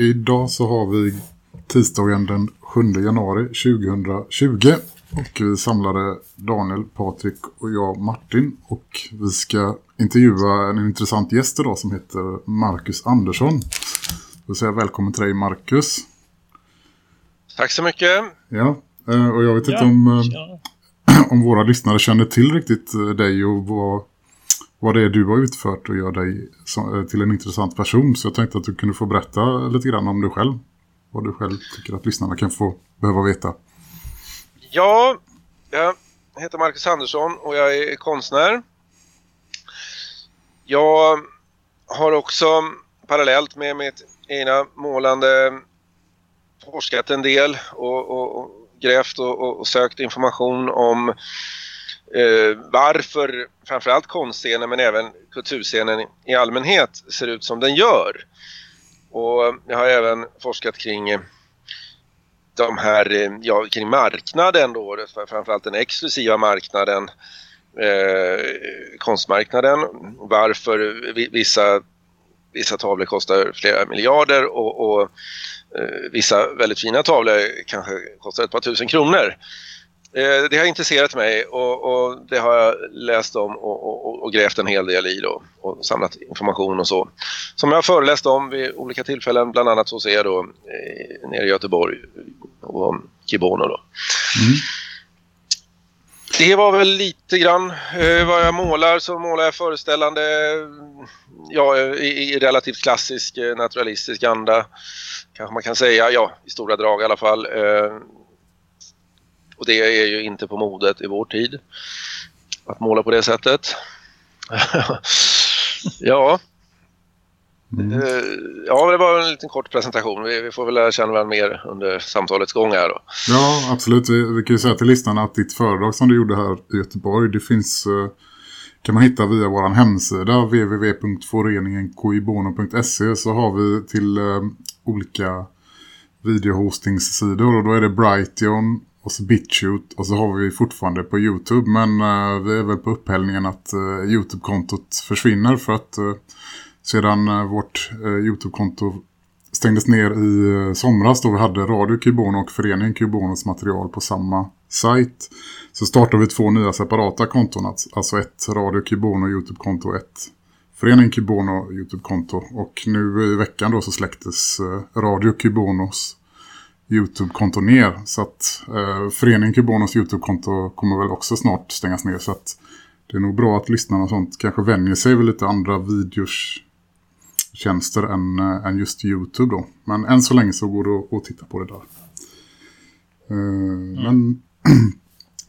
Idag så har vi tisdagen den 7 januari 2020 och vi samlade Daniel, Patrik och jag Martin och vi ska intervjua en intressant gäst idag som heter Marcus Andersson. Jag säga välkommen till dig Marcus. Tack så mycket. Ja, eh, och jag vet inte Ja, om, eh, om våra lyssnare känner till riktigt eh, dig och vad, vad det är du har utfört och gör dig som, eh, till en intressant person. Så jag tänkte att du kunde få berätta lite grann om dig själv. Vad du själv tycker att lyssnarna kan få behöva veta. Ja, jag heter Marcus Andersson och jag är konstnär. Jag har också parallellt med mitt egna målande forskat en del och, och, och grävt och, och sökt information om eh, varför framförallt konstscenen men även kulturscenen i allmänhet ser ut som den gör. Och jag har även forskat kring eh, de här, eh, ja, kring marknaden då, framförallt den exklusiva marknaden, eh, konstmarknaden, varför vissa, vissa tavlor kostar flera miljarder och, och eh, vissa väldigt fina tavlor kanske kostar ett par tusen kronor. Eh, det har intresserat mig och, och det har jag läst om och, och, och grävt en hel del i då och samlat information och så. Som jag har föreläst om vid olika tillfällen, bland annat hos er då eh, nere i Göteborg och Kibono då. Mm. Det var väl lite grann eh, vad jag målar. Så målar jag föreställande ja, i, i relativt klassisk naturalistisk anda. Kanske man kan säga, ja i stora drag i alla fall. Eh, och det är ju inte på modet i vår tid. Att måla på det sättet. ja, Mm. eh, ja, det var en liten kort presentation. Vi, vi får väl lära känna varandra mer under samtalets gång här då. Ja, absolut. Vi, vi kan ju säga till lyssnarna att ditt föredrag som du gjorde här i Göteborg, det finns, eh, kan man hitta via vår hemsida www.foreningenkoibono.se så har vi till eh, olika videohostingsidor och då är det Brighteon och så BitChute och så har vi fortfarande på Youtube men uh, vi är väl på upphällningen att uh, Youtube-kontot försvinner för att uh, sedan vårt Youtube-konto stängdes ner i somras då vi hade Radio Kubono och föreningen Kubonos material på samma sajt. Så startade vi två nya separata konton, alltså- ett Radio Kubono Youtube-konto och ett föreningen Kubono Youtube-konto. Och nu i veckan då så släcktes Radio Kubonos Youtube-konto ner. Så att eh, föreningen Kubonos Youtube-konto kommer väl också snart stängas ner. Så att det är nog bra att lyssnarna och sånt kanske vänjer sig vid lite andra videos tjänster än, äh, än just Youtube då. Men än så länge så går det att, att titta på det där. Eh, Men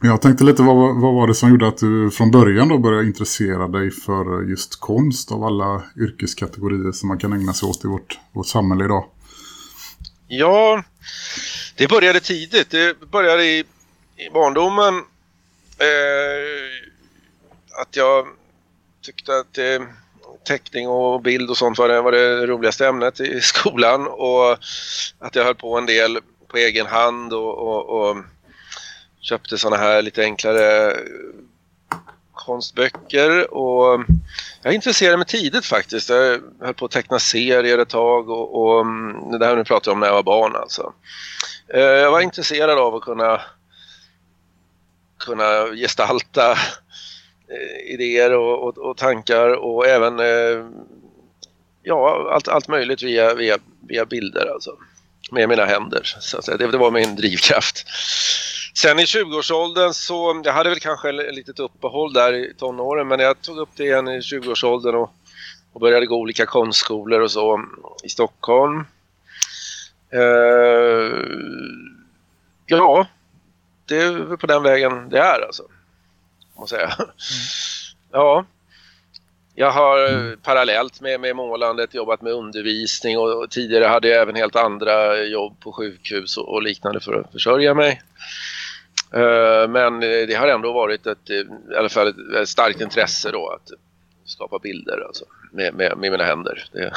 jag tänkte lite, vad, var- vad var det som gjorde att du från början då började intressera dig för just konst av alla yrkeskategorier som man kan ägna sig åt i vårt, vårt samhälle idag? Ja, det började tidigt. Det började i, i barndomen. Eh, att jag tyckte att eh, teckning och bild och sånt var det, var det roligaste ämnet i skolan. Och att jag höll på en del på egen hand och, och, och köpte såna här lite enklare konstböcker. Och mm, jag intresserade mig tidigt faktiskt. Jag höll på att teckna serier ett tag och, och mm, det här nu pratar jag om när jag var barn alltså. Eh, jag var intresserad av att kunna, kunna gestalta eh, idéer och, och, och tankar och även eh, ja, allt, allt möjligt via, via, via bilder alltså. Med mina händer. Så det, var min drivkraft. Sen i 20-årsåldern så, jag hade väl kanske ett litet uppehåll där i tonåren men jag tog upp det igen i 20-årsåldern och, och började gå olika konstskolor och så i Stockholm. Eh, ja, det är på den vägen det är alltså. Måste säga. Ja. Jag har eh, parallellt med, med målandet jobbat med undervisning och, och tidigare hade jag även helt andra jobb på sjukhus och, och liknande för att försörja mig. Eh, men eh, det har ändå varit ett, i alla fall ett, starkt intresse då att skapa bilder alltså, med, med, med mina händer. Det,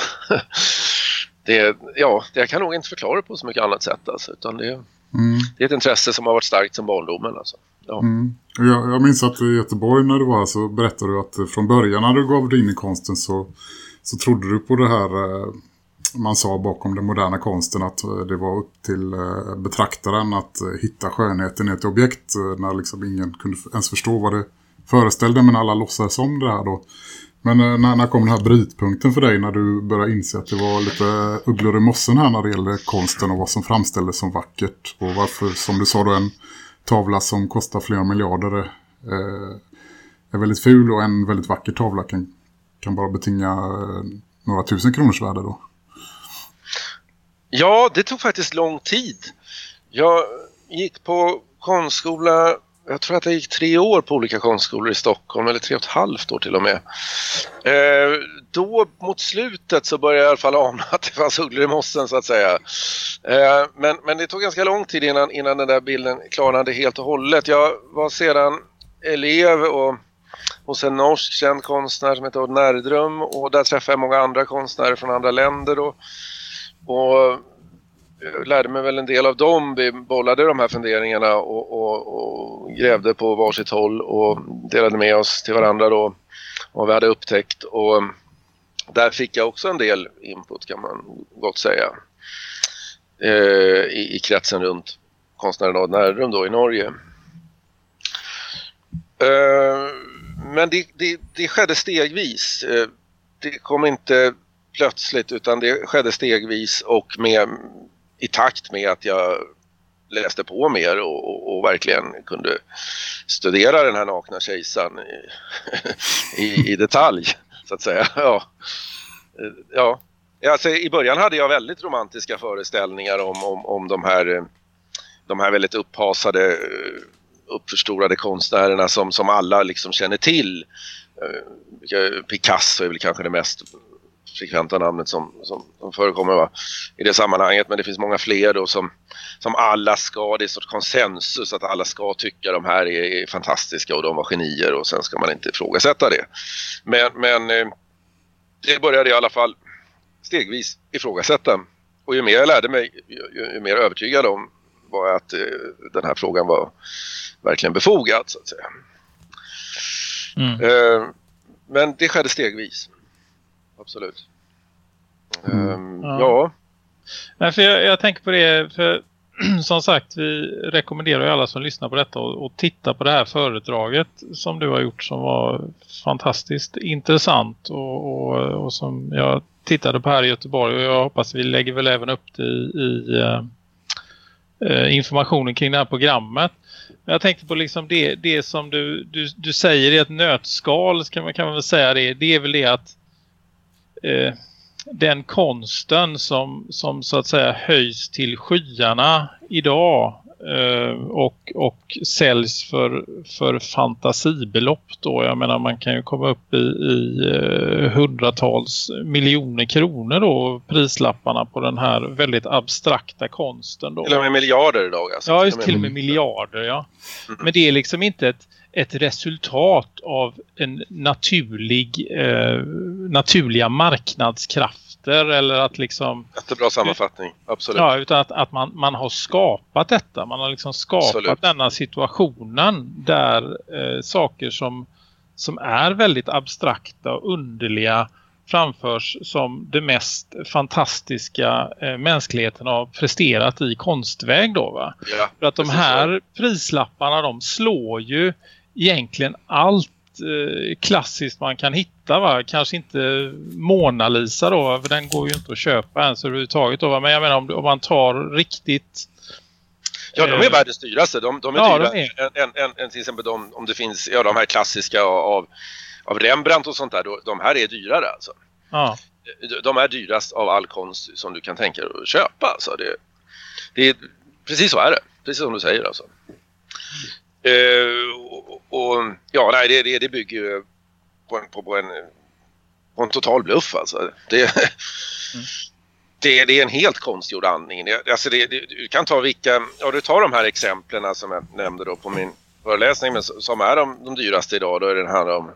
det, ja, det kan nog inte förklara på så mycket annat sätt alltså, utan det, Mm. det är ett intresse som har varit starkt sedan barndomen alltså. Ja. Mm. Jag, jag minns att i Göteborg när du var här så berättade du att från början när du gav dig in i konsten så, så trodde du på det här eh, man sa bakom den moderna konsten att eh, det var upp till eh, betraktaren att eh, hitta skönheten i ett objekt eh, när liksom ingen kunde ens förstå vad det föreställde men alla låtsades om det här då. Men eh, när, när kom den här brytpunkten för dig när du började inse att det var lite ugglor i mossen här när det gäller konsten och vad som framställdes som vackert och varför, som du sa då, en tavla som kostar flera miljarder eh, är väldigt ful och en väldigt vacker tavla kan, kan bara betinga eh, några tusen kronors värde då. Ja, det tog faktiskt lång tid. Jag gick på konstskola, jag tror att jag gick tre år på olika konstskolor i Stockholm, eller tre och ett halvt år till och med. Eh, då mot slutet så började jag i alla fall ana att det fanns ugglor i mossen så att säga. Eh, men, men det tog ganska lång tid innan, innan den där bilden klarnade helt och hållet. Jag var sedan elev och hos en norsk känd konstnär som heter Odd Nerdrum och där träffade jag många andra konstnärer från andra länder och, och eh, lärde mig väl en del av dem. Vi bollade de här funderingarna och, och, och grävde på varsitt håll och delade med oss till varandra då vad vi hade upptäckt och där fick jag också en del input kan man gott säga eh, i, i kretsen runt konstnären Odd Nerdrum då i Norge. Eh, men det, det, det skedde stegvis. Eh, det kom inte plötsligt utan det skedde stegvis och med, i takt med att jag läste på mer och, och, och verkligen kunde studera den här nakna kejsaren i, i, i detalj så att säga. Eh, ja. Ja. Alltså, I början hade jag väldigt romantiska föreställningar om, om, om de, här, eh, de här väldigt upphasade eh, uppförstorade konstnärerna som, som alla liksom känner till. Picasso är väl kanske det mest frekventa namnet som, som, som förekommer va? i det sammanhanget. Men det finns många fler då som, som alla ska, det är sorts konsensus att alla ska tycka de här är, är fantastiska och de var genier och sen ska man inte ifrågasätta det. Men, men eh, det började i alla fall stegvis ifrågasätta. Och ju mer jag lärde mig, ju, ju mer övertygad om var jag att eh, den här frågan var verkligen befogad så att säga. Mm. Eh, men det skedde stegvis. Absolut. Mm. Ehm, Ja. ja. Nej, för jag, jag tänker på det, för som sagt, vi rekommenderar ju alla som lyssnar på detta och, och titta på det här föredraget som du har gjort som var fantastiskt intressant och, och, och som jag tittade på här i Göteborg och jag hoppas vi lägger väl även upp det i, i eh, eh, informationen kring det här programmet. Men jag tänkte på liksom det, det som du, du, du säger i ett nötskal kan man, kan man väl säga det, det är väl det att eh, den konsten som, som så att säga höjs till skyarna idag eh, och, och säljs för, för fantasibelopp då. Jag menar man kan ju komma upp i, i eh, hundratals miljoner kronor då prislapparna på den här väldigt abstrakta konsten då. Till och med miljarder idag alltså. Ja, just till och med miljarder, ja. Men det är liksom inte ett, ett resultat av en naturlig, eh, naturliga marknadskrafter eller att liksom, Jättebra sammanfattning, absolut. ja, utan att, att man, man har skapat detta. Man har liksom skapat Absolut. denna situationen där eh, saker som, som är väldigt abstrakta och underliga framförs som det mest fantastiska eh, mänskligheten har presterat i konstväg då va? Ja, För att de här prislapparna de slår ju egentligen allt eh, klassiskt man kan hitta va. Kanske inte Mona Lisa då för den går ju inte att köpa ens överhuvudtaget då va. Men jag menar om, om man tar riktigt Ja, de Eh, är världens dyraste. De, de är ja, dyrare är. Än, än, än till exempel de, om det finns ja, de här klassiska av, av Rembrandt och sånt där. Då, de här är dyrare alltså. ja, De- De är dyrast av all konst som du kan tänka dig att köpa. Alltså det, det är, precis så är det. Precis som du säger alltså. Eh, och, och, ja, nej, det, det, det bygger ju på en, på, en, på en total bluff alltså. Det, det, det är en helt konstgjord andning. Det, alltså det, det, du kan ta vilka, ja du tar de här exemplen som jag nämnde då på min föreläsning men som är de, de dyraste idag. Då är det här om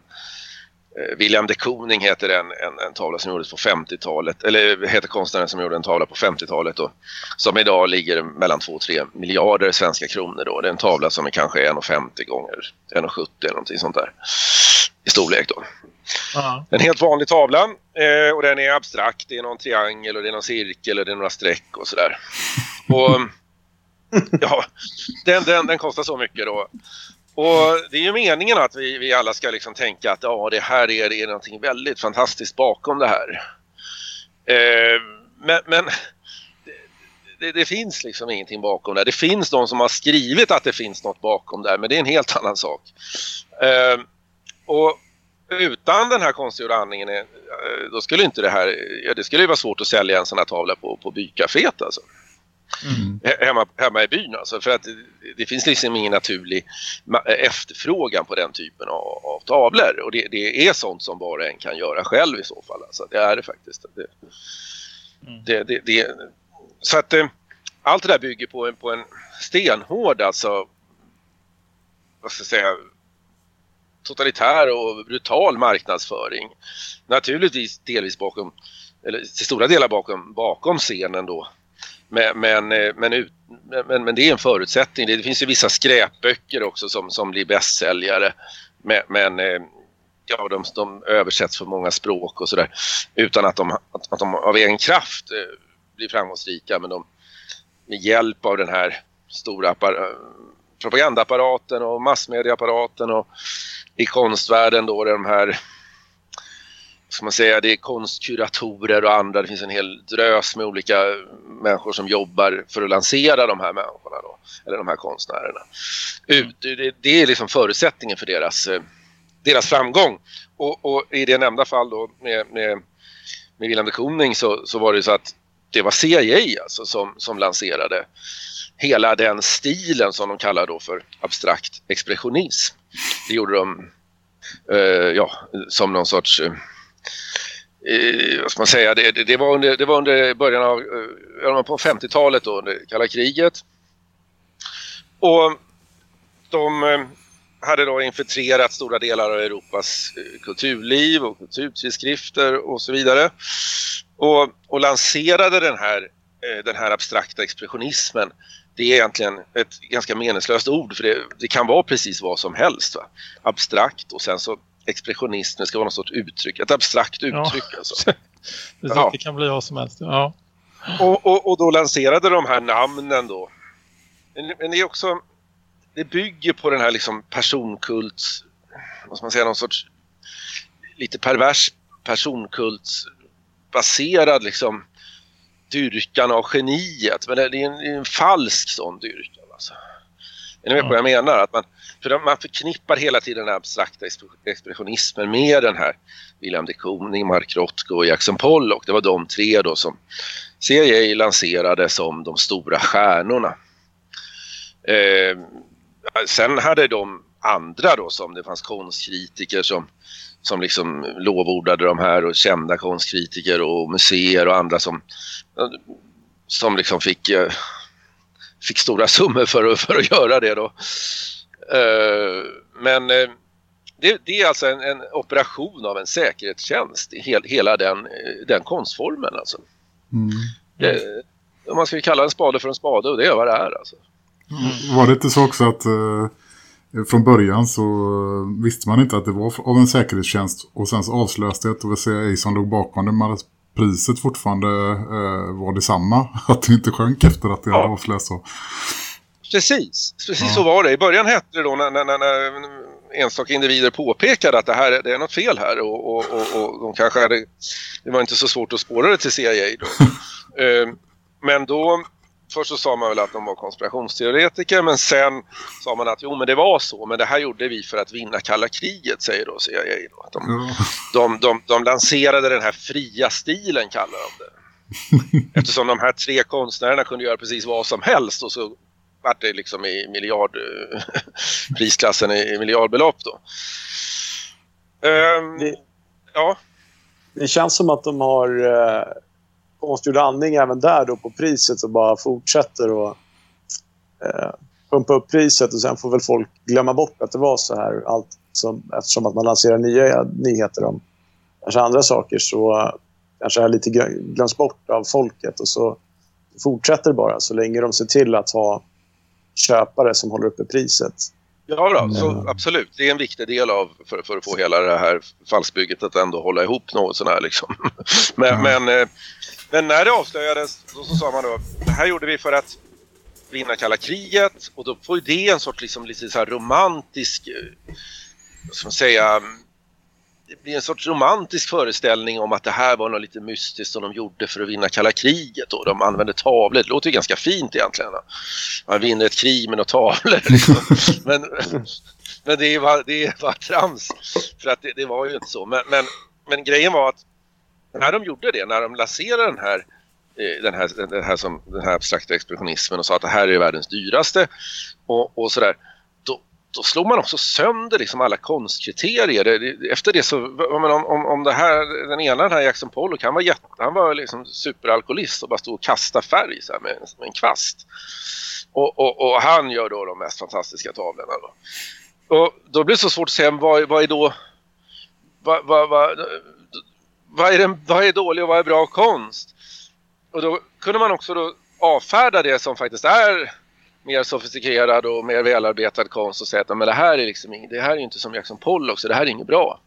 William de Kooning heter den, en, en tavla som gjordes på 50-talet, eller heter konstnären som gjorde en tavla på 50-talet då, som idag ligger mellan 2-3 miljarder svenska kronor då. Det är en tavla som är kanske 1,50 gånger 1,70 eller någonting sånt där i storlek då. Ja. En helt vanlig tavla eh, och den är abstrakt. Det är någon triangel och det är någon cirkel och det är några streck och sådär. Och ja, den, den, den kostar så mycket då. Och det är ju meningen att vi, vi alla ska liksom tänka att ja, det här är, det är någonting väldigt fantastiskt bakom det här. Eh, men men det, det, det finns liksom ingenting bakom det. Det finns de som har skrivit att det finns något bakom där, men det är en helt annan sak. Eh, och utan den här konstgjorda andningen eh, då skulle inte det här, ja, det skulle ju vara svårt att sälja en sån här tavla på, på bycaféet alltså. Mm. He- Hemma, hemma i byn alltså, för att det, finns liksom ingen naturlig efterfrågan på den typen av, av tavlor och det, det är sånt som bara en kan göra själv i så fall alltså, det är det faktiskt. Det, Mm. det, det, det, så att eh, allt det där bygger på en, på en stenhård alltså, vad ska jag säga, totalitär och brutal marknadsföring. Naturligtvis delvis bakom, eller till stora delar bakom, bakom scenen då. Men, men, eh, men, ut, men, men det är en förutsättning. Det finns ju vissa skräpböcker också som, som blir bästsäljare. Men, men eh, ja, de, de översätts för många språk och sådär. Utan att de, att, att de av egen kraft eh, blir framgångsrika. Men de, med hjälp av den här stora propagandaapparaten och massmediaapparaten och i konstvärlden då de här ska man säga, det är konstkuratorer och andra. Det finns en hel drös med olika människor som jobbar för att lansera de här människorna då, eller de här konstnärerna. Ut, det, det är liksom förutsättningen för deras, eh, deras framgång. Och, och i det nämnda fall då med, med, med William de Kooning så, så var det så att det var CIA alltså som, som lanserade hela den stilen som de kallar då för abstrakt expressionism. Det gjorde de eh, ja, som någon sorts eh, eh, vad ska man säga, det, det, det, var, under, det var under början av, eh, på 50-talet då, under kalla kriget. Och de eh, hade då infiltrerat stora delar av Europas eh, kulturliv och kulturtidskrifter och så vidare. Och, och lanserade den här, eh, den här abstrakta expressionismen. Det är egentligen ett ganska meningslöst ord för det, det kan vara precis vad som helst. Va? Abstrakt och sen så expressionism, det ska vara något sorts uttryck, ett abstrakt Ja. uttryck alltså. Precis, Ja. Det kan bli vad som helst. Ja. Och, och, och då lanserade de här namnen då. Men, men det är också, det bygger på den här liksom personkult, vad ska man säga, någon sorts lite pervers personkultsbaserad liksom dyrkan av geniet. Men det är en, det är en falsk sån dyrkan alltså. Är ni med på vad jag menar? Att man, för man förknippar hela tiden den abstrakta expressionismen med den här William de Kooning, Mark Rothko och Jackson Pollock. Det var de tre då som CIA lanserade som de stora stjärnorna. Eh, sen hade de andra då som det fanns konstkritiker som, som liksom lovordade de här och kända konstkritiker och museer och andra som, som liksom fick, eh, fick stora summor för, för att göra det då. Eh, men eh, det, det är alltså en, en operation av en säkerhetstjänst i hel, hela den, eh, den konstformen alltså. Mm. Det, man ska kalla en spade för en spade och det är vad det är alltså. Var det inte så också att eh, från början så visste man inte att det var av en säkerhetstjänst och sen så avslös det att CIA som låg bakom det men att priset fortfarande eh, var detsamma. Att det inte sjönk efter att det hade Ja. avslöjats så. Precis, precis Ja. så var det. I början hette det då när, när, när, enstaka individer påpekade att det här är- det är något fel här och, och, och, och de kanske hade, det var inte så svårt att spåra det till CIA då. Eh, men då, först så sa man väl att de var konspirationsteoretiker men sen sa man att jo men det var så men det här gjorde vi för att vinna kalla kriget säger då CIA. Då. Att de, Ja. de, de, de lanserade den här fria stilen kallar de det. Eftersom de här tre konstnärerna kunde göra precis vad som helst och så vart det liksom i miljard, eh, prisklassen i miljardbelopp då. Ehm, Det, ja, det känns som att de har eh, konstgjord andning även där då på priset och bara fortsätter och eh, pumpa upp priset och sen får väl folk glömma bort att det var så här. Allt som, eftersom att man lanserar nya nyheter om kanske andra saker så eh, kanske det här lite glö- glöms bort av folket och så fortsätter bara så länge de ser till att ha köpare som håller uppe priset. Ja, då, så absolut. Det är en viktig del av för, för att få hela det här falsbygget att ändå hålla ihop något sånär liksom. Men, men, eh, men när det avslöjades så, så sa man då det här gjorde vi för att vinna kalla kriget och då får ju det en sorts liksom lite så här romantisk, eh, vad ska man säga, det blir en sorts romantisk föreställning om att det här var något lite mystiskt som de gjorde för att vinna kalla kriget och de använde tavlor. Det låter ju ganska fint egentligen. Man vinner ett krig med några tavlor. Liksom. Men, men det är bara, det är bara trams. För att det, det var ju inte så. Men, men, men grejen var att när de gjorde det, när de lanserade den här eh, den här, den här, som, den här abstrakta expressionismen och sa att det här är världens dyraste och, och sådär. Då, slog man också sönder liksom alla konstkriterier. Efter det så, men om, om, om det här, den ena den här Jackson Pollock, han var, jätte, han var liksom superalkoholist och bara stod och kastade färg så här med, med en kvast. Och, och, och han gör då de mest fantastiska tavlorna. Då. Och då blir det så svårt att säga vad, vad är då vad, vad, vad, vad, är den, vad är dålig och vad är bra konst? Och då kunde man också då avfärda det som faktiskt är mer sofistikerad och mer välarbetad konst och säga att men det här är liksom det här är ju inte som Jackson Pollock så det här är inget bra.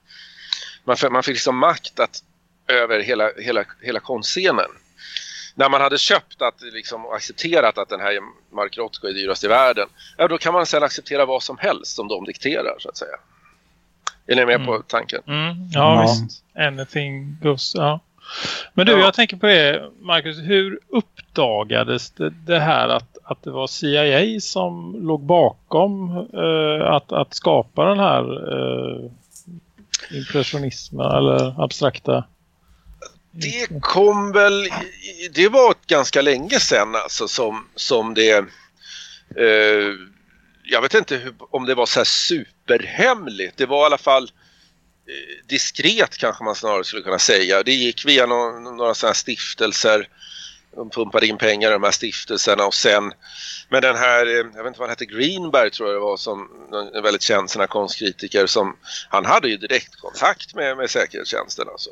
Man, fick- man fick liksom makt att, över hela, hela, hela konstscenen. När man hade köpt att, liksom, accepterat att den här Mark Rothko är dyrast i världen, ja, då kan man sen acceptera vad som helst som de dikterar så att säga. Är ni med Mm. på tanken? Mm, ja, Ja. visst. Anything goes. Ja. Men du, Ja. jag tänker på det, Marcus. Hur uppdagades det, det här att, att det var CIA som låg bakom eh, att, att skapa den här eh, impressionismen eller abstrakta? Det kom väl, det var ganska länge sedan alltså som, som det, eh, jag vet inte hur, om det var så här superhemligt. Det var i alla fall diskret kanske man snarare skulle kunna säga. Det gick via några, några sådana här stiftelser. De pumpade in pengar i de här stiftelserna och sen med den här, eh, jag vet inte vad han hette, Greenberg tror jag det var som en väldigt känd sån här konstkritiker som han hade ju direktkontakt med, med säkerhetstjänsten alltså.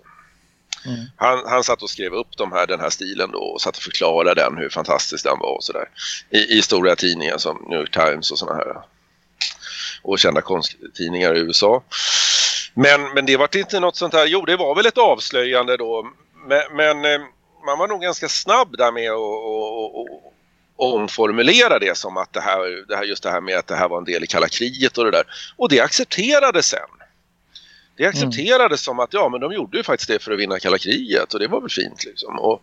Mm. Han, han satt och skrev upp de här, den här stilen då och satt och förklarade den hur fantastisk den var och sådär. I, I stora tidningar som New York Times och sådana här. Och kända konsttidningar i USA. Men, men det var inte något sånt här, jo det var väl ett avslöjande då. Men, men eh, man var nog ganska snabb där med att omformulera det som att det här, det här, just det här med att det här var en del i kalla kriget och det där. Och det accepterades sen. Det accepterades som att ja men de gjorde ju faktiskt det för att vinna kalla kriget och det var väl fint liksom. Och,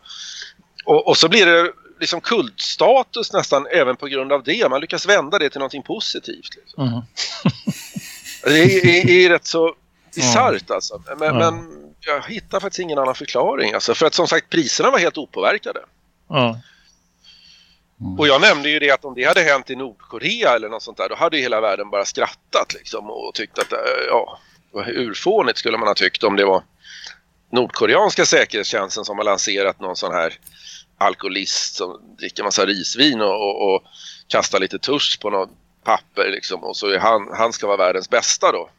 och, och så blir det liksom kultstatus nästan även på grund av det. Man lyckas vända det till någonting positivt. Liksom. Mm. Det är, är, är rätt så bisarrt alltså. Men, Ja. men jag hittar faktiskt ingen annan förklaring. Alltså, för att som sagt priserna var helt opåverkade. Ja. Och jag nämnde ju det att om det hade hänt i Nordkorea eller något sånt där, då hade ju hela världen bara skrattat liksom och tyckt att, eh, ja, urfånigt skulle man ha tyckt om det var nordkoreanska säkerhetstjänsten som har lanserat någon sån här alkoholist som dricker massa risvin och, och, och kastar lite tusch på något papper liksom och så är han, han ska vara världens bästa då.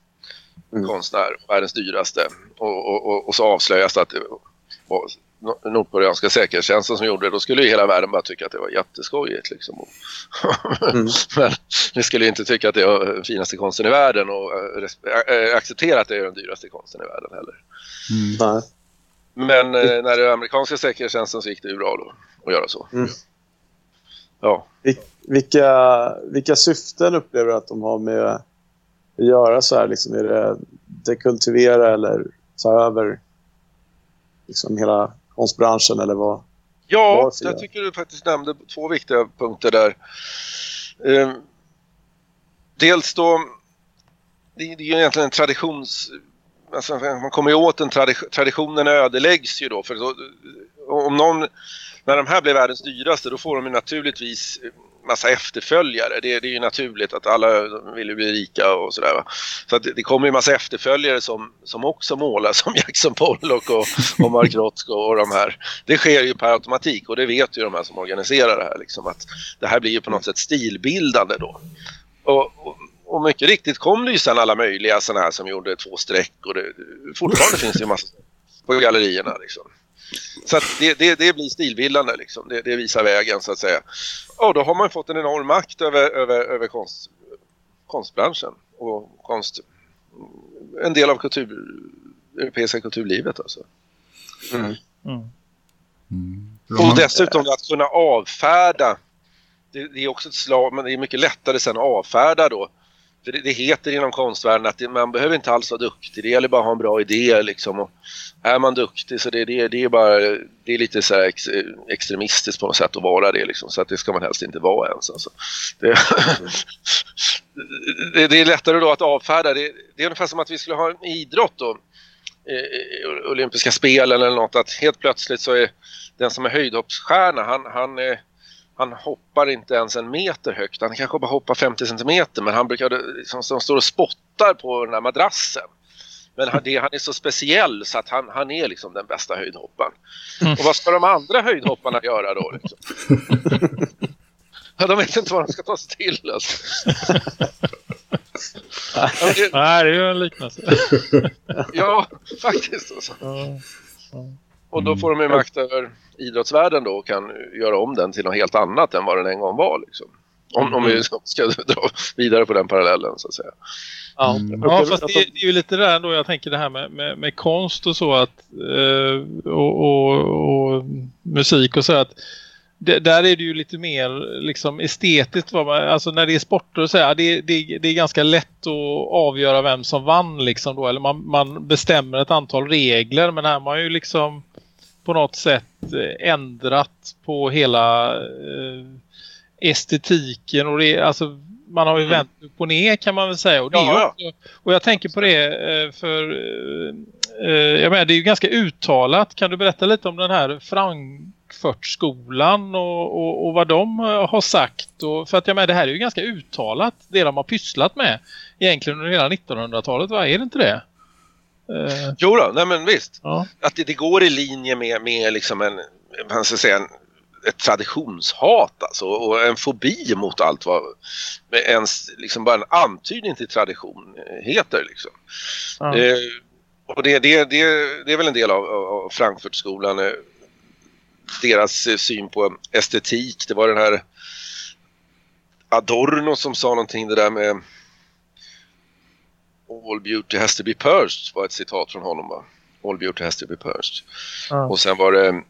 Mm. Konstnär, världens dyraste. Och, och, och, och så avslöjas det att det var no- nordkoreanska säkerhetstjänsten som gjorde det. Då skulle ju hela världen bara tycka att det var jätteskojigt liksom. Mm. Men ni skulle ju inte tycka att det var den finaste konsten i världen och eh, respe- eh, acceptera att det är den dyraste konsten i världen heller. Mm. Men eh, när det är amerikanska säkerhetstjänsten så gick det ju bra då att göra så. Mm. Ja. Vil- Vilka, vilka syften upplever du att de har med göra så här? Liksom, är det dekultivera eller ta över liksom hela konstbranschen eller vad? Ja, Varför jag tycker du faktiskt nämnde två viktiga punkter där. Ehm, dels då, det, är ju egentligen en traditions... Alltså man kommer ju åt en tradi- traditionen ödeläggs ju då. För då, om någon, när de här blir världens dyraste då får de naturligtvis massa efterföljare. Det, det är ju naturligt att alla vill ju bli rika och sådär. va. Så att det, det kommer ju massa efterföljare som, som också målar som Jackson Pollock och, och Mark Rothko och de här. Det sker ju per automatik och det vet ju de här som organiserar det här. Liksom, att det här blir ju på något sätt stilbildande då. Och, och, och mycket riktigt kom det ju sen alla möjliga sådana här som gjorde två streck och det, fortfarande finns det ju massa på gallerierna liksom. Så att det, det, det blir stilbildande liksom. Det, det visar vägen så att säga. Och då har man fått en enorm makt över, över, över konst, konstbranschen och konst, en del av kultur, europeiska kulturlivet alltså. Mm. Ja, Och men- dessutom att kunna avfärda. Det, det är också ett slag, men det är mycket lättare sen att avfärda då. För det, det heter inom konstvärlden att det, man behöver inte alls vara duktig. Det gäller bara att ha en bra idé liksom. Och är man duktig så det, det, det är bara det är lite så här ex, extremistiskt på något sätt att vara det liksom. Så att det ska man helst inte vara ens. Alltså. Det, det, det är lättare då att avfärda. Det, det är ungefär som att vi skulle ha en idrott då. Eh, eh olympiska spelen eller något. Att helt plötsligt så är den som är höjdhoppsstjärna, han, han, eh, han hoppar inte ens en meter högt. Han kanske bara hoppar 50 centimeter men han brukar liksom, som står och spottar på den här madrassen. Men han, det, han är så speciell så att han, han är liksom den bästa höjdhopparen. Och vad ska de andra höjdhopparna göra då? Liksom? Ja, de vet inte vad de ska ta sig till. Alltså. Ja, det, Nej, det är ju en liknelse. ja, faktiskt. Alltså. Ja. Och då får de ju makt över idrottsvärlden då och kan göra om den till något helt annat än vad den en gång var. Liksom. Om, om vi ska dra vidare på den parallellen så att säga. Ja, Mm. Ja, fast det, de- det är ju lite där ändå jag tänker det här med, med, med konst och så att eh, och, och, och musik och så att det, där är det ju lite mer liksom estetiskt vad man, alltså när det är sporter och så här, det, det, det är ganska lätt att avgöra vem som vann liksom då eller man, man bestämmer ett antal regler men här man ju liksom på något sätt eh, ändrat på hela eh, estetiken och det, alltså man har ju Mm. vänt upp och ner kan man väl säga. Och, det Ja, också, och jag tänker på det eh, för eh, jag menar, det är ju ganska uttalat. Kan du berätta lite om den här Frankfurtskolan och, och, och vad de har sagt? Och, för att jag menar det här är ju ganska uttalat det de har pysslat med egentligen under hela 1900-talet, vad är det inte det? Eh, Jo då, nej men visst. ja. Att det, det går i linje med, med liksom en, man ska säga, en, ett traditionshat alltså, och en fobi mot allt vad ens, liksom bara en antydning till tradition heter. Liksom. Ja. Eh, och det, det, det, det är väl en del av, av av Frankfurtskolan. Eh, deras eh, syn på estetik. Det var den här Adorno som sa någonting det där med All beauty has to be purged var ett citat från honom va? All beauty has to be purged. Ja. Och sen var det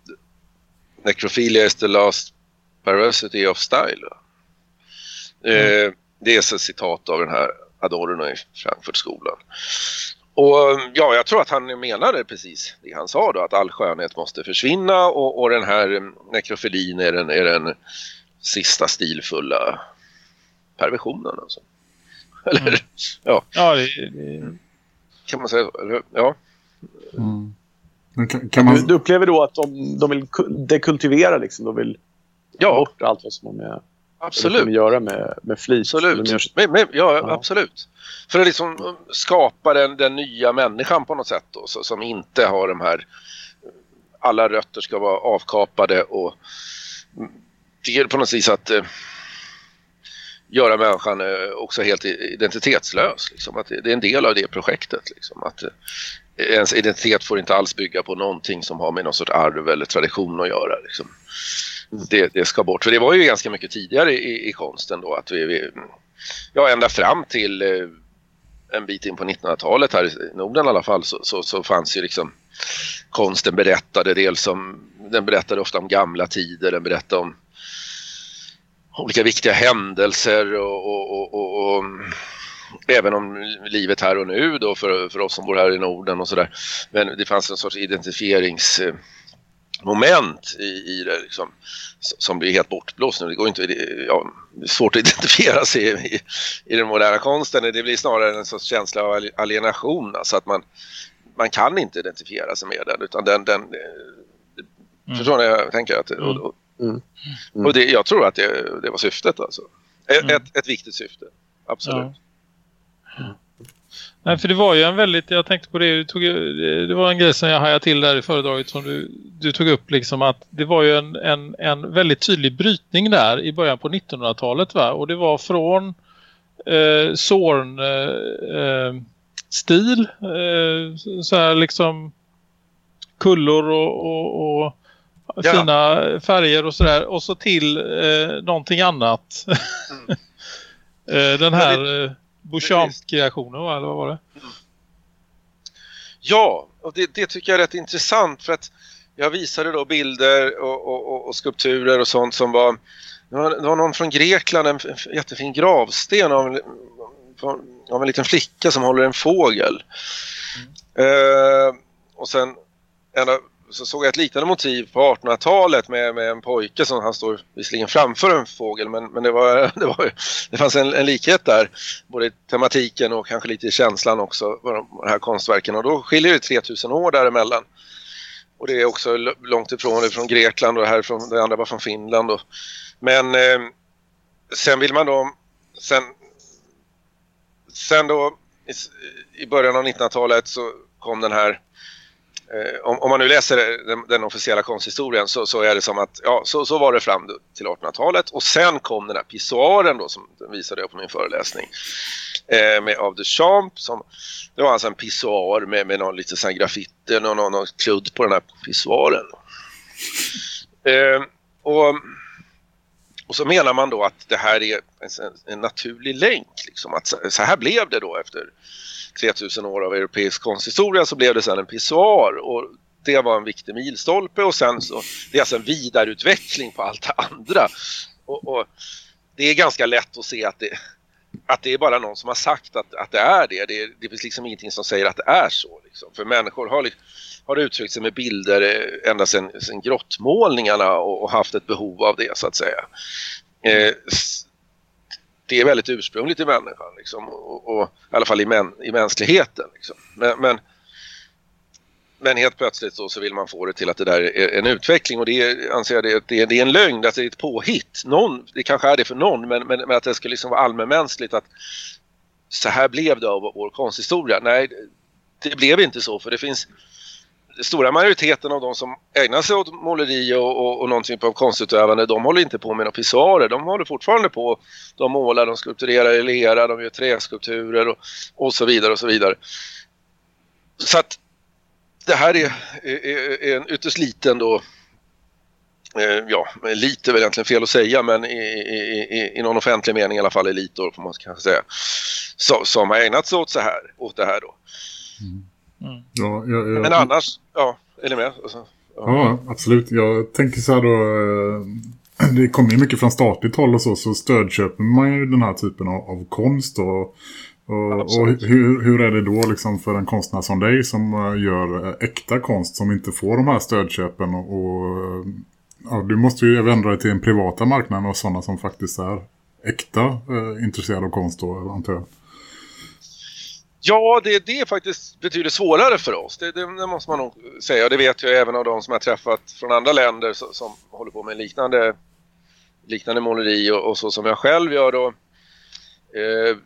Necrophilia is the last perversity of style. va? Eh, det är ett citat av den här Adorno i Frankfurtskolan. Och ja, jag tror att han menade precis det han sa då, att all skönhet måste försvinna och, och den här eh, nekrofilin är den, är den sista stilfulla perversionen. Alltså. Eller, ja, ja, det, det, kan man säga så? Ja. Mm. Men Kan, kan man... Du, du upplever då att de, de vill ku- dekultivera liksom. De vill Ja, bort allt vad som är, absolut. de göra med, med flit. Absolut. Gör, Men, men, ja, Ja. absolut. För att liksom skapa den, den nya människan på något sätt då, så, som inte har de här alla rötter ska vara avkapade och mm, det är på något vis att eh, göra människan eh, också helt identitetslös. Liksom. Att det, är en del av det projektet. Liksom. Att eh, ens identitet får inte alls bygga på någonting som har med någon sorts arv eller tradition att göra. Liksom. Det, det ska bort. För det var ju ganska mycket tidigare i, i konsten då att vi, vi ja, ända fram till eh, en bit in på 1900-talet här i Norden i alla fall så, så, så fanns ju liksom konsten berättade dels om, den berättade ofta om gamla tider, den berättade om olika viktiga händelser och, och, och, och, även om livet här och nu då för, för oss som bor här i Norden och sådär. Men det fanns en sorts identifieringsmoment i, i det liksom, som blir helt bortblåst nu. Det, går inte, det, ja, det är svårt att identifiera sig i, i, den moderna konsten. Det blir snarare en sorts känsla av ali- alienation. Alltså att man, man kan inte identifiera sig med den utan den, den eh, Mm. Förstår ni jag tänker? Att, Mm. och, och, Mm. Mm. Och det, jag tror att det, det var syftet alltså. Ett, Mm. ett, ett viktigt syfte. Absolut. Ja. Nej, för det var ju en väldigt, jag tänkte på det, du tog, det var en grej som jag hajade till där i föredraget som du, du tog upp liksom att det var ju en, en, en väldigt tydlig brytning där i början på 1900-talet va? Och det var från eh, Zorn eh, eh, stil, eh, så här liksom kullor och, och, och Ja. fina färger och sådär och så till eh, någonting annat. eh, den här eh, Bouchamp-kreationen eller vad var det? Ja, och det, det tycker jag är rätt intressant för att jag visade då bilder och, och, och, och skulpturer och sånt som var det, var... det var någon från Grekland, en, jättefin gravsten av en, av en liten flicka som håller en fågel. Eh, och sen en, av- så såg jag ett liknande motiv på 1800-talet med, med en pojke som han står visserligen framför en fågel men, men det, var, det, var, det fanns en, en likhet där både i tematiken och kanske lite i känslan också med de de här konstverken och då skiljer det 3000 år däremellan. Och det är också långt ifrån, det är från Grekland och härifrån, det andra var från Finland. Och, men eh, sen vill man då, sen, sen då i, i början av 1900-talet så kom den här Eh, om, om man nu läser den, den officiella konsthistorien så, så är det som att ja, så, så var det fram till 1800-talet och sen kom den här pissoaren då som visade jag på min föreläsning eh, med av Duchamp som det var alltså en pissoar med, med någon lite sån här graffiti någon, någon, någon kludd på den här pissoaren. Eh, och, och så menar man då att det här är en, en naturlig länk liksom att så, så här blev det då efter 3000 år av europeisk konsthistoria så blev det sen en pissoar och det var en viktig milstolpe och sen så det är alltså en vidareutveckling på allt det andra. Och, och det är ganska lätt att se att det, att det är bara någon som har sagt att, att det är det. Det, det finns liksom ingenting som säger att det är så. Liksom. För människor har, har uttryckt sig med bilder eh, ända sedan, sedan grottmålningarna och, och haft ett behov av det så att säga. Eh, det är väldigt ursprungligt i människan liksom, och, och, i alla fall i, män, i mänskligheten. Liksom. Men, men, men helt plötsligt så, så vill man få det till att det där är en utveckling och det är, anser jag det, det, är, det är en lögn, att det är ett påhitt. Någon, det kanske är det för någon men, men, men att det ska liksom vara allmänmänskligt att så här blev det av vår konsthistoria. Nej, det blev inte så för det finns stora majoriteten av de som ägnar sig åt måleri och, och, och någon typ av konstutövande, de håller inte på med några pissoarer. De håller fortfarande på, de målar, de skulpturerar i lera, de gör träskulpturer och, och så vidare och så vidare. Så att det här är, är, är en ytterst liten då, eh, ja, lite är väl egentligen fel att säga, men i, i, i, i någon offentlig mening i alla fall elit då, får man kanske säga, så, som har ägnat sig åt så här, åt det här då. Mm. Ja, jag, jag, Men annars, ja, är ni med? Alltså, Ja, absolut. Jag tänker så här då... eh, Det kommer ju mycket från statligt håll och så, så stödköper man ju den här typen av, av konst. Och, och, och hur, hur är det då liksom för en konstnär som dig som eh, gör eh, äkta konst som inte får de här stödköpen? Och, och ja, du måste ju vända dig till den privata marknaden och sådana som faktiskt är äkta eh, intresserade av konst då, antar jag. Ja, det, det är faktiskt betydligt svårare för oss. Det, det, det måste man nog säga. Och det vet jag även av de som jag träffat från andra länder som, som håller på med liknande, liknande måleri och, och så som jag själv gör då. Eh,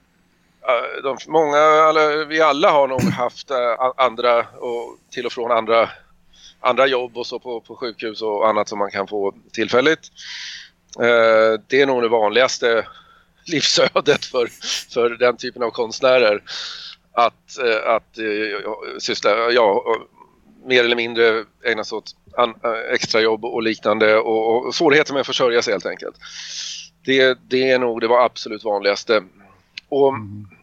de, många, alla, vi alla har nog haft eh, andra och till och från andra, andra jobb och så på, på sjukhus och annat som man kan få tillfälligt. Eh, det är nog det vanligaste livsödet för, för den typen av konstnärer att, eh, att eh, syssla, ja, mer eller mindre ägna sig åt an, eh, extrajobb och liknande och, och svårigheter med att försörja sig helt enkelt. Det, det är nog det var absolut vanligaste. Och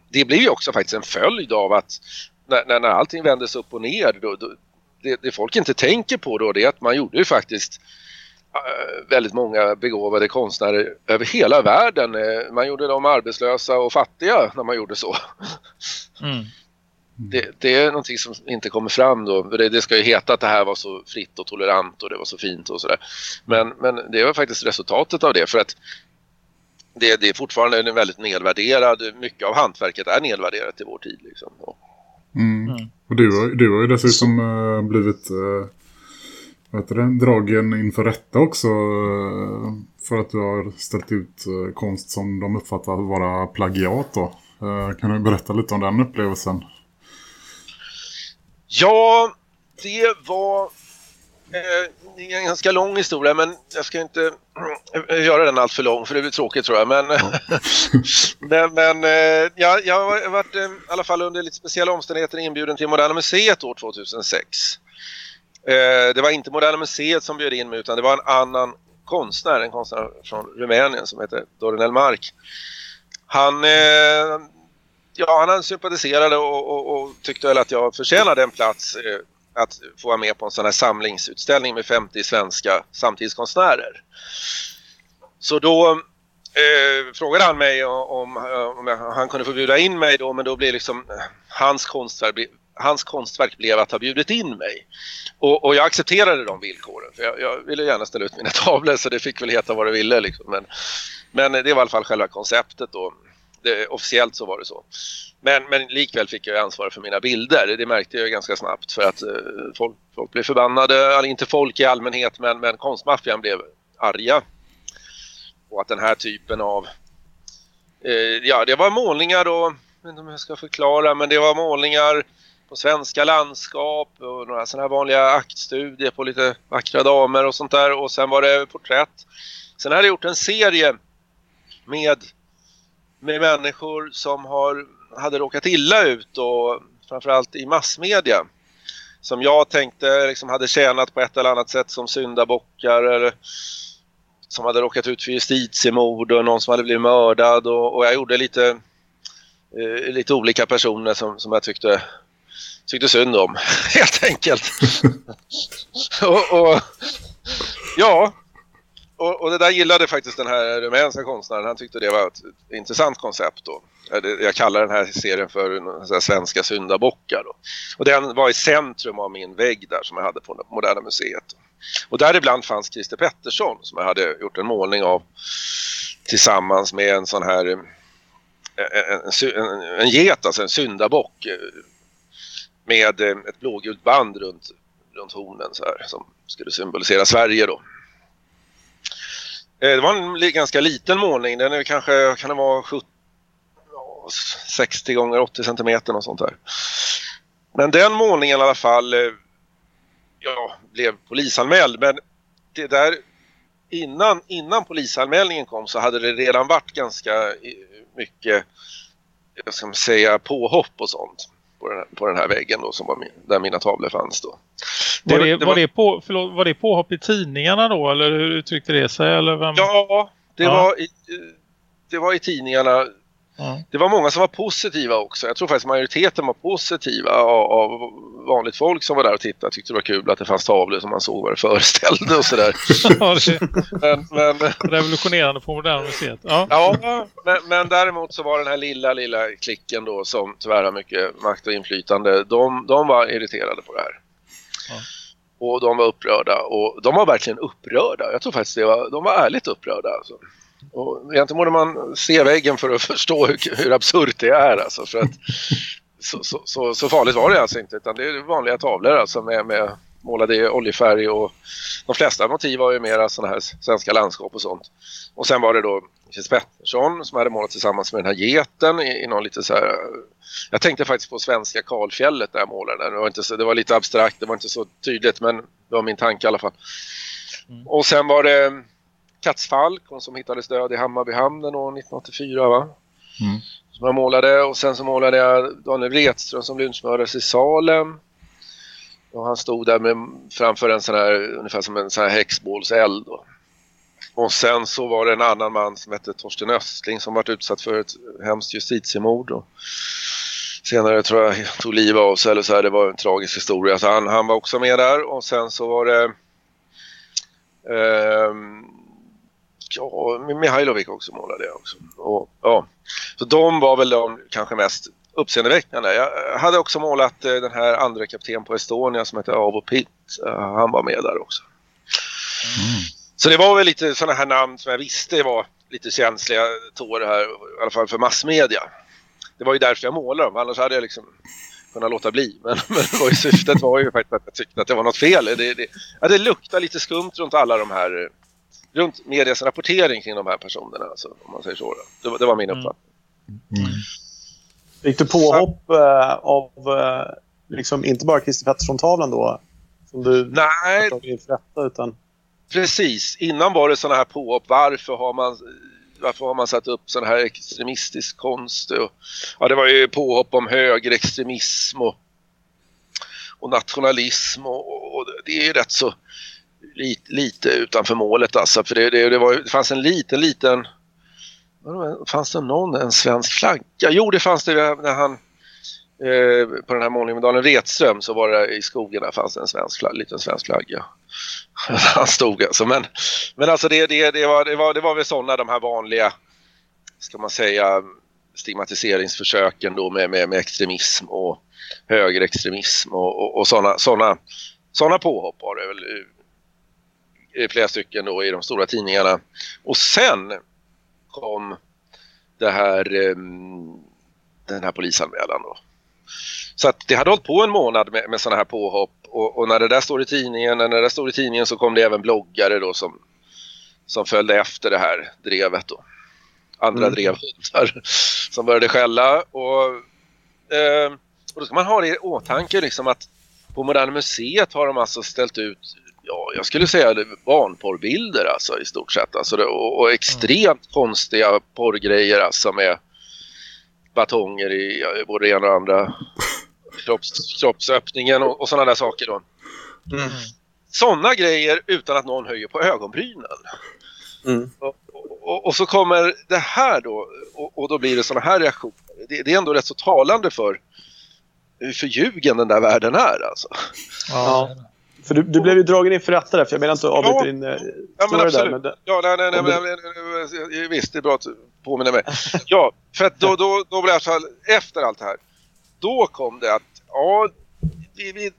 det blir ju också faktiskt en följd av att när, när, när allting vändes upp och ner, då, då, det, det folk inte tänker på då det är att man gjorde ju faktiskt väldigt många begåvade konstnärer över hela världen. Eh, Man gjorde dem arbetslösa och fattiga när man gjorde så. Mm. Det, det är någonting som inte kommer fram då. För Det, det ska ju heta att det här var så fritt och tolerant och det var så fint och sådär. Men, men det var faktiskt resultatet av det för att det, det är fortfarande en väldigt nedvärderad, mycket av hantverket är nedvärderat i vår tid. Liksom. Och, Mm. Mm. Och du, har- du har ju dessutom eh, blivit eh, vet du, dragen inför rätta också eh, för att du har ställt ut eh, konst som de uppfattar vara plagiat då. Eh, Kan du berätta lite om den upplevelsen? Ja, det var eh, en ganska lång historia men jag ska inte göra den allt för lång för det blir tråkigt tror jag. Men, men, men eh, jag, jag har varit eh, i alla fall under lite speciella omständigheter inbjuden till Moderna Museet år 2006. Eh, det var inte Moderna Museet som bjöd in mig utan det var en annan konstnär, en konstnär från Rumänien som heter Dorinel Mark. Han, eh, ja, han sympatiserade och, och, och tyckte väl att jag förtjänade en plats eh, att få vara med på en sån här samlingsutställning med 50 svenska samtidskonstnärer. Så då eh, frågade han mig om, om jag, han kunde få bjuda in mig då men då blev liksom eh, hans konstverk, hans konstverk blev att ha bjudit in mig. Och, och jag accepterade de villkoren för jag, jag, ville gärna ställa ut mina tavlor så det fick väl heta vad det ville liksom. men, men det var i alla fall själva konceptet då. Det, officiellt så var det så. Men, men likväl fick jag ansvar för mina bilder. Det märkte jag ganska snabbt för att eh, folk, folk blev förbannade. Alltså inte folk i allmänhet men, men konstmaffian blev arga. Och att den här typen av... Eh, ja, det var målningar då. Jag vet inte om jag ska förklara men det var målningar på svenska landskap och några sådana här vanliga aktstudier på lite vackra damer och sånt där. Och sen var det porträtt. Sen hade jag gjort en serie med, med människor som har hade råkat illa ut och framförallt i massmedia som jag tänkte liksom hade tjänat på ett eller annat sätt som syndabockar eller som hade råkat ut för justitiemord och någon som hade blivit mördad och, och jag gjorde lite eh, lite olika personer som, som jag tyckte tyckte synd om helt enkelt. och, och, ja, och, och, det där gillade faktiskt den här rumänska konstnären. Han tyckte det var ett intressant koncept då. Jag kallar den här serien för här svenska syndabockar då. Och den var i centrum av min vägg där som jag hade på Moderna Museet. Och däribland fanns Christer Pettersson som jag hade gjort en målning av tillsammans med en sån här eh, en, en, en get, alltså en syndabock eh, med eh, ett blågult band runt, runt hornen så här som skulle symbolisera Sverige då. Eh, det var en ganska liten målning. Den är kanske, kan det vara 70, 60 gånger 80 centimeter och sånt där. Men den målningen i alla fall eh, ja, blev polisanmäld. Men det där innan, innan polisanmälningen kom så hade det redan varit ganska mycket jag ska säga, påhopp och sånt på den, här, på den här väggen då som var min, där mina tavlor fanns då. Det, var, det, det var, var, det på, förlåt, var det påhopp i tidningarna då eller hur uttryckte det sig? Eller vem? Ja, det, ja. Var i, det var i tidningarna. Det var många som var positiva också. Jag tror faktiskt majoriteten var positiva av, av vanligt folk som var där och tittade. Tyckte det var kul att det fanns tavlor som man såg vad det föreställde och sådär. ja, men, men, Revolutionerande på Moderna Museet. Ja, ja men, men, däremot så var den här lilla, lilla klicken då som tyvärr har mycket makt och inflytande. De, de var irriterade på det här. Ja. Och de var upprörda. Och de var verkligen upprörda. Jag tror faktiskt det var, de var ärligt upprörda. Alltså. Och egentligen borde man se väggen för att förstå hur, hur absurt det är. Alltså, för att, så, så, så, så, farligt var det alltså inte. Utan det är vanliga tavlor alltså med, med målade i oljefärg och de flesta motiv var ju mera sådana här svenska landskap och sånt. Och sen var det då Chris Pettersson som hade målat tillsammans med den här geten i, i någon lite så här... Jag tänkte faktiskt på svenska Karlfjället där målade. Det var, inte så, det var lite abstrakt, det var inte så tydligt men det var min tanke i alla fall. Mm. Och sen var det Katzfalk som hittades död i Hammarbyhamnen år 1984 va? Mm. Som jag målade och sen så målade jag Daniel Wretström som lynchmördades i Salem. Och han stod där med, framför en sån här, ungefär som en sån här häxbålseld. Och sen så var det en annan man som hette Torsten Östling som varit utsatt för ett hemskt justitiemord. Och senare tror jag tog livet av sig eller så här, det var en tragisk historia. Så han, han var också med där och sen så var det eh, ja, Mihailovic också målade jag också. Och, ja. Så de var väl de kanske mest uppseendeväckande. Jag hade också målat eh, den här andra kapten på Estonia som heter Avo Pitt. Han var med där också. Mm. Så det var väl lite sådana här namn som jag visste var lite känsliga tår här, i alla fall för massmedia. Det var ju därför jag målade dem, annars hade jag liksom kunna låta bli. Men, men det var ju, syftet var ju faktiskt att jag tyckte att det var något fel. Det, det, ja, det luktar lite skumt runt alla de här, eh, runt medias rapportering kring de här personerna. Alltså, om man säger så. Det, det var min Mm. uppfattning. Mm. Fick du påhopp eh, av eh, liksom, inte bara Christer Pettersson-tavlan då? Som du Nej, rätta utan... Precis, innan var det sådana här påhopp. Varför har man, varför har man satt upp sån här extremistisk konst? Och, ja, det var ju påhopp om högerextremism och, och nationalism och, och det är ju rätt så lite, lite utanför målet alltså. För det, det, det, var, det fanns en liten, liten... Fanns det någon, en svensk flagga? Jo, det fanns det när han eh, på den här målningen Retström så var det i skogen där fanns det en svensk flagga, liten svensk flagga. Han stod alltså. Men, men alltså det, det, det, var, det, var, det var väl sådana de här vanliga, ska man säga, stigmatiseringsförsöken då med, med, med extremism och högerextremism och, och, och sådana såna, såna påhopp var det väl flera stycken då i de stora tidningarna. Och sen kom det här, eh, den här polisanmälan då. Så att det hade hållit på en månad med, med sådana här påhopp och, och, när det där står i tidningen, när det där står i tidningen så kom det även bloggare då som, som följde efter det här drevet då. Andra Mm. drevhundar som började skälla och, eh, och då ska man ha det i åtanke liksom att på Moderna Museet har de alltså ställt ut, ja jag skulle säga barnporrbilder alltså i stort sett alltså och, och extremt konstiga porrgrejer alltså med batonger i både ena och andra kropps, kroppsöppningen och, och sådana där saker då. Sådana grejer utan att någon höjer på ögonbrynen. Mm. Och, och, och så kommer det här då och, och då blir det sådana här reaktioner. Det, det är ändå rätt så talande för hur förljugen den där världen är alltså. Ja. För du, du blev ju dragen inför rätta där, för jag menar inte att avbryta din eh, Ja men där. Men Ja, nej, nej, nej, men, nej, visst det är bra att du påminner mig. Ja, för att då, då, då blev i alla fall efter allt det här. Då kom det att, ja, vi, vi,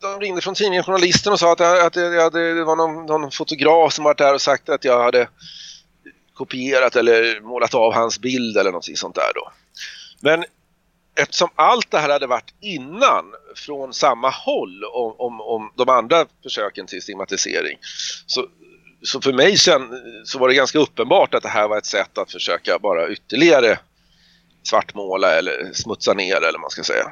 de ringde från tidningen journalisten och sa att, att det, jag det var någon, någon fotograf som varit där och sagt att jag hade kopierat eller målat av hans bild eller något sånt där då. Men eftersom allt det här hade varit innan från samma håll om, om, om de andra försöken till stigmatisering så, så för mig sen, så var det ganska uppenbart att det här var ett sätt att försöka bara ytterligare svartmåla eller smutsa ner eller vad man ska säga.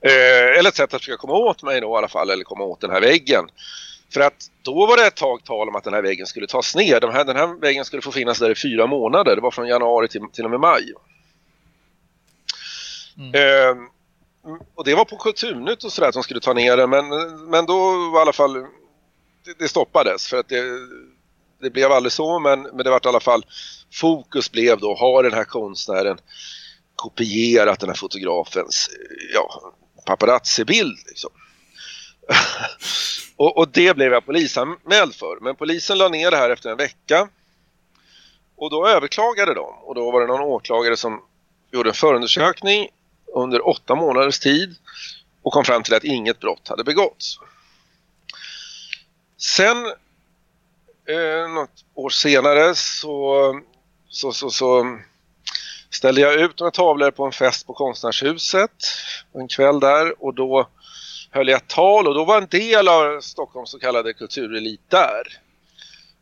Eh, eller ett sätt att försöka komma åt mig då i alla fall eller komma åt den här väggen. För att då var det ett tag tal om att den här väggen skulle tas ner. Den här, den här väggen skulle få finnas där i fyra månader. Det var från januari till, till och med maj. Mm. Eh, och det var på Kulturnytt och sådär att de skulle ta ner det Men, men då var i alla fall det, det stoppades för att det, det blev aldrig så. Men, men det var i alla fall fokus blev då har den här konstnären kopierat den här fotografens ja, paparazzi-bild liksom. och, och det blev jag polisanmäld för. Men polisen la ner det här efter en vecka. Och då överklagade de. Och då var det någon åklagare som gjorde en förundersökning under åtta månaders tid och kom fram till att inget brott hade begåtts. Sen eh, något år senare så, så, så, så ställde jag ut några tavlor på en fest på Konstnärshuset en kväll där och då höll jag tal och då var en del av Stockholms så kallade kulturelit där.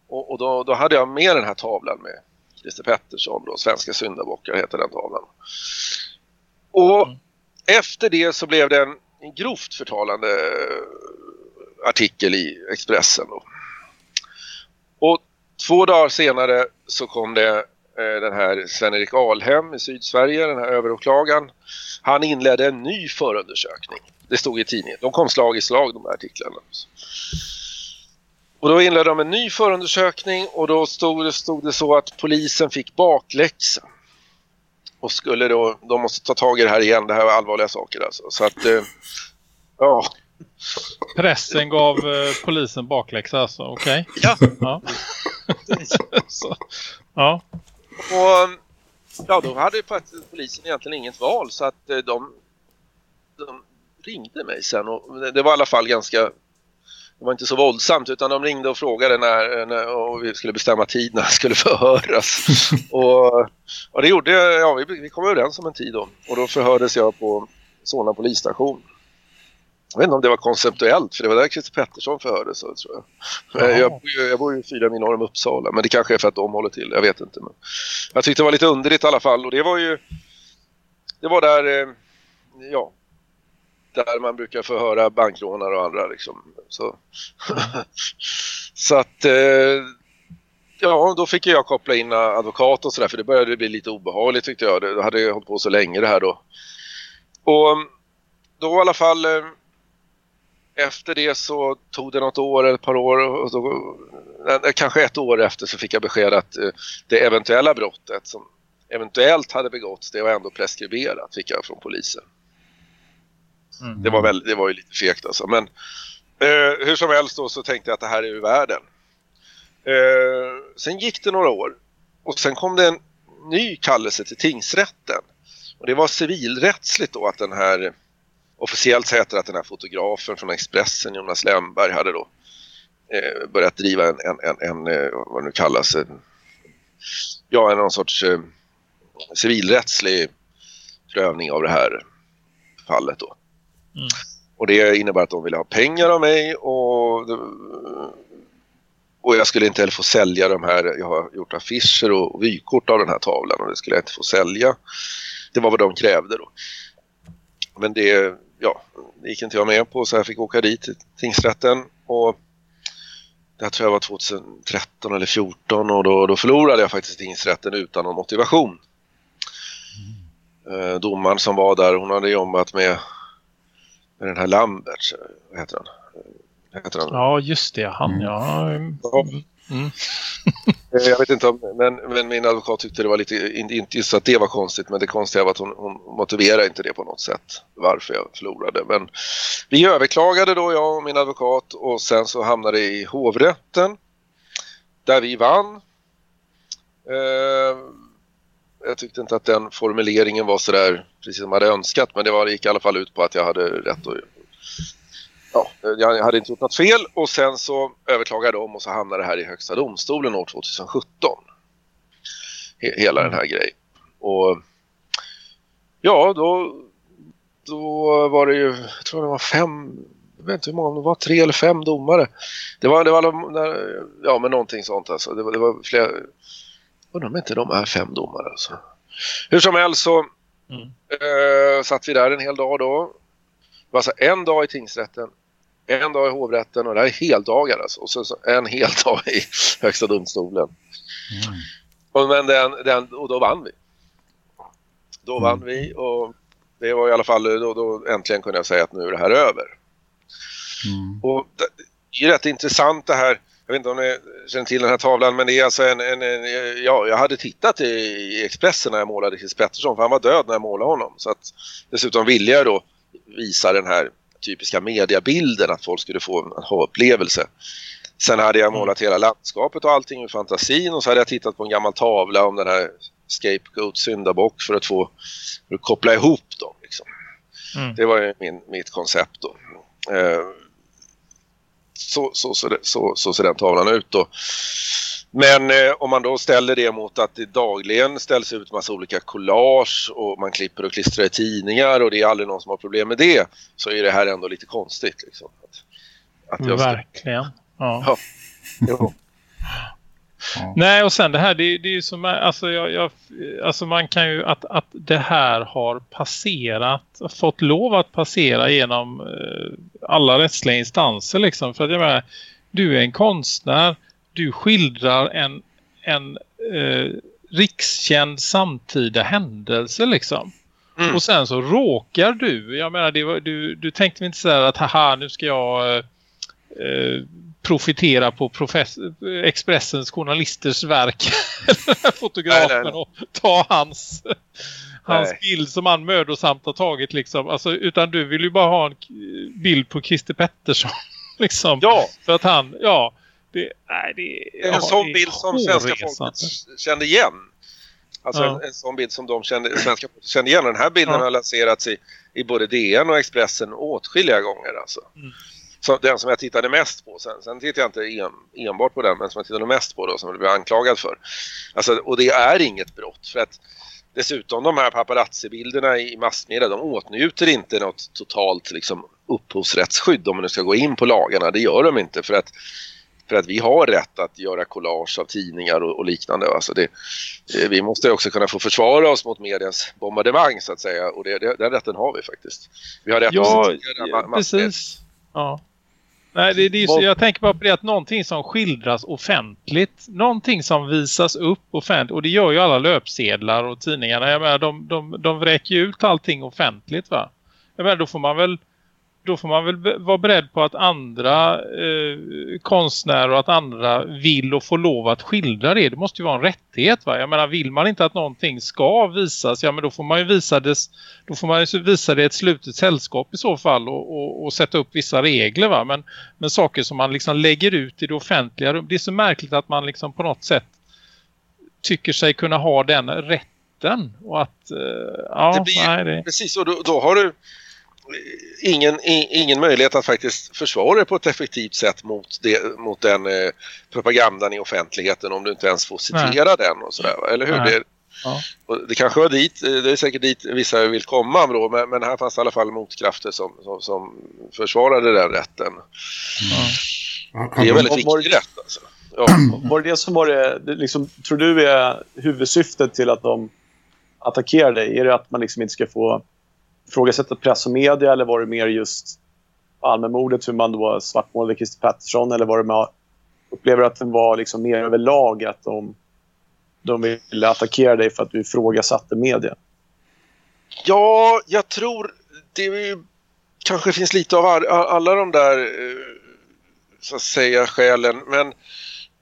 Och, och då, då hade jag med den här tavlan med Christer Pettersson då, Svenska syndabockar heter den tavlan. Och Mm. efter det så blev det en, en grovt förtalande eh, artikel i Expressen då. Och två dagar senare så kom det eh, den här Sven-Erik Alhem i Sydsverige, den här överåklagaren. Han inledde en ny förundersökning. Det stod i tidningen. De kom slag i slag de här artiklarna. Och då inledde de en ny förundersökning och då stod, stod det så att polisen fick bakläxa. Och skulle då, de måste ta tag i det här igen, det här var allvarliga saker alltså. Så att, eh, ja. Pressen gav eh, polisen bakläxa alltså, okej. Ja. Ja. Så, ja. Och ja, då hade ju faktiskt polisen egentligen inget val så att eh, de, de ringde mig sen och det, det var i alla fall ganska det var inte så våldsamt utan de ringde och frågade när, när och vi skulle bestämma tid när det skulle förhöras. och, och det gjorde, ja vi, vi kom överens om en tid då och då förhördes jag på Solna polisstation. Jag vet inte om det var konceptuellt, för det var där Christer Pettersson förhördes, tror jag. Jaha. Jag, bor ju- jag bor ju fyra mil norr om Uppsala, men det kanske är för att de håller till, jag vet inte. Men jag tyckte det var lite underligt i alla fall, och det var ju... Det var där, eh, ja, där man brukar få höra bankrånare och andra liksom. Så, så att, eh, ja, då fick jag koppla in advokat och sådär, för det började bli lite obehagligt tyckte jag. Det hade ju hållit på så länge det här då. Och mm, då i alla fall eh, efter det så tog det något år, ett par år och då, eh, kanske ett år efter så fick jag besked att eh, det eventuella brottet som eventuellt hade begåtts det var ändå preskriberat fick jag från polisen. Mm. Det var, väl, det var ju lite fegt alltså. Men eh, hur som helst då så tänkte jag att det här är ur världen. Eh, sen gick det några år och sen kom det en ny kallelse till tingsrätten. Och det var civilrättsligt då att den här, officiellt så heter det att den här fotografen från Expressen, Jonas Lemberg, hade då eh, börjat driva en, en, en, en eh, vad det nu kallas, en, ja, en någon sorts eh, civilrättslig prövning av det här fallet då. Mm. Och det innebär att de ville ha pengar av mig och, och jag skulle inte heller få sälja de här, jag har gjort affischer och vykort av den här tavlan och det skulle jag inte få sälja. Det var vad de krävde då. Men det, ja, det gick inte jag med på så jag fick åka dit till tingsrätten och det här tror jag var 2013 eller 2014 och då, då förlorade jag faktiskt tingsrätten utan någon motivation. Eh, domaren som var där, hon hade jobbat med, med den här Lambert, heter han? Heter han? Ja, just det. Han, Mm. ja. mm, Ja. Mm. Eh, Jag vet inte om, men, men min advokat tyckte det var lite, inte, inte just att det var konstigt, men det konstiga var att hon, hon motiverade inte det på något sätt, varför jag förlorade. Men vi överklagade då, jag och min advokat, och sen så hamnade det i hovrätten, där vi vann. Eh, jag tyckte inte att den formuleringen var sådär precis som jag hade önskat, men det, var, det gick i alla fall ut på att jag hade rätt att ja, jag hade inte gjort något fel och sen så överklagade de och så hamnade det här i Högsta domstolen år 2017. He- hela den här grejen. Och ja, då, då var det ju, jag tror det var fem, jag vet inte hur många, det var tre eller fem domare. Det var, det var alla- ja men någonting sånt alltså. Det var, det var flera, undrar om inte de är fem domare alltså. Hur som helst så Mm. eh, satt vi där en hel dag då. Det var alltså en dag i tingsrätten, en dag i hovrätten och det här är heldagar alltså. Och så, så en hel dag i högsta domstolen. Mm. Och, men den, den, och då vann vi. Då Mm. vann vi och det var i alla fall, då, då äntligen kunde jag säga att nu är det här över. Mm. Och det är rätt intressant det här. Jag vet inte om ni känner till den här tavlan men det är alltså en, en, en ja, jag hade tittat i, i Expressen när jag målade Chris Pettersson för han var död när jag målade honom. Så att, dessutom ville jag då visa den här typiska mediabilden att folk skulle få en ha-upplevelse. Sen hade jag målat hela landskapet och allting ur fantasin och så hade jag tittat på en gammal tavla om den här scapegoat syndabock för att få för att koppla ihop dem. Liksom. Mm. Det var ju min, mitt koncept då. Eh, så, så, så, så, så ser den tavlan ut då. Men eh, om man då ställer det mot att det dagligen ställs ut massa olika collage och man klipper och klistrar i tidningar och det är aldrig någon som har problem med det så är det här ändå lite konstigt. Liksom. Att, att jag ska, Verkligen. Ja. Ja. Nej, och sen det här, det, det är ju som, alltså, jag, jag, alltså man kan ju, att, att det här har passerat, fått lov att passera genom eh, alla rättsliga instanser liksom. För att jag menar, du är en konstnär, du skildrar en, en eh, rikskänd samtida händelse liksom. Mm. Och sen så råkar du, jag menar, det var, du, du tänkte inte sådär att haha, nu ska jag eh, eh, profitera på Expressens journalisters verk fotografen Nej, nej, nej. och ta hans hans bild som han mödosamt har tagit liksom. Alltså, utan du vill ju bara ha en bild på Christer Pettersson liksom. Ja, För att han, ja det, nej, det, en ja, sån det bild som svenska folket kände igen. Alltså Ja. en, en sån bild som de kände, svenska folket kände igen. Den här bilden Ja. har lanserats i, i både DN och Expressen åtskilliga gånger. Alltså. Mm. Så den som jag tittade mest på, sen, sen tittade jag inte en, enbart på den, men som jag tittade mest på då, som jag blev anklagad för. Alltså, och det är inget brott, för att dessutom de här paparazzi-bilderna i massmedia, de åtnjuter inte något totalt liksom, upphovsrättsskydd om man nu ska gå in på lagarna. Det gör de inte för att, för att vi har rätt att göra collage av tidningar och, och liknande. Alltså det, eh, vi måste också kunna få försvara oss mot medias bombardemang så att säga och det, det, den rätten har vi faktiskt. Vi har rätt Ja, att citera massmedia. precis. Ja. Nej, det, det är så, jag tänker bara på det att någonting som skildras offentligt, någonting som visas upp offentligt, och det gör ju alla löpsedlar och tidningarna, jag menar, de, de, de vräker ju ut allting offentligt va? Jag menar, då får man väl då får man väl vara beredd på att andra eh, konstnärer och att andra vill och får lov att skildra det. Det måste ju vara en rättighet va? Jag menar, vill man inte att någonting ska visas, ja men då får man ju visa det, då får man ju visa det i ett slutet sällskap i så fall och, och, och sätta upp vissa regler va. Men, men saker som man liksom lägger ut i det offentliga rum, det är så märkligt att man liksom på något sätt tycker sig kunna ha den rätten och att, eh, ja, Det blir- nej det... Precis, och då, då har du ingen, ingen möjlighet att faktiskt försvara dig på ett effektivt sätt mot, det, mot den eh, propagandan i offentligheten om du inte ens får citera den och sådär, eller hur? Nej. Det, Ja. och det kanske var dit, eh, det är säkert dit vissa vill komma då, men, men här fanns det i alla fall motkrafter som, som, som försvarade den rätten. Det är en väldigt Var- viktig rätt alltså. Ja. Var det det som var det, det liksom, tror du är huvudsyftet till att de attackerar dig? Är det att man liksom inte ska få ifrågasätta press och media eller var det mer just allmänmordet hur man då svartmålade Christer Pettersson eller var det man upplever att det var liksom mer överlag att de, de ville attackera dig för att du ifrågasatte media? Ja, jag tror det är ju, kanske finns lite av alla de där eh, så att säga skälen. Men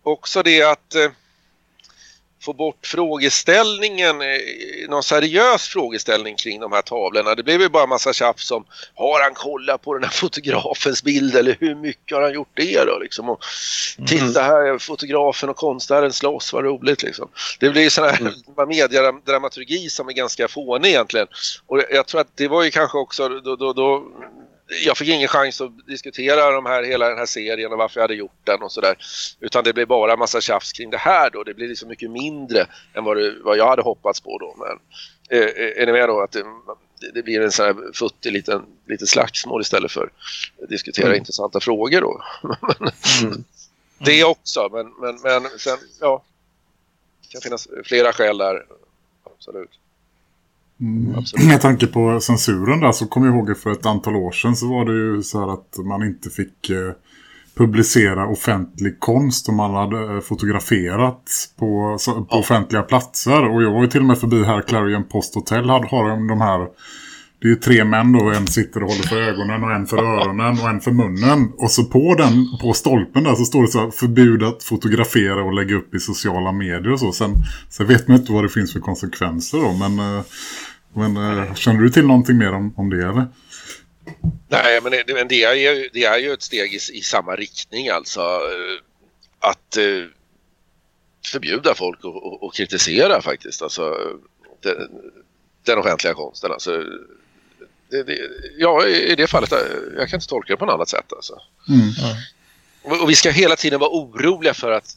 också det att eh, få bort frågeställningen, eh, någon seriös frågeställning kring de här tavlorna. Det blev ju bara en massa tjafs om har han kollat på den här fotografens bild eller hur mycket har han gjort det då liksom. Och, Titta här, fotografen och konstnären slåss, vad roligt liksom. Det blir ju sån här mm. mediedramaturgi som är ganska fånig egentligen. Och jag tror att det var ju kanske också då, då, då jag fick ingen chans att diskutera de här, hela den här serien och varför jag hade gjort den och sådär. Utan det blev bara massa tjafs kring det här då. Det blir liksom mycket mindre än vad, det, vad jag hade hoppats på då. Men eh, är ni med då att det, det blir en sån här futtig liten, liten slagsmål istället för att diskutera mm. intressanta frågor då. mm. Det också, men, men, men sen, ja. Det kan finnas flera skäl där. Absolut. Mm. Med tanke på censuren där så kommer jag ihåg för ett antal år sedan så var det ju så här att man inte fick eh, publicera offentlig konst om man hade eh, fotograferat på, på ja. offentliga platser. Och jag var ju till och med förbi här Clarion Post Hotel har, har de, de här det är tre män då, en sitter och håller för ögonen och en för öronen och en för munnen. Och så på den, på stolpen där så står det så här, förbud att fotografera och lägga upp i sociala medier och så. Sen, sen vet man inte vad det finns för konsekvenser då, men, men känner du till någonting mer om, om det eller? Nej, men det, men det, är, ju, det är ju ett steg i, i samma riktning alltså. Att eh, förbjuda folk att kritisera faktiskt. Alltså, det, den offentliga konsten. Alltså, det, det, ja, i det fallet, jag kan inte tolka det på något annat sätt. Alltså. Mm. Och, och vi ska hela tiden vara oroliga för att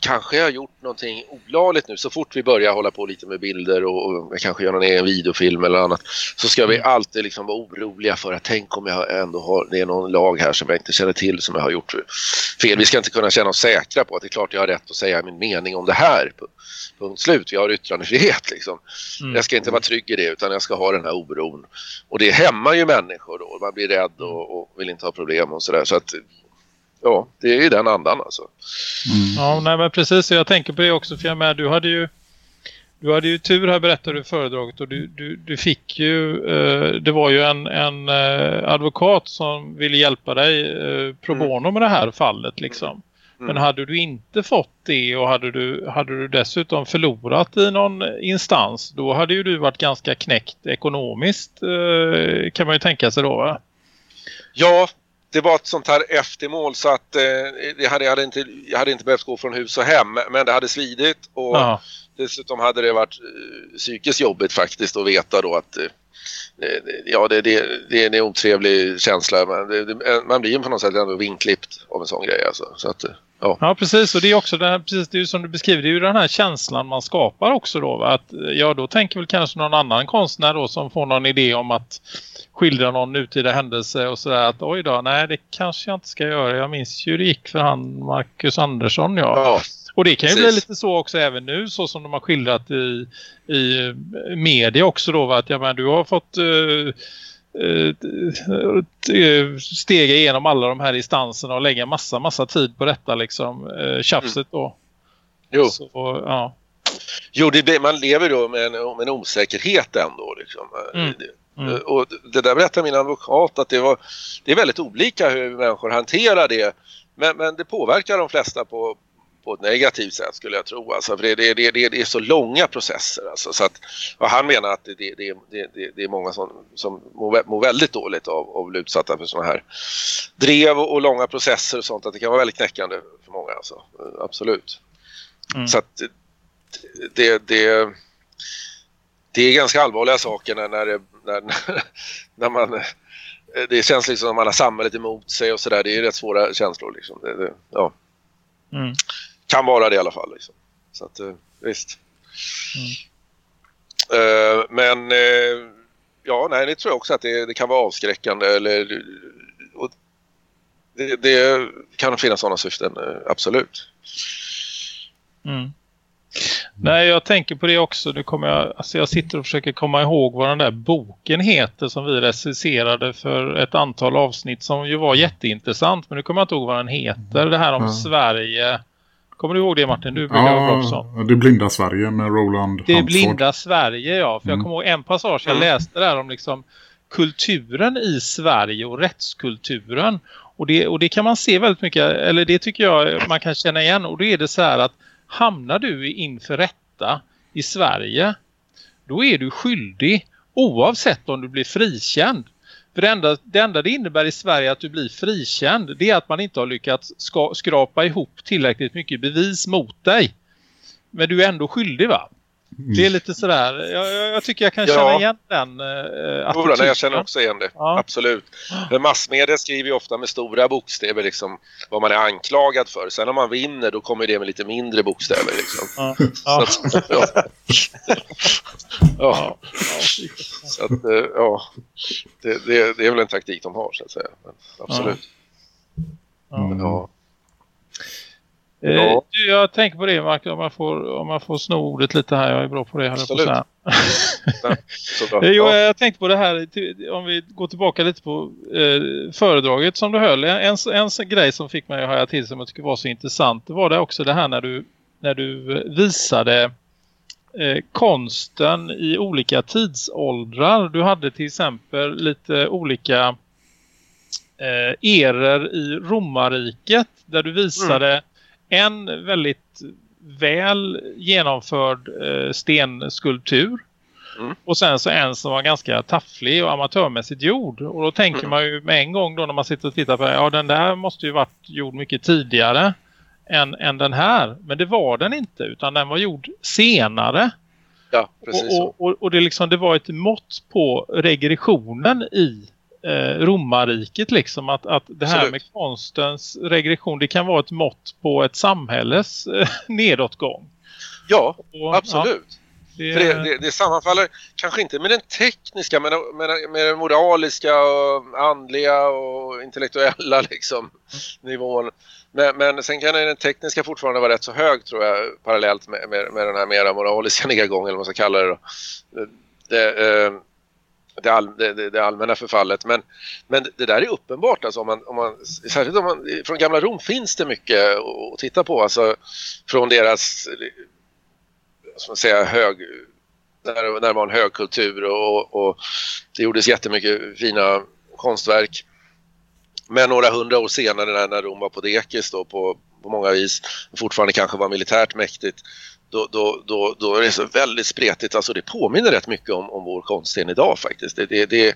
kanske jag har gjort någonting olagligt nu. Så fort vi börjar hålla på lite med bilder och, och kanske göra egen videofilm eller annat så ska vi alltid liksom vara oroliga för att tänk om jag ändå har, det är någon lag här som jag inte känner till som jag har gjort fel. Vi ska inte kunna känna oss säkra på att det är klart jag har rätt att säga min mening om det här. Punkt slut. Vi har yttrandefrihet liksom. Mm. Jag ska inte vara trygg i det utan jag ska ha den här oron. Och det hämmar ju människor då. Man blir rädd och, och vill inte ha problem och sådär. Så att ja, det är ju den andan alltså. Mm. Ja, nej men precis. Jag tänker på det också för jag med, du hade ju du hade ju tur här berättade du föredraget och du, du, du fick ju, eh, det var ju en, en eh, advokat som ville hjälpa dig eh, pro bono mm. med det här fallet liksom. Mm. Men hade du inte fått det och hade du, hade du dessutom förlorat i någon instans då hade ju du varit ganska knäckt ekonomiskt eh, kan man ju tänka sig då va? Ja, det var ett sånt här eftermål så att eh, jag, hade, jag, hade inte, jag hade inte behövt gå från hus och hem men det hade svidit och Aha. dessutom hade det varit eh, psykiskt jobbigt faktiskt att veta då att eh, ja det, det, det, är en otrevlig känsla men det, man blir ju på något sätt ändå vinklippt av en sån grej alltså. så att Ja, precis. Och det är också den här, precis det är som du beskriver, det är ju den här känslan man skapar också då. va? Att, ja, då tänker väl kanske någon annan konstnär då som får någon idé om att skildra någon nutida händelse och sådär. Att oj då, nej det kanske jag inte ska göra. Jag minns ju det gick för han Marcus Andersson, ja. Ja, Och det kan ju Precis. bli lite så också även nu så som de har skildrat i, i eh, media också då va? att ja, men du har fått eh, eh, stega igenom alla de här instanserna och lägga massa massa tid på detta liksom eh, tjafset då. jo. Så, ja. jo det, blir- man lever då med en, med en osäkerhet ändå. Liksom. Mm. Mm. Och det där berättar min advokat att det, var, det är väldigt olika hur människor hanterar det. Men, men det påverkar de flesta på, på ett negativt sätt skulle jag tro. Alltså, för det, det, det, det, är så långa processer. Alltså, så att, han menar att det, det, det, det, är många som, som mår, mår väldigt dåligt av, av att bli utsatta för sådana här drev och, och långa processer och sånt. Att det kan vara väldigt knäckande för många. Alltså. Eh, Absolut. Mm. Så att det, det, det är ganska allvarliga saker när, när, det, när, när man det känns liksom som man har samhället emot sig och sådär. Det är rätt svåra känslor liksom. Det, det, ja, Mm. kan vara det i alla fall. Liksom. Så att, eh, visst. Mm. Eh, men eh, ja, nej, det tror jag också att det, det kan vara avskräckande. Eller, det, det kan finnas sådana syften, absolut. Mm. Nej, jag tänker på det också. Nu kommer jag, alltså jag sitter och försöker komma ihåg vad den där boken heter som vi recenserade för ett antal avsnitt som ju var jätteintressant. Men nu kommer jag inte ihåg vad den heter. Det här om Ja. Sverige. Kommer du ihåg det Martin? Du brukar vara bra på sånt. Ja, det blinda Sverige med Roland Det är Huntford. blinda Sverige, ja. För jag Mm. kommer ihåg en passage jag läste där om liksom kulturen i Sverige och rättskulturen. Och det, och det kan man se väldigt mycket, eller det tycker jag man kan känna igen. Och då är det så här att hamnar du inför rätta i Sverige, då är du skyldig oavsett om du blir frikänd. För det enda, det enda det innebär i Sverige att du blir frikänd det är att man inte har lyckats ska, skrapa ihop tillräckligt mycket bevis mot dig. Men du är ändå skyldig va? Mm. Det är lite sådär, jag, jag, tycker jag kan Ja. känna igen den Jo, då, nej, jag känner också igen det. Ja. Absolut. Men massmedia skriver ju ofta med stora bokstäver liksom, vad man är anklagad för. Sen om man vinner då kommer det med lite mindre bokstäver. Liksom. Ja. Så Ja. att, ja. ja. Ja. Så att, eh, ja. Det, det, det är väl en taktik de har så att säga. Men, absolut. Ja. Mm. Ja. Eh, Ja. du, jag tänker på det Mark, om jag får, om får sno ordet lite här. Jag är bra på det. jag på Absolut. säga. Så bra. Jo, Ja. jag tänkte på det här, om vi går tillbaka lite på eh, föredraget som du höll. En, en, en grej som fick mig att höja till som jag tycker var så intressant, var det också det här när du, när du visade eh, konsten i olika tidsåldrar. Du hade till exempel lite olika eh, eror i romarriket där du visade en väldigt väl genomförd eh, stenskulptur Mm. och sen så en som var ganska tafflig och amatörmässigt gjord. Och då tänker Mm. man ju med en gång då när man sitter och tittar på ja den där måste ju varit gjord mycket tidigare än, än den här. Men det var den inte utan den var gjord senare. ja, precis så. Och, och, och det, liksom, det var ett mått på regressionen i eh, romarriket. Liksom, att, att det här Absolut. med konstens regression det kan vara ett mått på ett samhälles eh, nedåtgång. Ja, Och, absolut. Ja, För det, det, det sammanfaller kanske inte med den tekniska men med, med den moraliska och andliga och intellektuella liksom, nivån. Men, men sen kan den tekniska fortfarande vara rätt så hög tror jag parallellt med, med, med den här mera moraliska nedgången eller vad man ska kalla det då. Det, eh, det, all, det, det, allmänna förfallet. Men, men det där är uppenbart. Alltså, om man, om man, särskilt om man, från gamla Rom finns det mycket att titta på. Alltså, från deras som man säga, hög, när, när det var en högkultur och, och det gjordes jättemycket fina konstverk. Men några hundra år senare när, när Rom var på dekis då på, på många vis fortfarande kanske var militärt mäktigt då, då, då, då är det så väldigt spretigt. Alltså det påminner rätt mycket om, om vår konstscen idag faktiskt. Det, det, det,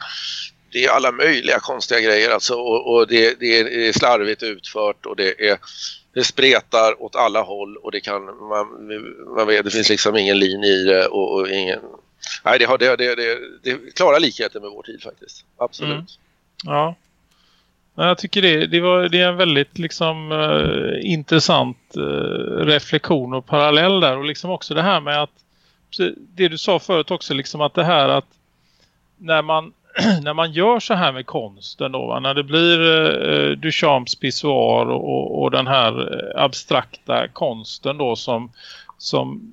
det är alla möjliga konstiga grejer alltså och, och det, det är slarvigt utfört och det är det spretar åt alla håll och det kan man, man vet, det finns liksom ingen linje i det och, och ingen nej det har det, det, det, det klara likheter med vår tid faktiskt absolut Mm. Ja. Jag tycker det, det, var, det är en väldigt liksom, eh, intressant eh, reflektion och parallell där. Och liksom också det här med att det du sa förut också liksom att det här att när man när man gör så här med konsten då, va? när det blir eh, Duchamps pissoir och, och den här eh, abstrakta konsten då som, som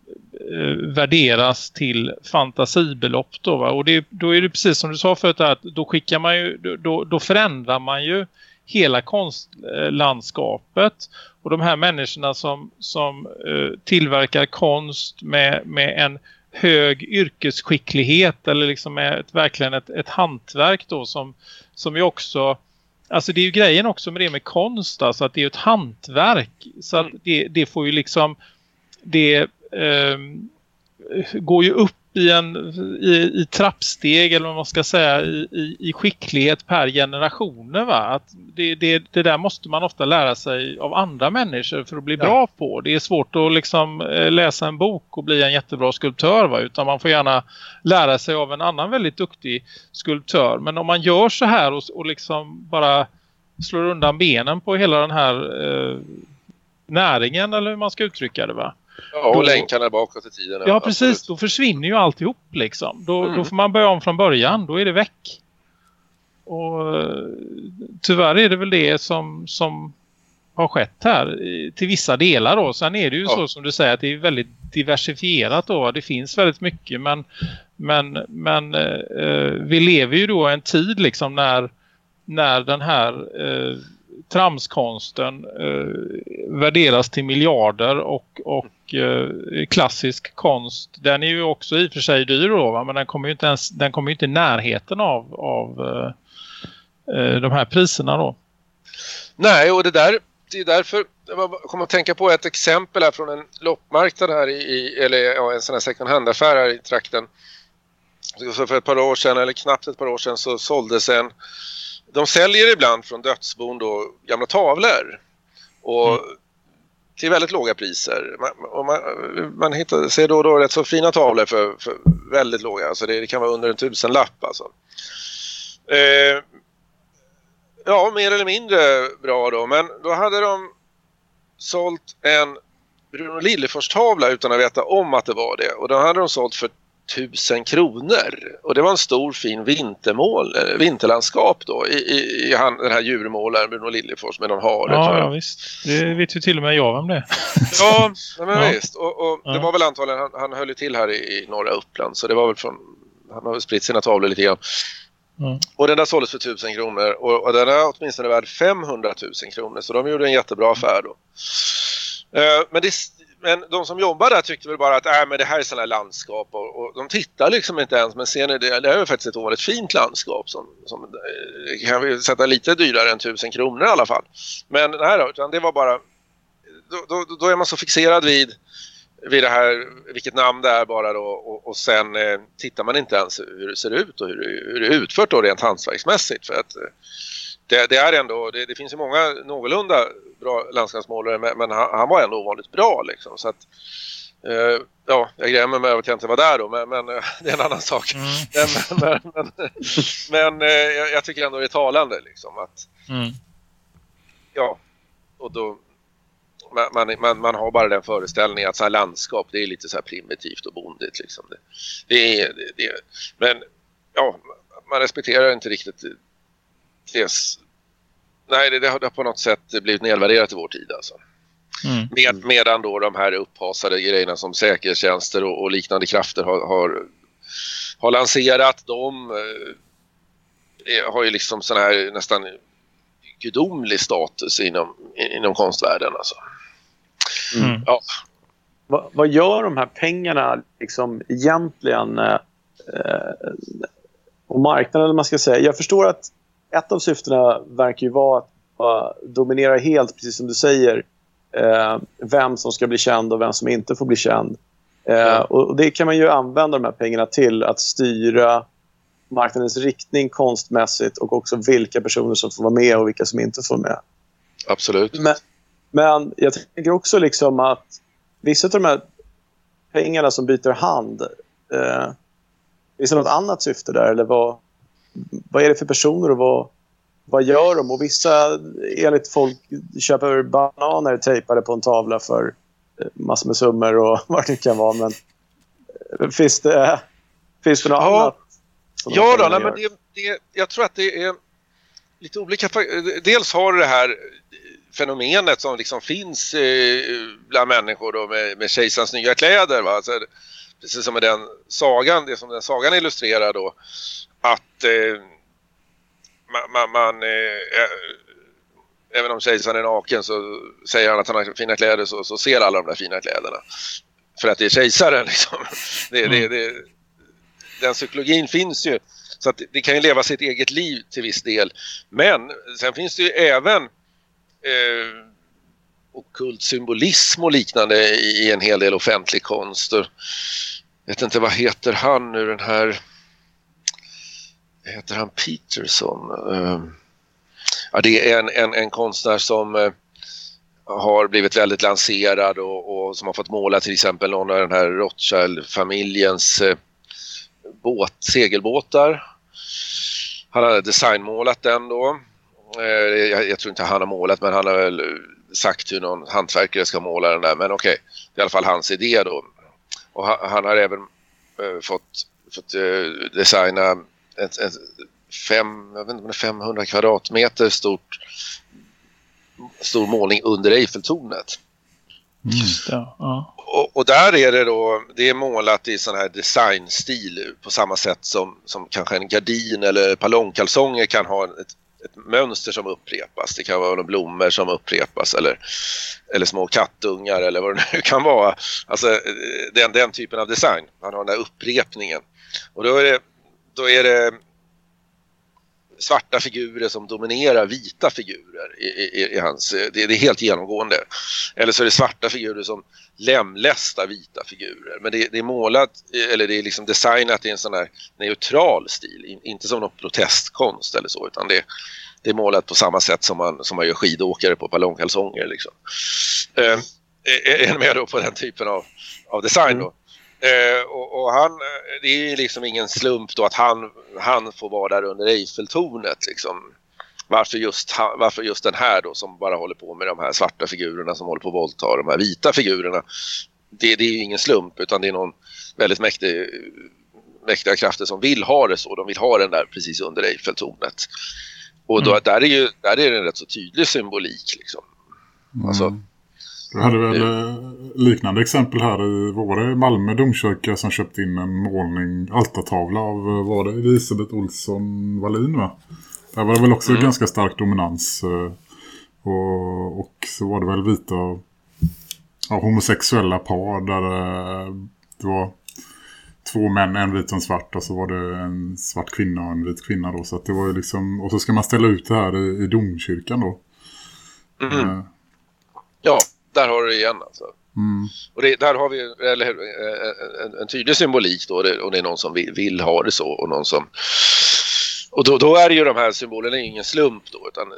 värderas till fantasibelopp då va? och det, då är det precis som du sa förut att då skickar man ju, då, då förändrar man ju hela konstlandskapet och de här människorna som, som eh, tillverkar konst med, med en hög yrkesskicklighet eller liksom ett, verkligen ett, ett hantverk då som, som ju också alltså det är ju grejen också med det med konst alltså att det är ett hantverk så att mm. det, det får ju liksom det eh, går ju upp i, en, i, i trappsteg eller vad man ska säga i, i, i skicklighet per generationer va? Att det, det, det där måste man ofta lära sig av andra människor för att bli ja. bra på. Det är svårt att liksom eh, läsa en bok och bli en jättebra skulptör va? utan man får gärna lära sig av en annan väldigt duktig skulptör. Men om man gör så här och, och liksom bara slår undan benen på hela den här eh, näringen eller hur man ska uttrycka det va? Ja, och då, länkarna bakåt i tiden. Ja, precis. Absolut. Då försvinner ju alltihop liksom. Då, mm. då får man börja om från början. Då är det väck. Och tyvärr är det väl det som, som har skett här till vissa delar då. Sen är det ju ja. så som du säger att det är väldigt diversifierat då. Det finns väldigt mycket men, men, men eh, vi lever ju då en tid liksom när, när den här eh, tramskonsten eh, värderas till miljarder och, och eh, klassisk konst den är ju också i och för sig dyr då va? men den kommer ju inte ens den kommer inte i närheten av, av eh, eh, de här priserna då. Nej och det där det är därför jag kommer att tänka på ett exempel här från en loppmarknad här i, eller ja, en sån här second hand-affär här i trakten. Så för ett par år sedan eller knappt ett par år sedan så såldes en de säljer ibland från dödsbon då gamla tavlor och mm. till väldigt låga priser. Man, man, man hittar, ser då och då rätt så fina tavlor för, för väldigt låga, alltså det, det, kan vara under en tusenlapp alltså. Eh, ja, mer eller mindre bra då, men då hade de sålt en Bruno Lillefors tavla utan att veta om att det var det och då hade de sålt för tusen kronor. Och det var en stor fin vintermål, eh, vinterlandskap då i, i, i han, den här djurmålaren Bruno Lillefors med någon hare. Ja, ja, visst. Det vet ju till och med jag vem det är. ja, men ja. visst. Och, och ja. det var väl antagligen, han, han höll ju till här i, i norra Uppland så det var väl från, han har väl spritt sina tavlor lite grann. Mm. Och den där såldes för tusen kronor och, och den är åtminstone värd 500 000 kronor så de gjorde en jättebra affär då. Uh, men det, men de som jobbar där tyckte väl bara att äh, men det här är sådana landskap och, och, de tittar liksom inte ens. Men ser ni det, det är ju faktiskt ett ovanligt fint landskap som, som eh, kan vi sätta lite dyrare än tusen kronor i alla fall. Men nej då, utan det var bara då, då, då, är man så fixerad vid, vid det här, vilket namn det är bara då. Och, och sen eh, tittar man inte ens hur det ser ut och hur, hur det är utfört då rent hantverksmässigt. För att eh, det, det, är ändå, det, det, finns ju många någorlunda bra landskapsmålare men, men han, han, var ändå ovanligt bra liksom så att eh, ja, jag grämer mig över att jag inte var där då men, men eh, det är en annan sak mm. men, men, men, eh, jag, tycker ändå det är talande liksom att mm. ja, och då man, man, man, har bara den föreställningen att så här landskap det är lite så här primitivt och bondigt liksom. Det, det är, det, det, men ja, man respekterar inte riktigt tes. Nej, det, det, har på något sätt blivit nedvärderat i vår tid alltså. Mm. Med, medan då de här upphasade grejerna som säkerhetstjänster och, och liknande krafter har, har, har lanserat, de eh, har ju liksom sån här nästan gudomlig status inom, inom konstvärlden alltså. Mm. Ja. Va, vad gör de här pengarna liksom egentligen eh, eh på marknaden eller man ska säga? Jag förstår att ett av syftena verkar ju vara att uh, dominera helt, precis som du säger, uh, vem som ska bli känd och vem som inte får bli känd. Ja. och Det kan man ju använda de här pengarna till att styra marknadens riktning konstmässigt och också vilka personer som får vara med och vilka som inte får med. Absolut. Men, men jag tänker också liksom att vissa av de här pengarna som byter hand eh, finns det något annat syfte där eller vad, vad är det för personer och vad, vad gör de? Och vissa, enligt folk, köper bananer tejpade på en tavla för eh, massor med summor och vad det kan vara. Men eh, finns det, finns det något Ja. annat? Ja, då, nej, men det, det, jag tror att det är lite olika. Dels har det här fenomenet som liksom finns eh, bland människor då med, med kejsarens nya kläder. Va? Alltså, precis som med den sagan, det som den sagan illustrerar då. Att eh, man, man, man eh, eh, även om kejsaren är naken så säger han att han har fina kläder så, så ser alla de där fina kläderna. För att det är kejsaren liksom. Det, det, det, den psykologin finns ju. Så att det kan ju leva sitt eget liv till viss del. Men sen finns det ju även eh, ockult symbolism och liknande i, i en hel del offentlig konst. Jag vet inte vad heter han nu den här heter han Peterson? Ehm, ja, det är en, en, en konstnär som eh, har blivit väldigt lanserad och, och som har fått måla till exempel någon av den här Rothschild-familjens eh, båt, segelbåtar. Han har designmålat den då. Eh, jag, jag tror inte han har målat men han har väl sagt hur någon hantverkare ska måla den där. Men okej, det är i alla fall hans idé då. Och han, han har även äh, fått, fått äh, designa ett, ett fem, jag vet inte om det är 500 kvadratmeter stort stor målning under Eiffeltornet. Just det, ja. Och, och där är det då, det är målat i sån här designstil på samma sätt som, som kanske en gardin eller långkalsonger kan ha ett, ett mönster som upprepas. Det kan vara några blommor som upprepas eller, eller små kattungar eller vad det nu kan vara. Alltså eh, den, den typen av design. Man har den där upprepningen. Och då är det, då är det svarta figurer som dominerar vita figurer i, i, i hans, det, det är helt genomgående. Eller så är det svarta figurer som lemlästar vita figurer. Men det, det är målat, eller det är liksom designat i en sån här neutral stil. Inte som någon protestkonst eller så, utan det, det är målat på samma sätt som man, som man gör skidåkare på ballongkalsonger. Liksom. Eh, är, är ni med då på den typen av, av design då? Eh, och, och han, eh, det är ju liksom ingen slump då att han, han får vara där under Eiffeltornet liksom. Varför just, han, varför just den här då som bara håller på med de här svarta figurerna som håller på att våldta de här vita figurerna. Det, det är ju ingen slump utan det är någon väldigt mäktig, mäktiga krafter som vill ha det så. De vill ha den där precis under Eiffeltornet. Och då, Mm. där, är ju, där är det en rätt så tydlig symbolik liksom. Alltså- Du hade väl eh, liknande exempel här i var det Malmö domkyrka som köpte in en målning, altartavla av, eh, var det Elisabeth Olsson Wallin va? Där var det väl också Mm. ganska stark dominans. eh, Och, och så var det väl vita ja, homosexuella par där det var två män, en vit och en svart och så var det en svart kvinna och en vit kvinna då. Så det var ju liksom, och så ska man ställa ut det här i, i domkyrkan då. Mm. Eh, Ja, där har du det igen alltså. Mm. Och det, där har vi eller, hur, eh, en, en tydlig symbolik då och det, och det är någon som vill, vill ha det så och någon som och då, då är ju de här symbolerna ingen slump då utan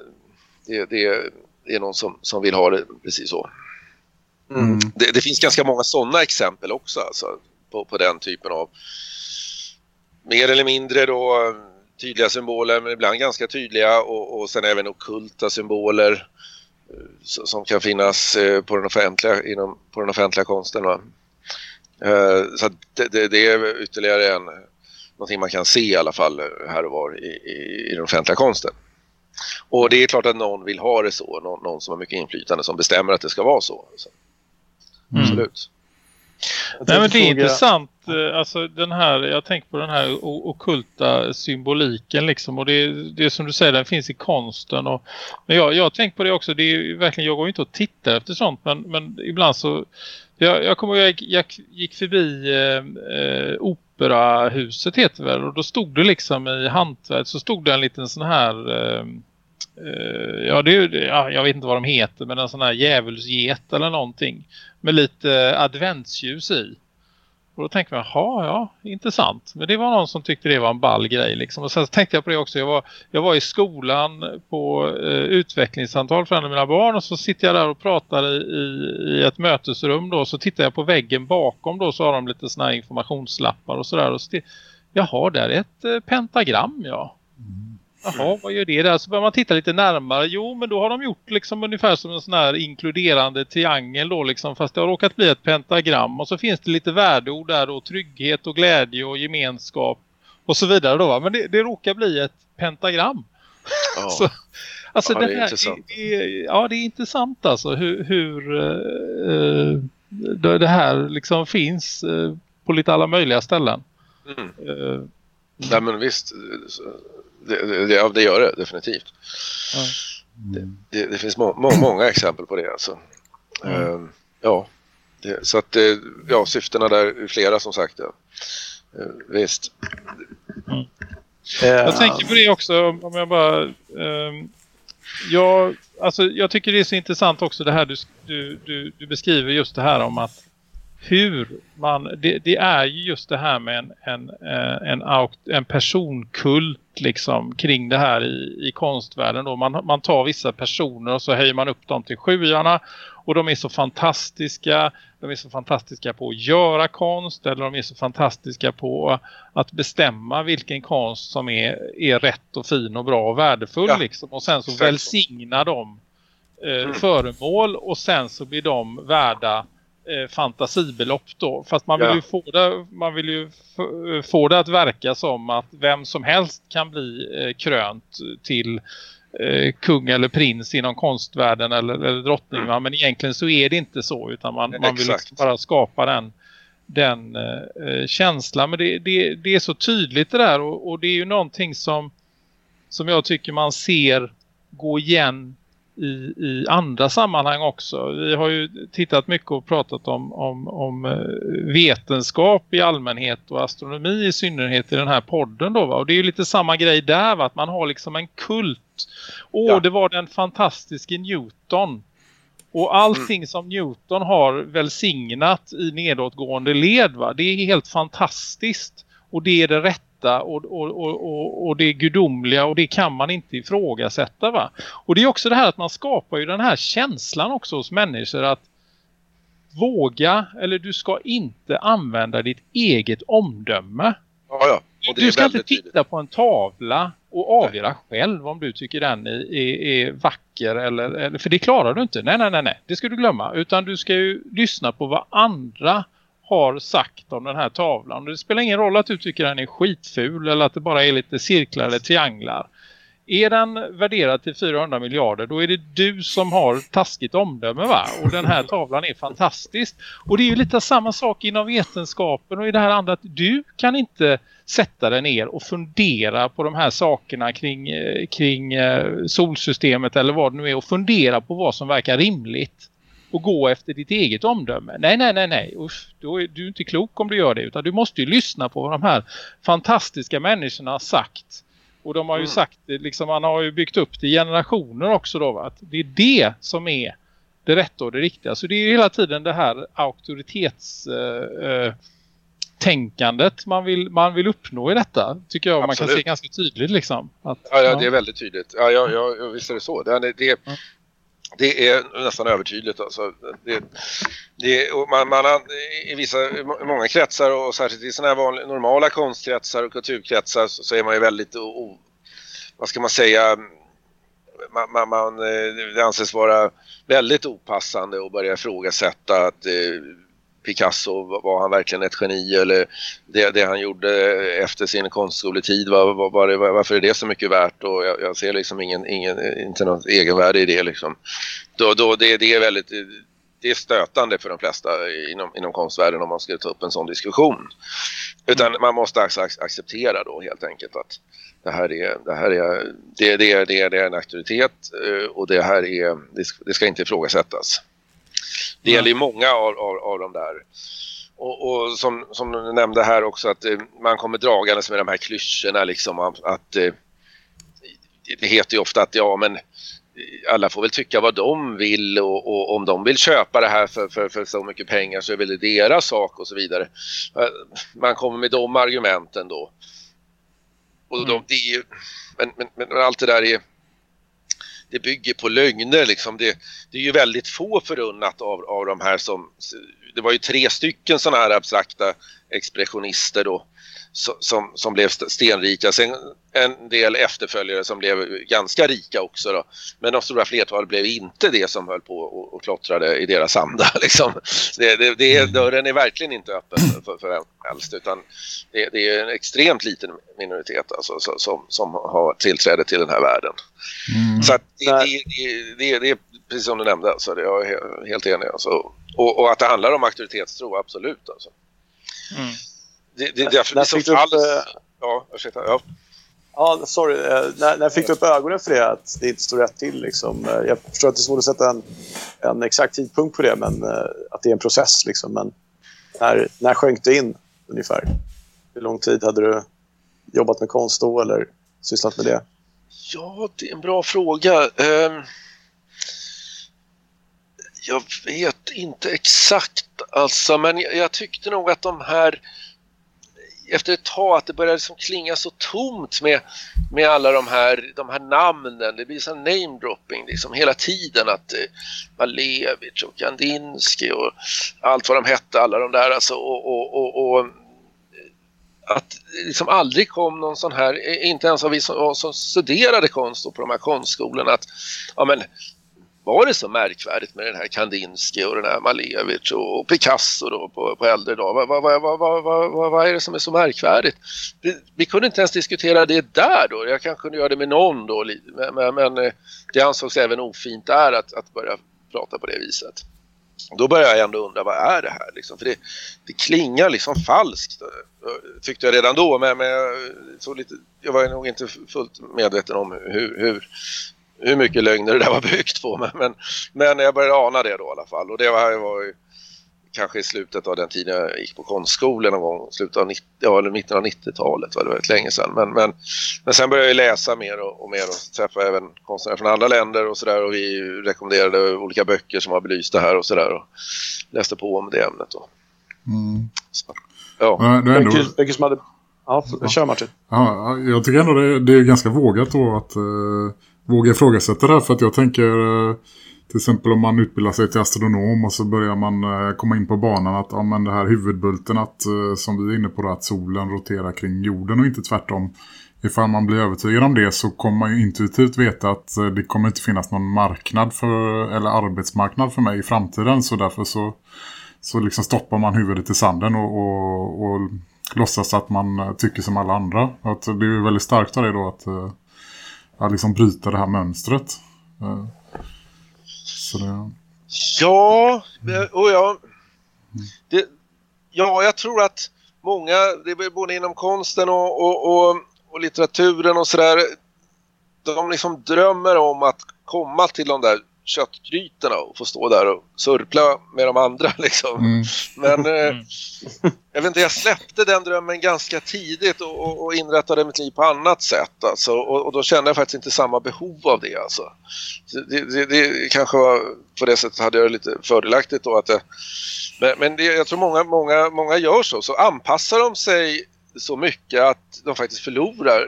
det, det, det är någon som, som vill ha det precis så. Mm. Det, det finns ganska många sådana exempel också alltså, på, på den typen av mer eller mindre då tydliga symboler men ibland ganska tydliga och, och sen även okulta symboler eh, som kan finnas eh, på den offentliga, inom, på den offentliga konsten. Va? Eh, Så det, det, det är ytterligare en, någonting man kan se i alla fall eh, här och var i, i, i den offentliga konsten. Och det är klart att någon vill ha det så, någon, någon som har mycket inflytande som bestämmer att det ska vara så. så. Mm. Absolut. Nej men det är fråga- intressant. eh, Alltså den här, jag tänker på den här okulta symboliken liksom. Och det, det som du säger, den finns i konsten. Och, men jag, jag tänkt på det också. Det är verkligen, jag går inte och tittar efter sånt. Men, men ibland så, jag, jag kommer jag, jag gick förbi eh, eh, operahuset heter det väl. Och då stod det liksom i hantverk så stod det en liten sån här... Eh, eh, ja, det ja, jag vet inte vad de heter men en sån här djävulsget eller någonting med lite adventsljus i. Och då tänkte man, jaha, ja, intressant. Men det var någon som tyckte det var en ball grej liksom. Och sen tänkte jag på det också, jag var, jag var i skolan på eh, utvecklingssamtal för en av mina barn och så sitter jag där och pratar i, i, i ett mötesrum då. Så tittar jag på väggen bakom då så har de lite såna här informationslappar och sådär. Och så, jaha, där är ett eh, pentagram, ja. Mm. Jaha, vad gör det där? Så börjar man titta lite närmare. Jo, men då har de gjort liksom ungefär som en sån här inkluderande triangel då liksom. Fast det har råkat bli ett pentagram. Och så finns det lite värdeord där då. Trygghet och glädje och gemenskap. Och så vidare då va? Men det, det råkar bli ett pentagram. Ja. Så, alltså Ja, det, det är här, intressant. Det, det, ja, det är intressant alltså hur, hur eh, det, det här liksom finns eh, på lite alla möjliga ställen. Mm. Eh, Nej men visst, det, det, det, ja, det gör det definitivt. ja. Det, det finns må, må, många exempel på det alltså. Mm. Ehm, ja, det, så att eh, ja, syftena där är flera som sagt. Ja. Eh, visst. Eh, Jag tänker på det också om jag bara... ehm, jag, alltså, jag tycker det är så intressant också det här du, du, du, du beskriver just det här om att hur man... Det, det är ju just det här med en, en, eh, en, en personkult liksom kring det här i, i konstvärlden. Då. Man, man tar vissa personer och så höjer man upp dem till sjuarna och de är så fantastiska. De är så fantastiska på att göra konst eller de är så fantastiska på att bestämma vilken konst som är, är rätt och fin och bra och värdefull Ja, liksom. Och sen så. välsignar de eh, Mm. föremål och sen så blir de värda eh, fantasibelopp då. Fast man vill Ja. ju, få det, man vill ju f- få det att verka som att vem som helst kan bli eh, krönt till eh, kung eller prins inom konstvärlden eller, eller drottning. Mm. Men egentligen så är det inte så utan man, man vill Exakt. liksom bara skapa den den eh, eh, känslan. Men det, det, det är så tydligt det där och, och det är ju någonting som, som jag tycker man ser gå igen i, i andra sammanhang också. Vi har ju tittat mycket och pratat om, om, om eh, vetenskap i allmänhet och astronomi i synnerhet i den här podden då va? Och det är ju lite samma grej där va? Att man har liksom en kult. Åh, Ja. det var den fantastiska Newton. Och allting som Newton har välsignat i nedåtgående led va? Det är helt fantastiskt. Och det är det rätta och, och, och, och, och det gudomliga och det kan man inte ifrågasätta va? Och det är också det här att man skapar ju den här känslan också hos människor att våga eller du ska inte använda ditt eget omdöme. Ja, ja. Du ska inte titta tydligt. på en tavla och avgöra själv om du tycker den är, är, är vacker eller, eller för det klarar du inte. Nej, nej, nej, nej. Det ska du glömma. Utan du ska ju lyssna på vad andra har sagt om den här tavlan. Det spelar ingen roll att du tycker den är skitful eller att det bara är lite cirklar eller trianglar. Är den värderad till 400 miljarder då är det du som har taskigt omdöme va? Och den här tavlan är fantastisk. Och det är ju lite samma sak inom vetenskapen och i det här andra att du kan inte sätta dig ner och fundera på de här sakerna kring, eh, kring eh, solsystemet eller vad det nu är och fundera på vad som verkar rimligt och gå efter ditt eget omdöme. Nej, nej, nej, nej. Usch, då är du inte klok om du gör det utan du måste ju lyssna på vad de här fantastiska människorna har sagt. Och de har ju Mm. sagt liksom man har ju byggt upp det i generationer också då att det är det som är det rätta och det riktiga. Så det är ju hela tiden det här auktoritets eh, eh, man vill, man vill uppnå i detta. Tycker jag man kan Absolut. se ganska tydligt liksom. Att, Ja, ja, det är väldigt tydligt. Ja, ja, ja, visst är det så. Det, det, Ja det är nästan övertydligt. Alltså. Det, det, och man, man har, I vissa, i många kretsar och särskilt i sådana här vanliga, normala konstkretsar och kulturkretsar så, så är man ju väldigt, o, o, vad ska man säga, man, man, man, det anses vara väldigt opassande att börja ifrågasätta att eh, Picasso, var- var han verkligen ett geni eller det, det han gjorde efter sin konstskoletid, var, var, var det, varför är det så mycket värt? Och jag, jag ser liksom ingen, ingen, inte något egenvärde i det liksom. Då, då, det, det är väldigt det är stötande för de flesta inom, inom konstvärlden om man skulle ta upp en sån diskussion. Utan man måste ac- ac- acceptera då helt enkelt att det här är, det här är, det, det, det, det är en auktoritet eh, och det här är, det ska inte ifrågasättas. Det gäller ju många av, av, av de där. Och, och som, som du nämnde här också att eh, man kommer dragandes med de här klyschorna liksom att, att eh, det heter ju ofta att ja men alla får väl tycka vad de vill och, och om de vill köpa det här för, för, för så mycket pengar så är väl det deras sak och så vidare. Eh, Man kommer med de argumenten då. Och de, Mm. det är ju, men, men, men allt det där är det bygger på lögner liksom. Det, det är ju väldigt få förunnat av, av de här som det var ju tre stycken sådana här abstrakta expressionister då so- som, som blev st- stenrika. Sen en del efterföljare som blev ganska rika också då. Men de stora flertalet blev inte det som höll på och, och klottrade i deras anda. Liksom. Det, det, det, dörren är verkligen inte öppen för, för, vem helst utan det, det är en extremt liten minoritet alltså, så- som, som har tillträde till den här världen. Mm. Så att det, Nej. det, det, det, det är precis som du nämnde, alltså, det är jag he- helt enig. Alltså. Och, och att det handlar om auktoritetstro, absolut. Alltså. Mm. Det, det, det, det, fick du upp, eh, Ja, ursäkta. Ja. Ja, sorry. Eh, När, när fick du upp ögonen för det, att det inte står rätt till? Liksom? Eh, Jag förstår att det är svårt att sätta en, en exakt tidpunkt på det, men att det är en process. Liksom. Men när, när sjönk det in ungefär? Hur lång tid hade du jobbat med konst då eller sysslat med det? ja, det är en bra fråga. Jag vet inte exakt alltså, men jag, jag tyckte nog att de här efter ett tag att det började liksom klinga så tomt med, med alla de här, de här namnen. Det blir så namedropping liksom hela tiden att eh, Malevich och Kandinsky och allt vad de hette, alla de där alltså och, och, och, och att det liksom aldrig kom någon sån här, eh, inte ens av vi som, som studerade konst på de här konstskolorna att ja men var det så märkvärdigt med den här Kandinsky och den här Malevich och, Picasso då på, på äldre dag? Vad, vad, vad, vad, vad, vad, vad, är det som är så märkvärdigt? Vi, vi kunde inte ens diskutera det där då. Jag kanske kunde göra det med någon då, men, men, men eh, det ansågs även ofint där att, att börja prata på det viset. Då började jag ändå undra, vad är det här? Liksom? För det, det klingar liksom falskt, eh, tyckte jag redan då. Men, men jag, så lite, jag var nog inte fullt medveten om hur, hur, hur mycket lögner det där var byggt på. Men, men, men jag började ana det då i alla fall. Och det var, var ju kanske i slutet av den tiden jag gick på konstskolan någon gång, slutet av 90, ja, eller mitten av 90-talet var det väldigt länge sedan. Men, men, men sen började jag läsa mer och, och mer och träffa även konstnärer från andra länder och sådär och vi rekommenderade olika böcker som har belyst det här och sådär och läste på om det ämnet då. Mm. Så, ja. Men det är ändå, Böcker, som hade... Ja, f- kör Martin. ja, jag tycker ändå det, det är ganska vågat då att uh, våga ifrågasätta det här. För att jag tänker eh, till exempel om man utbildar sig till astronom och så börjar man eh, komma in på banan att ja, men det här huvudbulten att, eh, som vi är inne på att solen roterar kring jorden och inte tvärtom. Ifall man blir övertygad om det så kommer man ju intuitivt veta att det kommer inte finnas någon marknad för, eller arbetsmarknad för mig i framtiden. Så därför så, så liksom stoppar man huvudet i sanden och, och, och låtsas att man tycker som alla andra. Att det är väldigt starkt av det då att, att liksom bryta det här mönstret. Eh, så det... Ja, och jag, det, ja, jag tror att många, det är både inom konsten och, och, och, och litteraturen och sådär, de liksom drömmer om att komma till de där köttgrytorna och få stå där och surpla med de andra liksom. Mm. Men eh, Mm. jag vet inte, jag släppte den drömmen ganska tidigt och, och, och inrättade mitt liv på annat sätt alltså. och, och då kände jag faktiskt inte samma behov av det alltså. Så Det, det, det kanske var på det sättet hade jag det lite fördelaktigt då att det, men, men det, jag tror många, många, många gör så, så anpassar de sig så mycket att de faktiskt förlorar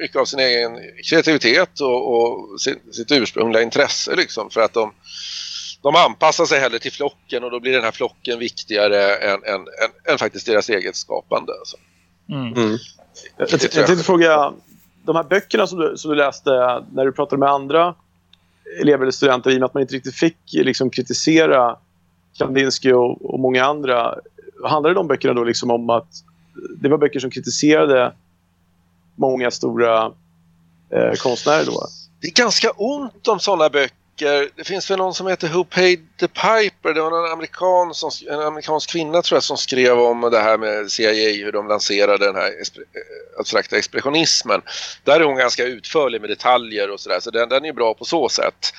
mycket av sin egen kreativitet och, och sin, sitt ursprungliga intresse liksom för att de de anpassar sig hellre till flocken och då blir den här flocken viktigare än, än, än, än faktiskt deras eget skapande. Alltså. Mm. Jag, tror jag jag. tänkte fråga, de här böckerna som du, som du läste när du pratade med andra elever eller studenter i och med att man inte riktigt fick liksom, kritisera Kandinsky och, och många andra. Handlade de böckerna då liksom om att det var böcker som kritiserade många stora eh, konstnärer då? Det är ganska ont om sådana böcker. Det finns väl någon som heter Who Paid the Piper. Det var en, amerikan som, en amerikansk kvinna tror jag som skrev om det här med CIA, hur de lanserade den här eh, abstrakta expressionismen. Där är hon ganska utförlig med detaljer och sådär, så den, den är bra på så sätt.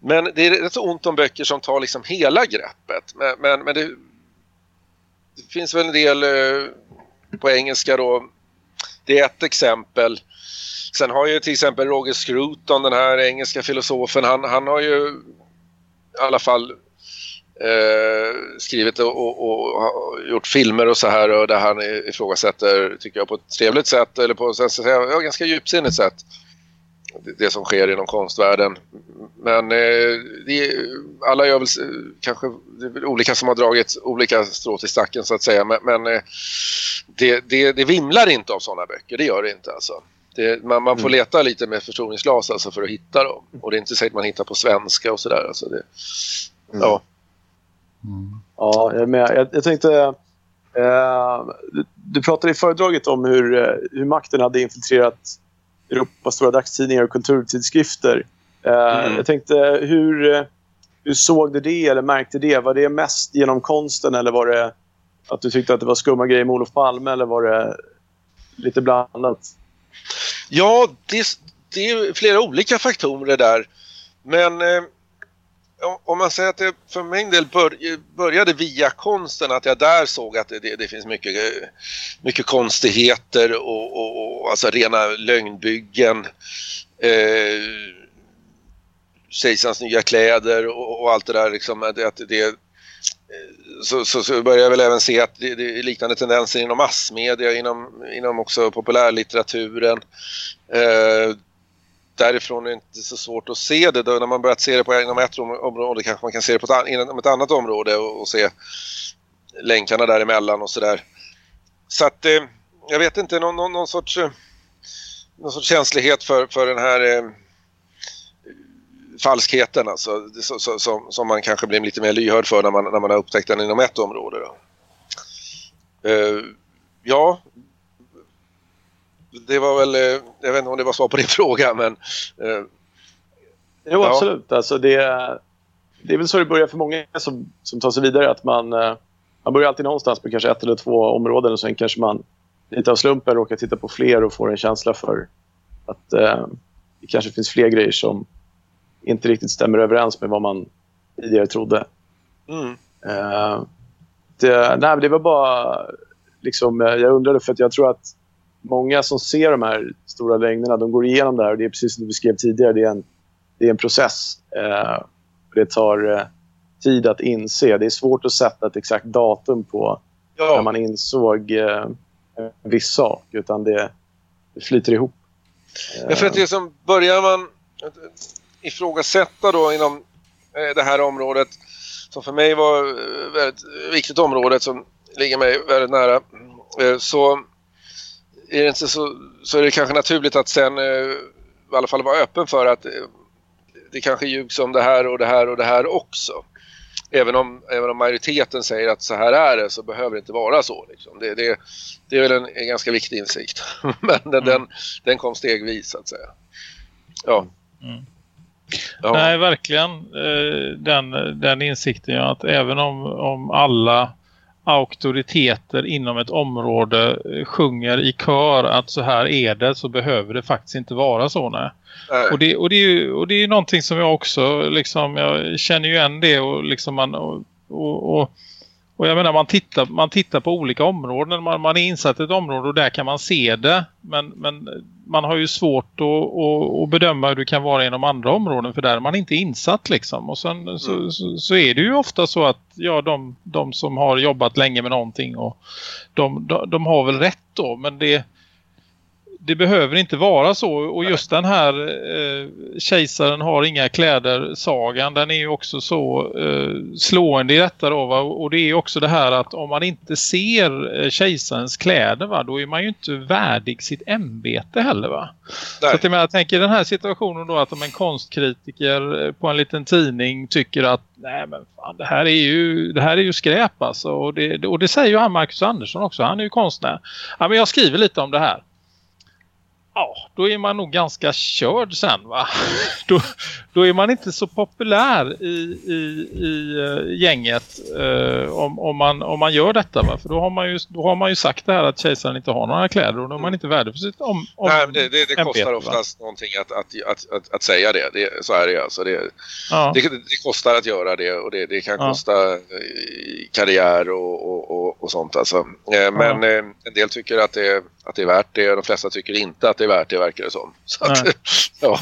Men det är rätt så ont om böcker som tar liksom hela greppet. Men, men, men det, det finns väl en del eh, på engelska då. Det är ett exempel. Sen har ju till exempel Roger Scruton, den här engelska filosofen, han, han har ju i alla fall eh, skrivit och, och, och gjort filmer och så här och där han ifrågasätter, tycker jag, på ett trevligt sätt eller på ett ganska djupsinnigt sätt det- som sker inom konstvärlden. Men eh, det, alla gör väl kanske det är väl olika som har dragit olika strå till stacken så att säga. Men, men eh, det, det, det vimlar inte av sådana böcker, det gör det inte alltså. Det, man, man får Mm. leta lite med förstoringsglas alltså för att hitta dem. Och det är inte säkert man hittar på svenska och sådär. Alltså det, ja. Mm. Ja, jag är med. Jag, jag tänkte... Eh, du, du pratade i föredraget om hur, eh, hur makten hade infiltrerat Europas stora dagstidningar och kulturtidskrifter. Eh, Mm. Jag tänkte, hur, eh, hur såg du det eller märkte det? Var det mest genom konsten eller var det att du tyckte att det var skumma grejer med Olof Palme eller var det lite blandat? Ja, det, det är flera olika faktorer där. Men eh, om- man säger att det för min del började via konsten, att jag där såg att det, det, finns mycket, eh, mycket konstigheter och, och, och alltså rena lögnbyggen. Eh, Kejsarens nya kläder och, och allt det där. Liksom, att, att det, eh, så, så, så börjar jag väl även se att det, det är liknande tendenser inom massmedia, inom, inom också populärlitteraturen. Eh, därifrån är det inte så svårt att se det. Då, när man börjat se det på, inom ett område kanske man kan se det på ett, inom ett annat område och, och se länkarna däremellan och sådär. Så att eh, jag vet inte, någon, någon, någon, sorts, eh, någon sorts känslighet för, för den här eh, falskheten alltså, det, så, så, som, som man kanske blir lite mer lyhörd för när man, när man har upptäckt den inom ett område. Då. Eh, ja, det var väl, eh, jag vet inte om det var svar på din fråga men eh, Jo, Ja. absolut. Alltså det, det är väl så det börjar för många som, som tar sig vidare. Att man, eh, man börjar alltid någonstans med kanske ett eller två områden och sen kanske man lite av slumpen råkar titta på fler och får en känsla för att eh, det kanske finns fler grejer som inte riktigt stämmer överens med vad man tidigare trodde. mm, Eh, det, nej, det var bara... Liksom, eh, jag undrade för att jag tror att många som ser de här stora längderna, de går igenom det här. Och det är precis som du beskrev tidigare, det är en, det är en process. Eh, det tar eh, tid att inse. Det är svårt att sätta ett exakt datum på när ja, man insåg eh, en viss sak. Utan det, det flyter ihop. Ja, för att det som börjar man ifrågasätta då inom eh, det här området som för mig var eh, väldigt viktigt område som ligger mig väldigt nära eh, så är det inte så, så är det kanske naturligt att sen eh, i alla fall vara öppen för att eh, det kanske ljugs om det här och det här och det här också. Även om, även om majoriteten säger att så här är det så behöver det inte vara så. Liksom. Det, det, det är väl en, en ganska viktig insikt. Men den, den, den kom stegvis så att säga. Ja. Mm. ja. Nej, verkligen. Eh, Den, den insikten att även om, om alla auktoriteter inom ett område eh, sjunger i kör att så här är det så behöver det faktiskt inte vara så. Nej. Och det, och, det är ju, och det är någonting som jag också liksom, jag känner ju igen det och liksom man och, och, och, och jag menar man tittar, man tittar på olika områden, man, man är insatt i ett område och där kan man se det. Men, men man har ju svårt att, att, att bedöma hur det kan vara inom andra områden för där är man inte insatt liksom. Och sen så, Mm. så, så är det ju ofta så att ja, de, de som har jobbat länge med någonting och de, de, de har väl rätt då men det det behöver inte vara så och just den här eh, kejsaren har inga kläder sagan den är ju också så eh, slående i detta då va? och det är också det här att om man inte ser eh, kejsarens kläder va då är man ju inte värdig sitt ämbete heller va. Så att jag, menar, jag tänker den här situationen då att om en konstkritiker eh, på en liten tidning tycker att nej men fan det här är ju, det här är ju skräp alltså och det, och det säger ju han Marcus Andersson också, han är ju konstnär. Ja men jag skriver lite om det här. Ja, då är man nog ganska körd sen va. Då, då är man inte så populär i, i, i eh, gänget eh, om, om, man, om man gör detta va. För då har, man ju, då har man ju sagt det här att kejsaren inte har några kläder och då är man inte värdig för sitt om, om Nej, det, det, det ämbete, kostar va? oftast någonting att, att, att, att, att säga det. det. Så är det alltså. Det, Ja. det, det kostar att göra det och det, det kan Ja. kosta eh, karriär och, och, och, och sånt alltså. Eh, Men eh, en del tycker att det, att det är värt det de flesta tycker inte att det är värt det verkar det som. Så att, ja.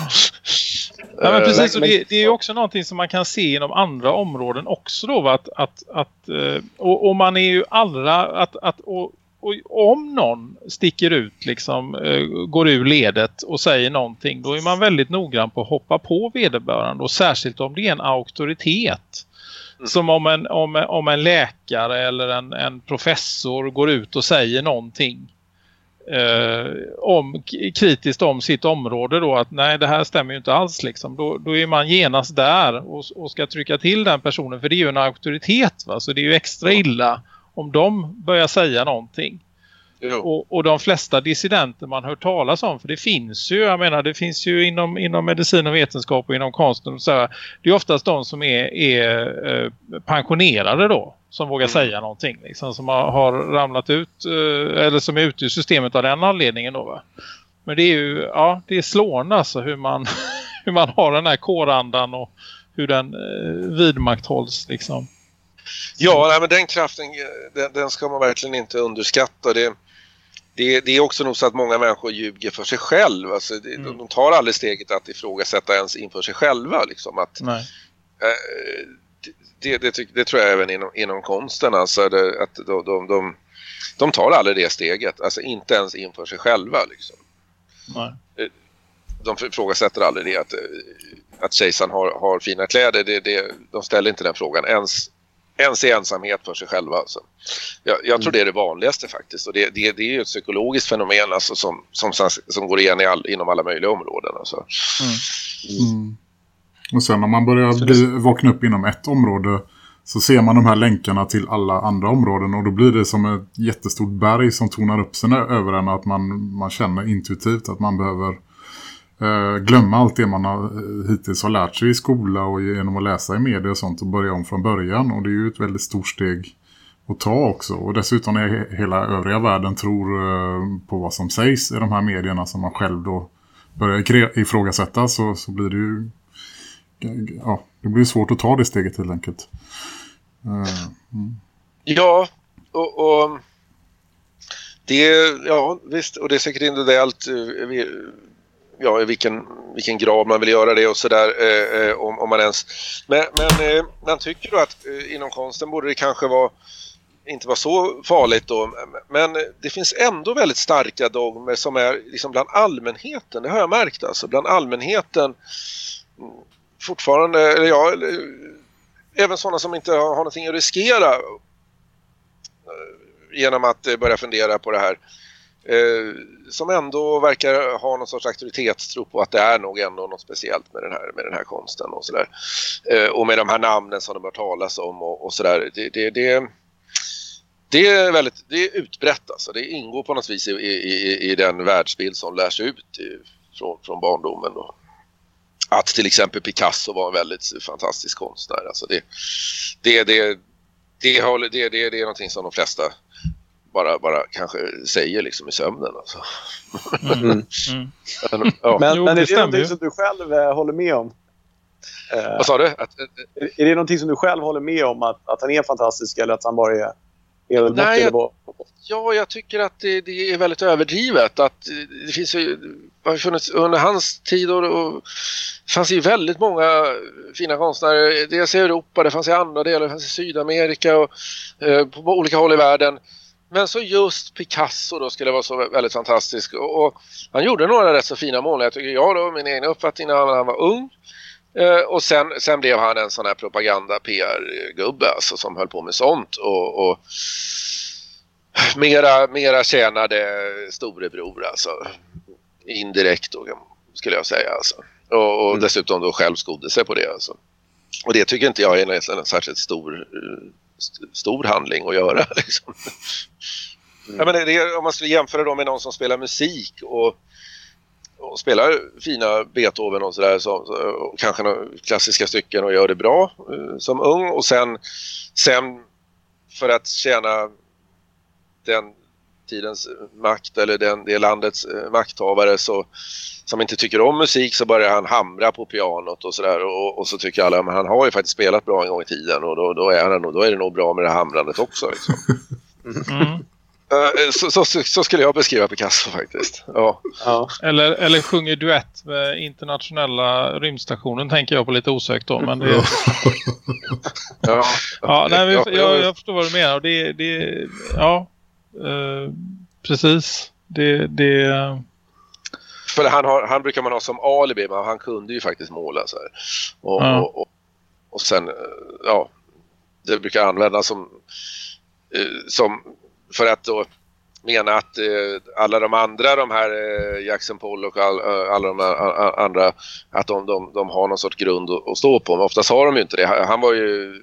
Ja, men Eh, precis, och det, det är ju också någonting som man kan se inom andra områden också då. Att, att, att, eh, och, och man är ju allra, att, att, och och om någon sticker ut liksom eh, går ur ledet och säger någonting då är man väldigt noggrann på att hoppa på vederbörande och särskilt om det är en auktoritet. Mm. Som om en, om, om en läkare eller en, en professor går ut och säger någonting eh, om, kritiskt om sitt område då att nej det här stämmer ju inte alls liksom. Då, då är man genast där och, och ska trycka till den personen för det är ju en auktoritet va? så det är ju extra illa om de börjar säga någonting. Och, och de flesta dissidenter man hör talas om, för det finns ju, jag menar det finns ju inom, inom medicin och vetenskap och inom konsten och så här, det är oftast de som är, är eh, pensionerade då, som vågar Mm. säga någonting liksom, som har, har ramlat ut eh, eller som är ute ur systemet av den anledningen då va. Men det är ju, ja det är slående alltså hur man, hur man har den här kårandan och hur den eh, vidmakthålls liksom. Ja, nej, men den kraften den, den ska man verkligen inte underskatta. Det, det, det är också nog så att många människor ljuger för sig själv. Alltså, det, Mm. De tar aldrig steget att ifrågasätta ens inför sig själva. Liksom, att, Nej. eh, det, det, det tror jag även inom, inom konsten. Alltså, det, att de, de, de, de tar aldrig det steget. Alltså inte ens inför sig själva. Liksom. Nej. De ifrågasätter aldrig det att, eh, att kejsaren har, har fina kläder. Det, de ställer inte den frågan ens, ens i ensamhet för sig själva. Alltså. Jag, jag tror det är det vanligaste faktiskt. Och det, det, det är ju ett psykologiskt fenomen alltså, som, som, som går igen i all, inom alla möjliga områden. Alltså. Mm. Och sen när man börjar bli, vakna upp inom ett område så ser man de här länkarna till alla andra områden och då blir det som ett jättestort berg som tonar upp sig över en att man, man känner intuitivt att man behöver eh, Eh, glömma allt det man har, eh, hittills har lärt sig i skola och genom att läsa i media och sånt och börja om från början och det är ju ett väldigt stort steg att ta också och dessutom är hela övriga världen tror eh, på vad som sägs i de här medierna som man själv då börjar ifrågasätta så, så blir det ju ja, det blir svårt att ta det steget helt enkelt. Mm. Ja, och, och det, ja visst, och det är säkert individuellt ja, i vilken, vilken grad man vill göra det och sådär eh, eh, om, om man ens... Men, men eh, man tycker då att eh, inom konsten borde det kanske vara inte vara så farligt då. Men eh, det finns ändå väldigt starka dogmer som är liksom bland allmänheten. Det har jag märkt alltså. Bland allmänheten mm, fortfarande, eller ja, eller, eh, även sådana som inte har, har någonting att riskera eh, genom att eh, börja fundera på det här. Eh, som ändå verkar ha någon sorts auktoritetstro på att det är nog ändå något speciellt med den här, med den här konsten och sådär. Eh, och med de här namnen som de har talas om och, och sådär. Det, det, det, det är väldigt det är utbrett alltså. Det ingår på något vis i, i, i- den världsbild som lärs ut i, från, från barndomen. Då. Att till exempel Picasso var en väldigt fantastisk konstnär. Alltså det, det, det, det, det, det, det, det är någonting som de flesta bara, bara kanske säger liksom i sömnen. Alltså. Mm. Mm. Men, ja. Men, Jo, men det är det stämmer någonting ju. som du själv eh, håller med om? Eh, Vad sa du? Att, att, är det någonting som du själv håller med om? Att, att han är fantastisk eller att han bara är Nej, vad? Ja, jag tycker att det, det är väldigt överdrivet. Att eh, det finns ju, det har funnits, under hans tid och, och fanns ju väldigt många fina konstnärer. Dels i Europa, det fanns i andra delar, det fanns i Sydamerika och eh, på olika håll i världen. Men så just Picasso då skulle vara så väldigt fantastisk. Och, och han gjorde några rätt så fina mål. Jag tycker jag då, min egen uppfattning när han, var ung. Eh, och sen, sen blev han en sån här propaganda-PR-gubbe alltså, som höll på med sånt. Och, och mera, mera tjänade storebror alltså. Indirekt då skulle jag säga alltså. Och, och Mm. dessutom då själv skodde sig på det alltså. Och det tycker inte jag är en, en särskilt stor, eh, st- stor handling att göra liksom. Mm. Jag menar, det, om man skulle jämföra då med någon som spelar musik och, och spelar fina Beethoven och sådär så, så, kanske några klassiska stycken och gör det bra eh, som ung och sen, sen för att tjäna den tidens makt eller den, det landets eh, makthavare så, som inte tycker om musik så börjar han hamra på pianot och sådär och, och så tycker alla men han har ju faktiskt spelat bra en gång i tiden och då, då, är, han, då är det nog bra med det hamrandet också. Liksom. Mm. Eh, så, så, så, skulle jag beskriva Picasso faktiskt. Ja. Ja. Eller, eller sjunger duett med internationella rymdstationen tänker jag på lite osökt då. Men det, Ja, ja, nej, Ja, vi, jag, jag förstår vad du menar. Det, det, ja, eh, precis. Det, det, För han, har, han brukar man ha som alibi, men han kunde ju faktiskt måla. Så här. Och, Ja. och, och, och sen, eh, ja, det brukar användas som, eh, som för att då mena att eh, alla de andra, de här eh, Jackson Pollock och all, alla de a- andra, att de, de, de har någon sorts grund att, att stå på. Men oftast har de ju inte det. Han var ju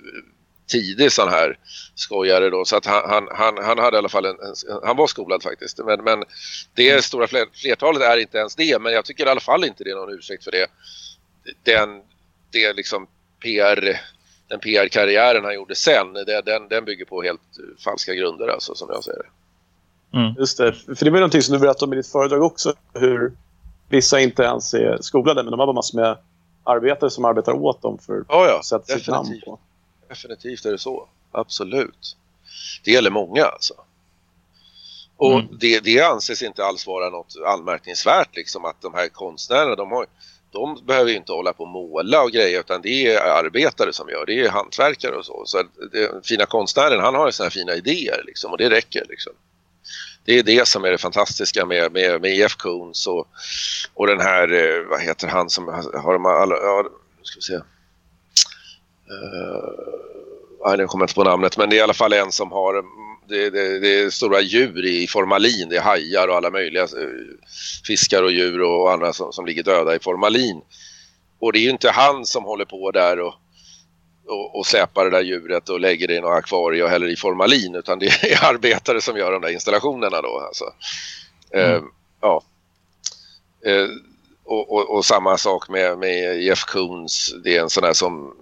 tidig sån här skojare då, så att han, han, han, han hade i alla fall en, en, han var skolad faktiskt. Men, men det stora fler, flertalet är inte ens det, men jag tycker i alla fall inte det är någon ursäkt för det. Den, det liksom PR, den PR-karriären han gjorde sen, det, den, den bygger på helt falska grunder alltså, som jag ser det. Just det. För det var någonting som du berättade om i ditt föredrag också. Hur vissa inte ens är skolade, men de har bara massor med arbetare som arbetar åt dem för Ja, ja, att sätta sitt namn på. Definitivt är det så. Absolut. Det gäller många alltså. Och Mm. det, det anses inte alls vara något anmärkningsvärt liksom att de här konstnärerna de, har, de behöver ju inte hålla på och måla och grejer utan det är arbetare som gör det är hantverkare och så. Så det, fina konstnären han har sådana här fina idéer liksom och det räcker liksom. Det är det som är det fantastiska med, med, med Jeff Koons och, och den här, eh, vad heter han som har de alla, ja, nu ska vi se. Uh, nej, nu kommer jag inte på namnet, men det är i alla fall en som har mm, det, det, det är stora djur i formalin. Det är hajar och alla möjliga eh, fiskar och djur och andra som, som ligger döda i formalin. Och det är ju inte han som håller på där och, och, och släpar det där djuret och lägger det i något akvarie och häller i formalin utan det är arbetare som gör de där installationerna då. Alltså. Eh, ja. Eh, och, och, och samma sak med, med Jeff Koons. Det är en sån där som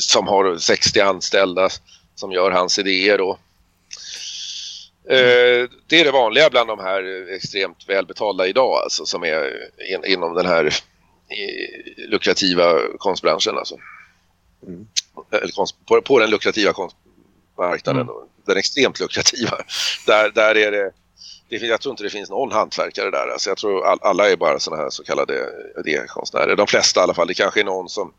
som har 60 anställda som gör hans idéer då. Eh, det är det vanliga bland de här extremt välbetalda idag alltså som är in, inom den här lukrativa konstbranschen alltså. Mm. Eller konst, på, på den lukrativa konstmarknaden Mm. då. Den extremt lukrativa. Där, där är det det jag tror inte det finns någon hantverkare där. Alltså jag tror all, alla är bara såna här så kallade idékonstnärer. De flesta i alla fall. Det kanske är någon som...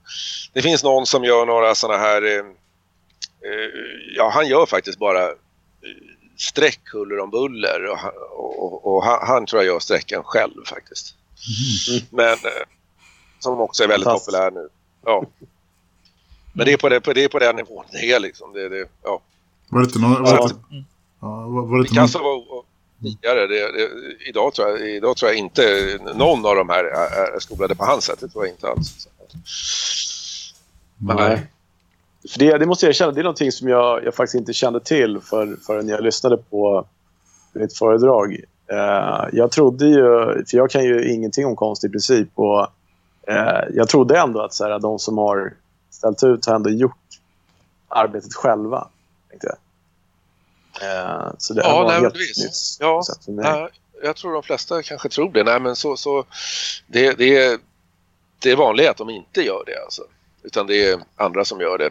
Det finns någon som gör några såna här... Eh, eh, ja, han gör faktiskt bara eh, streck huller om buller. Och, han- och, och han, han tror jag gör strecken själv faktiskt. Men eh, som också är väldigt populär nu. Ja. Men det är på, det, på, det är på den nivån det är liksom. Det, det, ja. Var det inte någon... Var det, ja, var, var det Det inte kan någon så vara o- tidigare. Det, det, idag, tror jag, idag tror jag inte någon av de här är, är skolade på hans sätt. Det tror jag inte alls. Nej. För det, det måste jag erkänna, det är någonting som jag, jag faktiskt inte kände till för, förrän jag lyssnade på ditt föredrag. Eh, jag trodde ju, för jag kan ju ingenting om konst i princip, och eh, jag trodde ändå att så här, de som har ställt ut har ändå gjort arbetet själva. Tänkte jag. Eh, så det Ja, var nej, helt nytt Ja. Ja, jag tror de flesta kanske tror det. Nej, men så, så det, det, är, det är vanligt att de inte gör det. Alltså. Utan det är andra som gör det.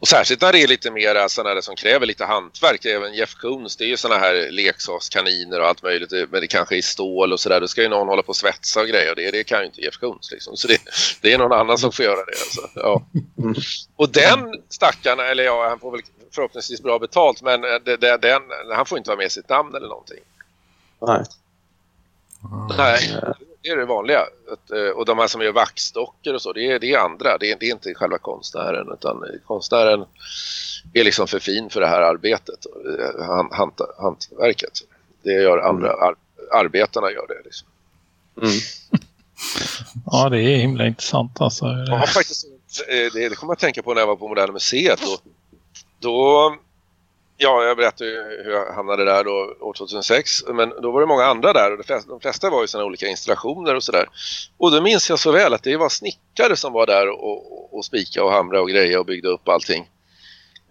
Och särskilt när det är lite mer sådana där som kräver lite hantverk. Även Jeff Koons, det är ju sådana här leksakskaniner och allt möjligt. Men det kanske är stål och sådär. Då ska ju någon hålla på och svetsa och grejer. Det, det kan ju inte Jeff Koons liksom. Så det, det är någon annan som får göra det. Alltså. Ja. Och den stackaren, eller ja, han får väl förhoppningsvis bra betalt. Men eh, det, det, den, han får inte ha med sitt namn eller någonting. Nej. Nej, det är det vanliga. Eh, och de här som gör vaxdockor och så, det är, det är andra. Det är, det är inte själva konstnären utan konstnären är liksom för fin för det här arbetet. eh, Han, hant, hantverket. Det gör andra, ar, arbetarna gör det liksom. Mm. Ja, det är himla intressant alltså. Jag har faktiskt, det, det kommer jag att tänka på när jag var på Moderna Museet. Då, då ja, jag berättade ju hur jag hamnade där då, år 2006. Men då var det många andra där och de flesta, de flesta var ju sådana olika installationer och sådär. Och då minns jag så väl att det var snickare som var där och, och, och spika och hamra och greja och byggde upp allting.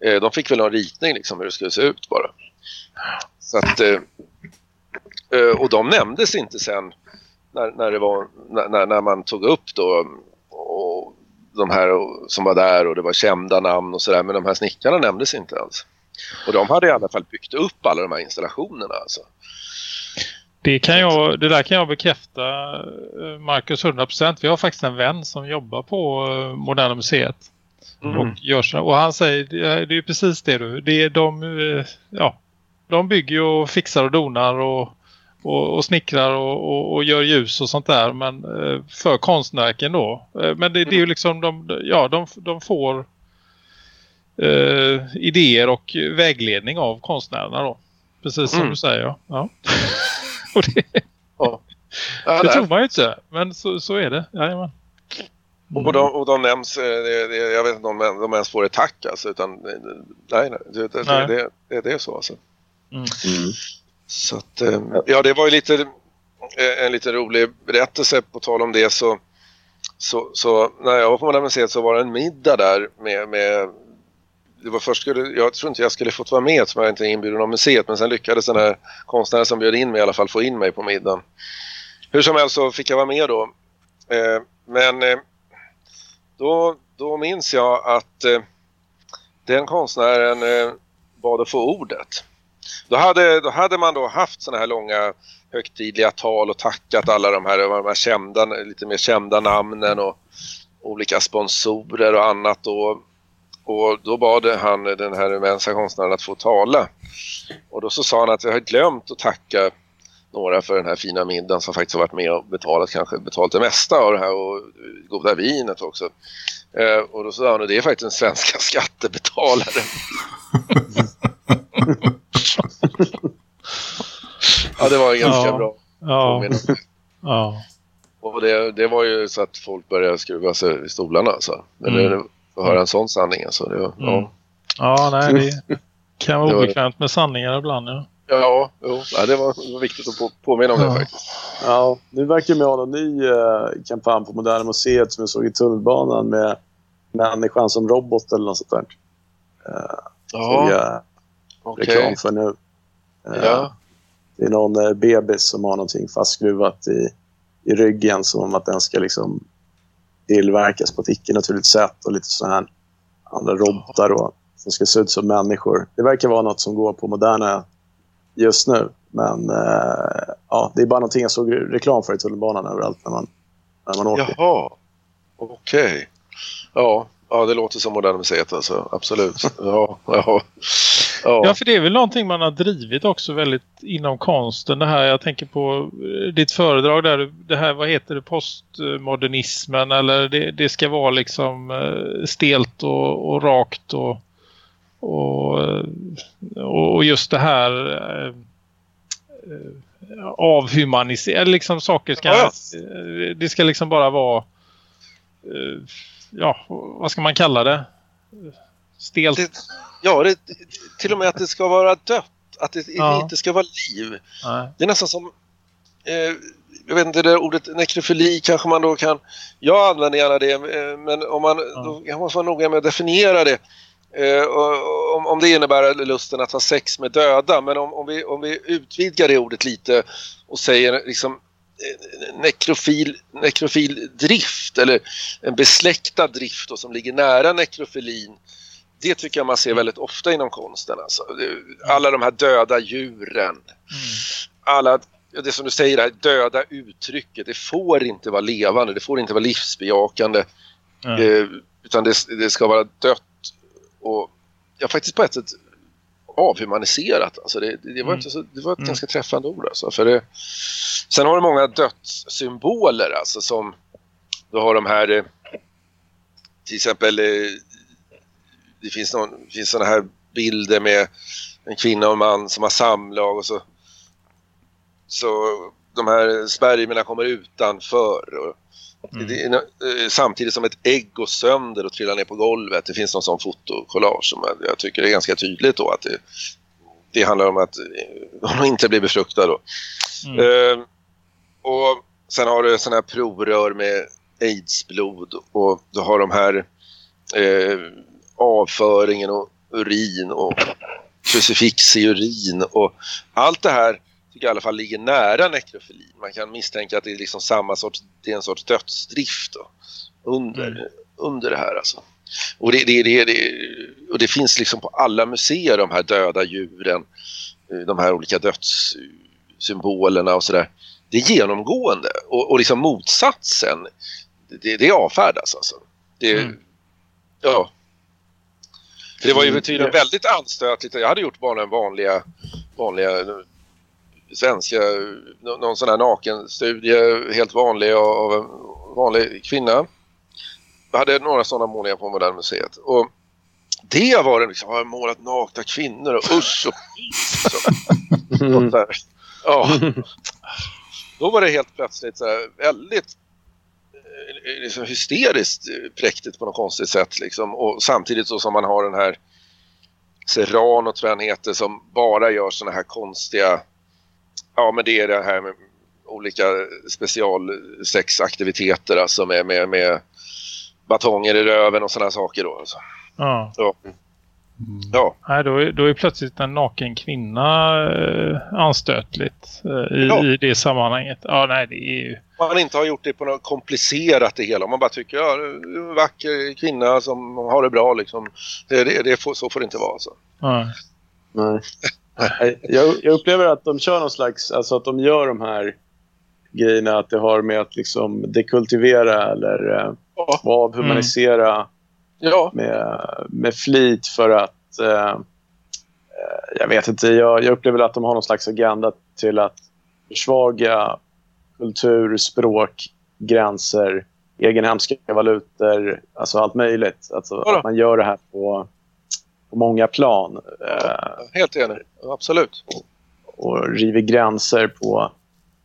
Eh, de fick väl någon ritning liksom hur det skulle se ut bara. Så att, eh, eh och de nämndes inte sen när, när, det var, när, när man tog upp då de här som var där och det var kända namn och sådär men de här snickarna nämndes inte alls. Och de hade i alla fall byggt upp alla de här installationerna alltså. Det, kan jag, det där kan jag bekräfta eh, Marcus 100%. Vi har faktiskt en vän som jobbar på eh, Moderna Museet. Mm. Och, gör så, och han säger, det är, precis det du, det är de, eh, ja, de bygger och fixar och donar och, och, och snickrar och, och, och gör ljus och sånt där. Men eh, för konstnärken då. Eh, men det, det är ju liksom de, ja, de, de får eh, idéer och vägledning av konstnärerna då. Precis som Mm. du säger. Ja. ja. och det, Ja. Ja, det tror man ju inte. Men så, så är det. Jajamän. Och, de, och de nämns, eh, det, det, jag vet inte om de, de ens får ett tack alltså, utan nej, nej, det, Nej. Det, det, det är så alltså. Mm. Så att, ehm, ja det var ju lite eh, en lite rolig berättelse på tal om det så, så, så när jag var på Moderna Museet så var det en middag där med, med det var först skulle, jag tror inte jag skulle fått vara med som jag inte är inbjuden av museet men sen lyckades den här konstnären som bjöd in mig i alla fall få in mig på middagen. Hur som helst så fick jag vara med då. Eh, men eh, då, då minns jag att eh, den konstnären eh, bad att få ordet. Då hade, då hade man då haft såna här långa högtidliga tal och tackat alla de här, de här kända, lite mer kända namnen och olika sponsorer och annat. Och, och då bad han den här rumänska konstnären att få tala. Och då så sa han att jag har glömt att tacka några för den här fina middagen som faktiskt har varit med och betalat kanske betalat det mesta av det här och goda vinet också. Eh, och då sa han att det är faktiskt den svenska skattebetalaren. ja, det var ganska Ja. bra Ja, ja. Och det, det var ju så att folk började skruva sig i stolarna. Så. Men Mm. det, att höra en sån sanning. Så det, var- Mm. ja. ja, nej det kan vara var- obekvämt med sanningar ibland. Ja. Ja, jo, ja, det var, viktigt att på, påminna om Ja. det faktiskt. Ja, nu verkar de ha en ny eh, kampanj på Moderna Museet som jag såg i tunnelbanan med människan som robot eller något sånt där. Eh, såg jag okej. reklam för nu. Eh, Ja. Det är någon eh, bebis som har någonting fastskruvat i, i ryggen som om att den ska liksom tillverkas på ett icke-naturligt sätt och lite sådana här andra robotar och, som ska se ut som människor. Det verkar vara något som går på Moderna just nu. Men eh, ja, det är bara någonting jag såg reklam för i tunnelbanan överallt när man, när man åker. Jaha, okej. Ja, ja, det låter som Moderna Museet alltså. Absolut. Ja, ja. Ja, ja. för det är väl någonting man har drivit också väldigt inom konsten. Det här, jag tänker på eh, ditt föredrag där, det här, vad heter det, postmodernismen eller det, det ska vara liksom eh, stelt och, och rakt och, och, eh, och just det här avhumanisera, liksom saker ska, Ja, det ska liksom bara vara ja, vad ska man kalla det? Stelt. Det, ja, det, till och med att det ska vara dött. Att det Ja. inte ska vara liv. Nej. Det är nästan som, eh, jag vet inte, det ordet nekrofili kanske man då kan, jag använder gärna det, eh, men om man, då kan man vara noga med att definiera det. Eh, och, om, om det innebär lusten att ha sex med döda, men om, om, vi, om vi utvidgar det ordet lite och säger liksom eh, nekrofil, nekrofil drift eller en besläktad drift då, som ligger nära nekrofilin. Det tycker jag man ser väldigt ofta inom konsten. Alltså. Det- Alla de här döda djuren alla, det som du säger här, döda uttrycket, det får inte vara levande, det får inte vara livsbejakande. Nej. Eh, utan det, det ska vara dött och ja, faktiskt på ett sätt avhumaniserat. Alltså det, det, var Mm. inte så, det var ett Mm. ganska träffande ord. Alltså, för det, sen har du många dödssymboler alltså, som du har de här eh, till exempel eh, det finns, någon, det finns såna här bilder med en kvinna och en man som har samlag och så så de här spermierna kommer utanför och Mm. det eh, samtidigt som ett ägg går sönder och trillar ner på golvet. Det finns någon sån fotokollage som jag, jag tycker är ganska tydligt då att det, det handlar om att eh, hon inte blir befruktad då. Mm. Eh, och sen har du sådana här provrör med aidsblod och du har de här eh, avföringen och urin och krucifix i urin och allt det här tycker jag i alla fall ligger nära nekrofilin. Man kan misstänka att det är liksom samma sorts, det är en sorts dödsdrift då, under, Mm. under det här alltså. Och det, det, det, det, och det finns liksom på alla museer de här döda djuren, eh, de här olika dödssymbolerna och sådär. Det är genomgående och, och liksom motsatsen, det, det avfärdas alltså. Det, Mm. Ja. Det var ju Mm, tydligen ja. väldigt anstötligt. Jag hade gjort bara den vanliga, vanliga svenska, nå- någon sån här nakenstudie, helt vanlig av en vanlig kvinna. Jag hade några sådana målningar på Moderna Museet. Och det var det liksom, har jag målat nakna kvinnor och usch och Mm. Ja. Då var det helt plötsligt så här väldigt eh, liksom hysteriskt eh, präktigt på något konstigt sätt liksom. Och samtidigt så som man har den här Serrano tror jag han heter som bara gör såna här konstiga ja men det är det här med olika specialsexaktiviteter alltså med, med, med batonger i röven och sådana saker då alltså. Ja. Ja. Ja, Nej, då, är, då är plötsligt en naken kvinna eh, anstötligt eh, i, Ja. i det sammanhanget. Ja, nej, det är ju... man inte har gjort det på något komplicerat det hela. Man bara tycker ja, det är en vacker kvinna som har det bra liksom. Det, det, det får, så får det inte vara alltså. Ja. Nej. Nej, Jag, jag upplever att de kör någon slags, alltså att de gör de här grejerna att det har med att liksom dekultivera eller eh, Ja, avhumanisera ja, med, med flit för att eh, eh, jag vet inte, jag, jag upplever att de har någon slags agenda till att försvaga kultur, språk, gränser, egenhemska valutor, alltså allt möjligt. Alltså, Ja att man gör det här på, på många plan. Eh, helt enig. Absolut. och river gränser på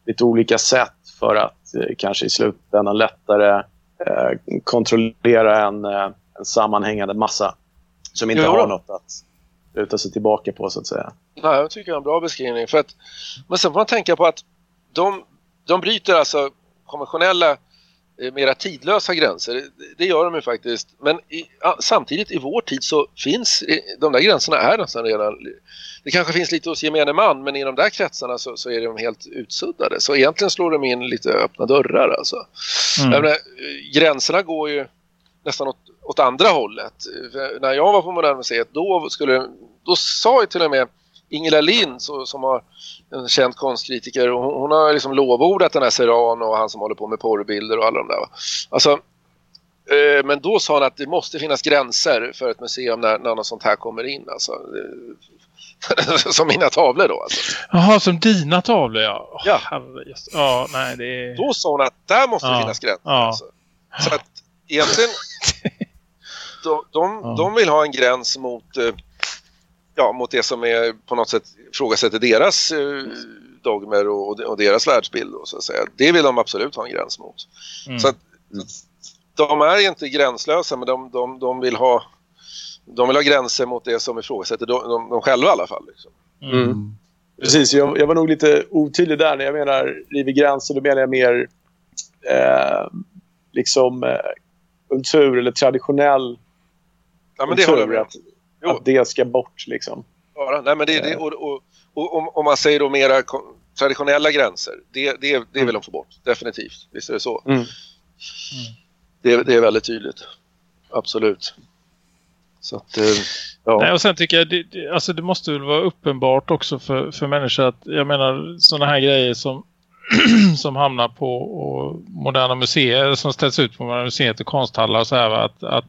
lite olika sätt för att eh, kanske i slutändan lättare eh, kontrollera en, eh, en sammanhängande massa som inte Jo har något att luta sig tillbaka på så att säga. Nej, jag tycker det är en bra beskrivning. För att, men sen får man tänka på att de, de bryter alltså konventionella, eh, mera tidlösa gränser. Det, gör de ju faktiskt. Men i, samtidigt i vår tid så finns eh, de där gränserna är nästan redan... Det kanske finns lite hos gemene man men i de där kretsarna så, så är de helt utsuddade. Så egentligen slår de in lite öppna dörrar alltså. Mm. Menar, eh, gränserna går ju nästan åt, åt andra hållet. För när jag var på Moderna Museet då, skulle, då sa ju till och med Ingela Lind som har en känd konstkritiker och hon, hon har liksom lovordat den här Serrano och han som håller på med porrbilder och alla de där. Va? Alltså, eh, men då sa han att det måste finnas gränser för ett museum när, när något sånt här kommer in. Alltså, som mina tavlor då alltså. Jaha, som dina tavlor, ja. Åh, Ja. herrejösses. Ja, nej, det är... Då sa hon att där måste Ja. finnas gränser. Ja. Alltså. Så att egentligen de, de, Ja. de vill ha en gräns mot, eh, ja, mot det som är på något sätt ifrågasätter deras eh, dogmer och, och deras världsbild. Då, så att säga. Det vill de absolut ha en gräns mot. Mm. Så att, de är inte gränslösa men de, de, de, vill ha, de vill ha gränser mot det som ifrågasätter de, de, de själva i alla fall. Liksom. Mm. Precis, jag, jag var nog lite otydlig där. När jag menar river gränser, då menar jag mer eh, liksom eh, kultur eller traditionell Ja, men det håller jag med. Att, Jo. att det ska bort liksom. Ja, nej, men det, det, och, och, och om, om man säger då mera traditionella gränser, det, det, det vill de få bort. Definitivt. Visst är det så. Mm. Det, det är väldigt tydligt. Absolut. Så att, eh, ja. Nej, och sen tycker jag det, det, alltså det måste väl vara uppenbart också för, för människor att jag menar sådana här grejer som som hamnar på och Moderna museer som ställs ut på Moderna museet och konsthallar och så här att, att,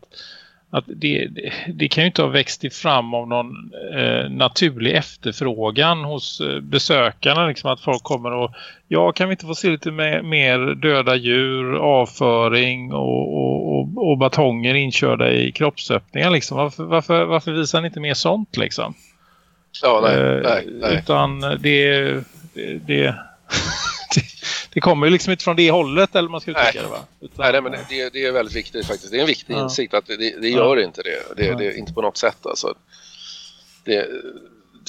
att det, det, kan ju inte ha växt fram av någon eh, naturlig efterfrågan hos eh, besökarna liksom att folk kommer och ja kan vi inte få se lite mer, mer döda djur, avföring och, och, och, och batonger inkörda i kroppsöppningar liksom varför, varför, varför visar ni inte mer sånt liksom? ja, nej, Eh, nej, nej. Utan det, det, det, det, kommer ju liksom inte från det hållet eller man ska uttrycka det va? Utan, Nej, nej, men det, det är väldigt viktigt faktiskt. Det är en viktig Ja. insikt att det, det Ja. gör inte det. Det, Ja. det är inte på något sätt alltså. Det,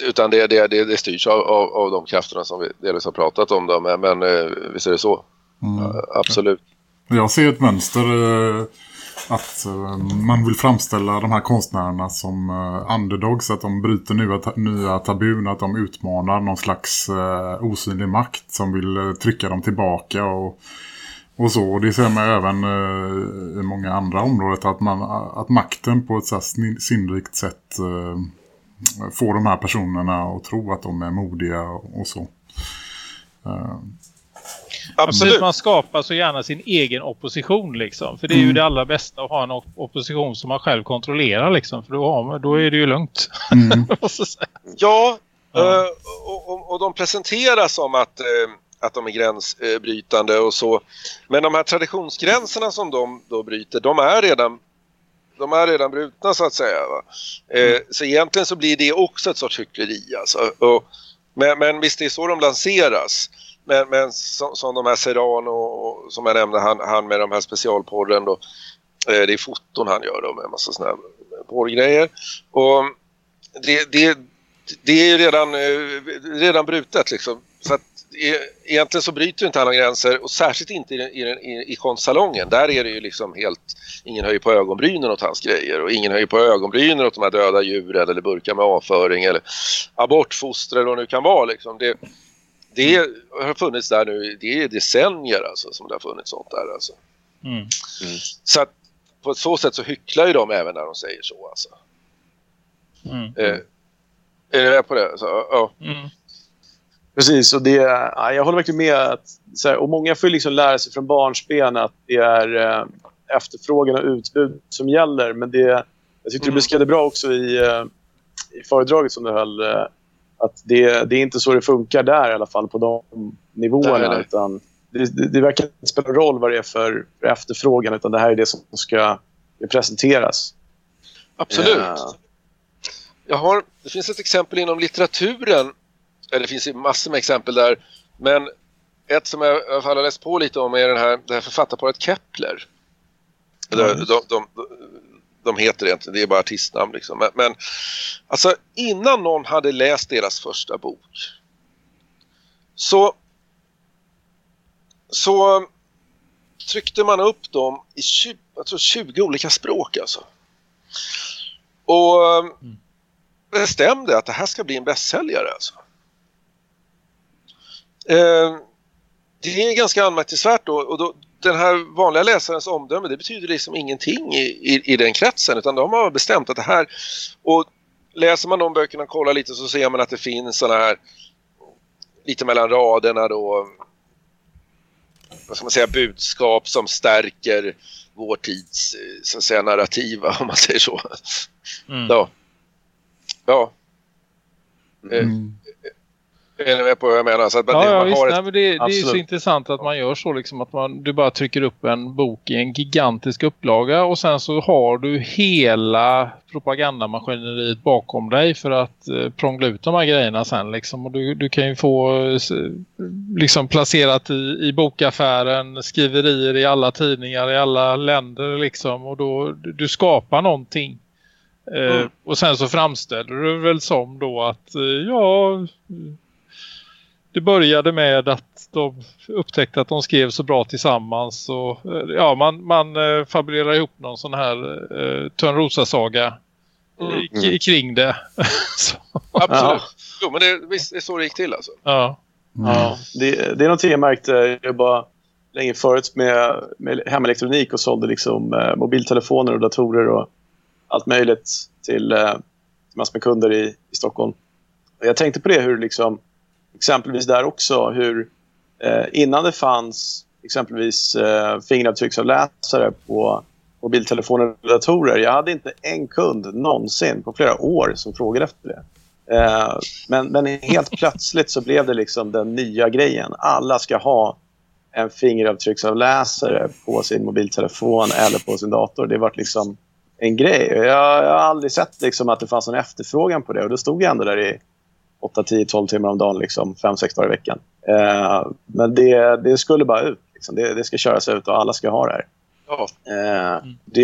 utan det, det, det, det styrs av, av, av de krafterna som vi delvis har pratat om. Då, men, men eh, visst är det så. Mm. Ja, Absolut. Jag ser ett mönster eh, att eh, man vill framställa de här konstnärerna som eh, underdogs, att de bryter nya, ta- nya tabun, att de utmanar någon slags eh, osynlig makt som vill trycka dem tillbaka och, och så. Och det ser man även eh, i många andra områden att, man, att makten på ett så här sinnrikt sätt eh, får de här personerna att tro att de är modiga och, och så. Eh, Absolut. Man skapar så gärna sin egen opposition liksom. För det är ju Mm. det allra bästa att ha en op- opposition som man själv kontrollerar liksom. För då, man, då är det ju lugnt. mm. Ja, Ja. Eh, och, och, och de presenteras som att, eh, att de är gränsbrytande och så. Men de här traditionsgränserna som de då bryter, de är redan de är redan brutna så att säga. Va? Eh, så egentligen så blir det också ett sorts hyckleri. Alltså. Och, men, men visst, det är så de lanseras. Men, men som, som de här Serrano och som jag nämnde, han, han med de här specialporren då. Eh, det är foton han gör då med en massa sådana här eh, porrgrejer. Och det, det, det är ju redan, eh, redan brutet liksom. Så att e, egentligen så bryter inte han några gränser och särskilt inte i, i, i, i konstsalongen. Där är det ju liksom helt, ingen höjer på ögonbrynen åt hans grejer och ingen höjer på ögonbrynen åt de här döda djuren eller burkar med avföring eller abortfoster eller vad det nu kan vara liksom. Det, det har funnits där nu, det är decennier alltså som det har funnits sånt där alltså. Mm. Så att på ett så sätt så hycklar ju de även när de säger så alltså. Mm. Eh, är ni med på det? Så, ja. Mm. Precis, och det, ja, jag håller verkligen med. Att, så här, och många får liksom lära sig från barnsben att det är eh, efterfrågan och utbud som gäller. Men det, jag tyckte du Mm. beskrev det bra också i, eh, i föredraget som du höll. Att det, det är inte så det funkar där i alla fall på de nivåerna. Nej, nej. Utan det, det, det verkar inte spela roll vad det är för, efterfrågan utan det här är det som ska presenteras. Absolut. Ja. Jag har, det finns ett exempel inom litteraturen, eller det finns massor med exempel där, men ett som jag i alla fall har läst på lite om är den här, det här författarparet Kepler. De, de, de, de heter det inte, det är bara artistnamn liksom. Men, men alltså innan någon hade läst deras första bok så, så tryckte man upp dem i 20, jag tror 20 olika språk alltså. Och Mm. bestämde att det här ska bli en bästsäljare alltså. Eh, det är ganska anmärkningsvärt då och då, den här vanliga läsarens omdöme det betyder liksom ingenting i, i, i den kretsen utan de har bestämt att det här och läser man de böckerna och kollar lite så ser man att det finns sådana här lite mellan raderna då vad ska man säga budskap som stärker vår tids så att säga narrativa om man säger så. Mm. Ja. Ja. Eh, Mm. Är ni med på vad jag menar? Så att man, Ja, ja man visst. har Nej, ett, men det, det är så intressant att man gör så liksom att man, du bara trycker upp en bok i en gigantisk upplaga och sen så har du hela propagandamaskineriet bakom dig för att eh, prångla ut de här grejerna sen liksom. Och du, du kan ju få eh, liksom placerat i, i bokaffären, skriverier i alla tidningar i alla länder liksom och då du, du skapar någonting. Eh, Mm. Och sen så framställer du väl som då att eh, ja det började med att de upptäckte att de skrev så bra tillsammans och eh, ja man, man eh, fabulerar ihop någon sån här eh, Törnrosa-saga Mm. kring det. så, absolut. Jo, men det, visst, det är så det gick till alltså. ja. Ja, det, det är någonting jag märkte. Jag bara länge förut med, med hemelektronik och sålde liksom, eh, mobiltelefoner och datorer och allt möjligt till eh, massor med kunder i, i Stockholm. Och jag tänkte på det hur liksom, exempelvis där också hur eh, innan det fanns exempelvis eh, fingeravtrycksavläsare på mobiltelefoner och datorer. Jag hade inte en kund någonsin på flera år som frågade efter det. Eh, men, men helt plötsligt så blev det liksom den nya grejen. Alla ska ha en fingeravtrycksavläsare på sin mobiltelefon eller på sin dator. Det var liksom en grej. Jag, jag har aldrig sett liksom att det fanns någon efterfrågan på det. Och då stod jag ändå där i 8, 10, 12 timmar om dagen, liksom, 5-6 dagar i veckan. Eh, men det, det skulle bara ut. Liksom. Det, det ska köras ut och alla ska ha det här. Ja, Eh, det,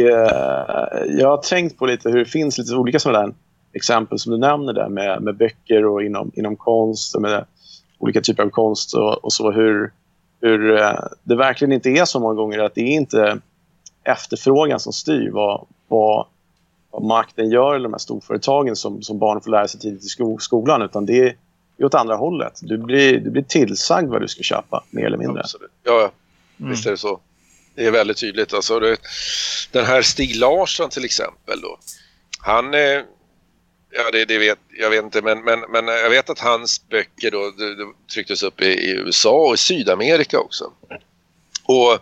jag har tänkt på lite hur det finns lite olika sådana exempel som du nämner där med, med böcker och inom, inom konst och med olika typer av konst och, och så hur, hur eh, det verkligen inte är så många gånger att det är inte efterfrågan som styr vad, vad, vad makten gör eller de här storföretagen som, som barn får lära sig tidigt i sko, skolan utan det är, är åt andra hållet. Du blir, du blir tillsagd vad du ska köpa mer eller mindre. absolut. Ja, ja. Mm. visst är det så. Det är väldigt tydligt. Alltså, det, den här Stig Larsson till exempel då. Han, eh, ja det, det vet jag vet inte, men, men, men jag vet att hans böcker då det, det trycktes upp i, i USA och i Sydamerika också. Och,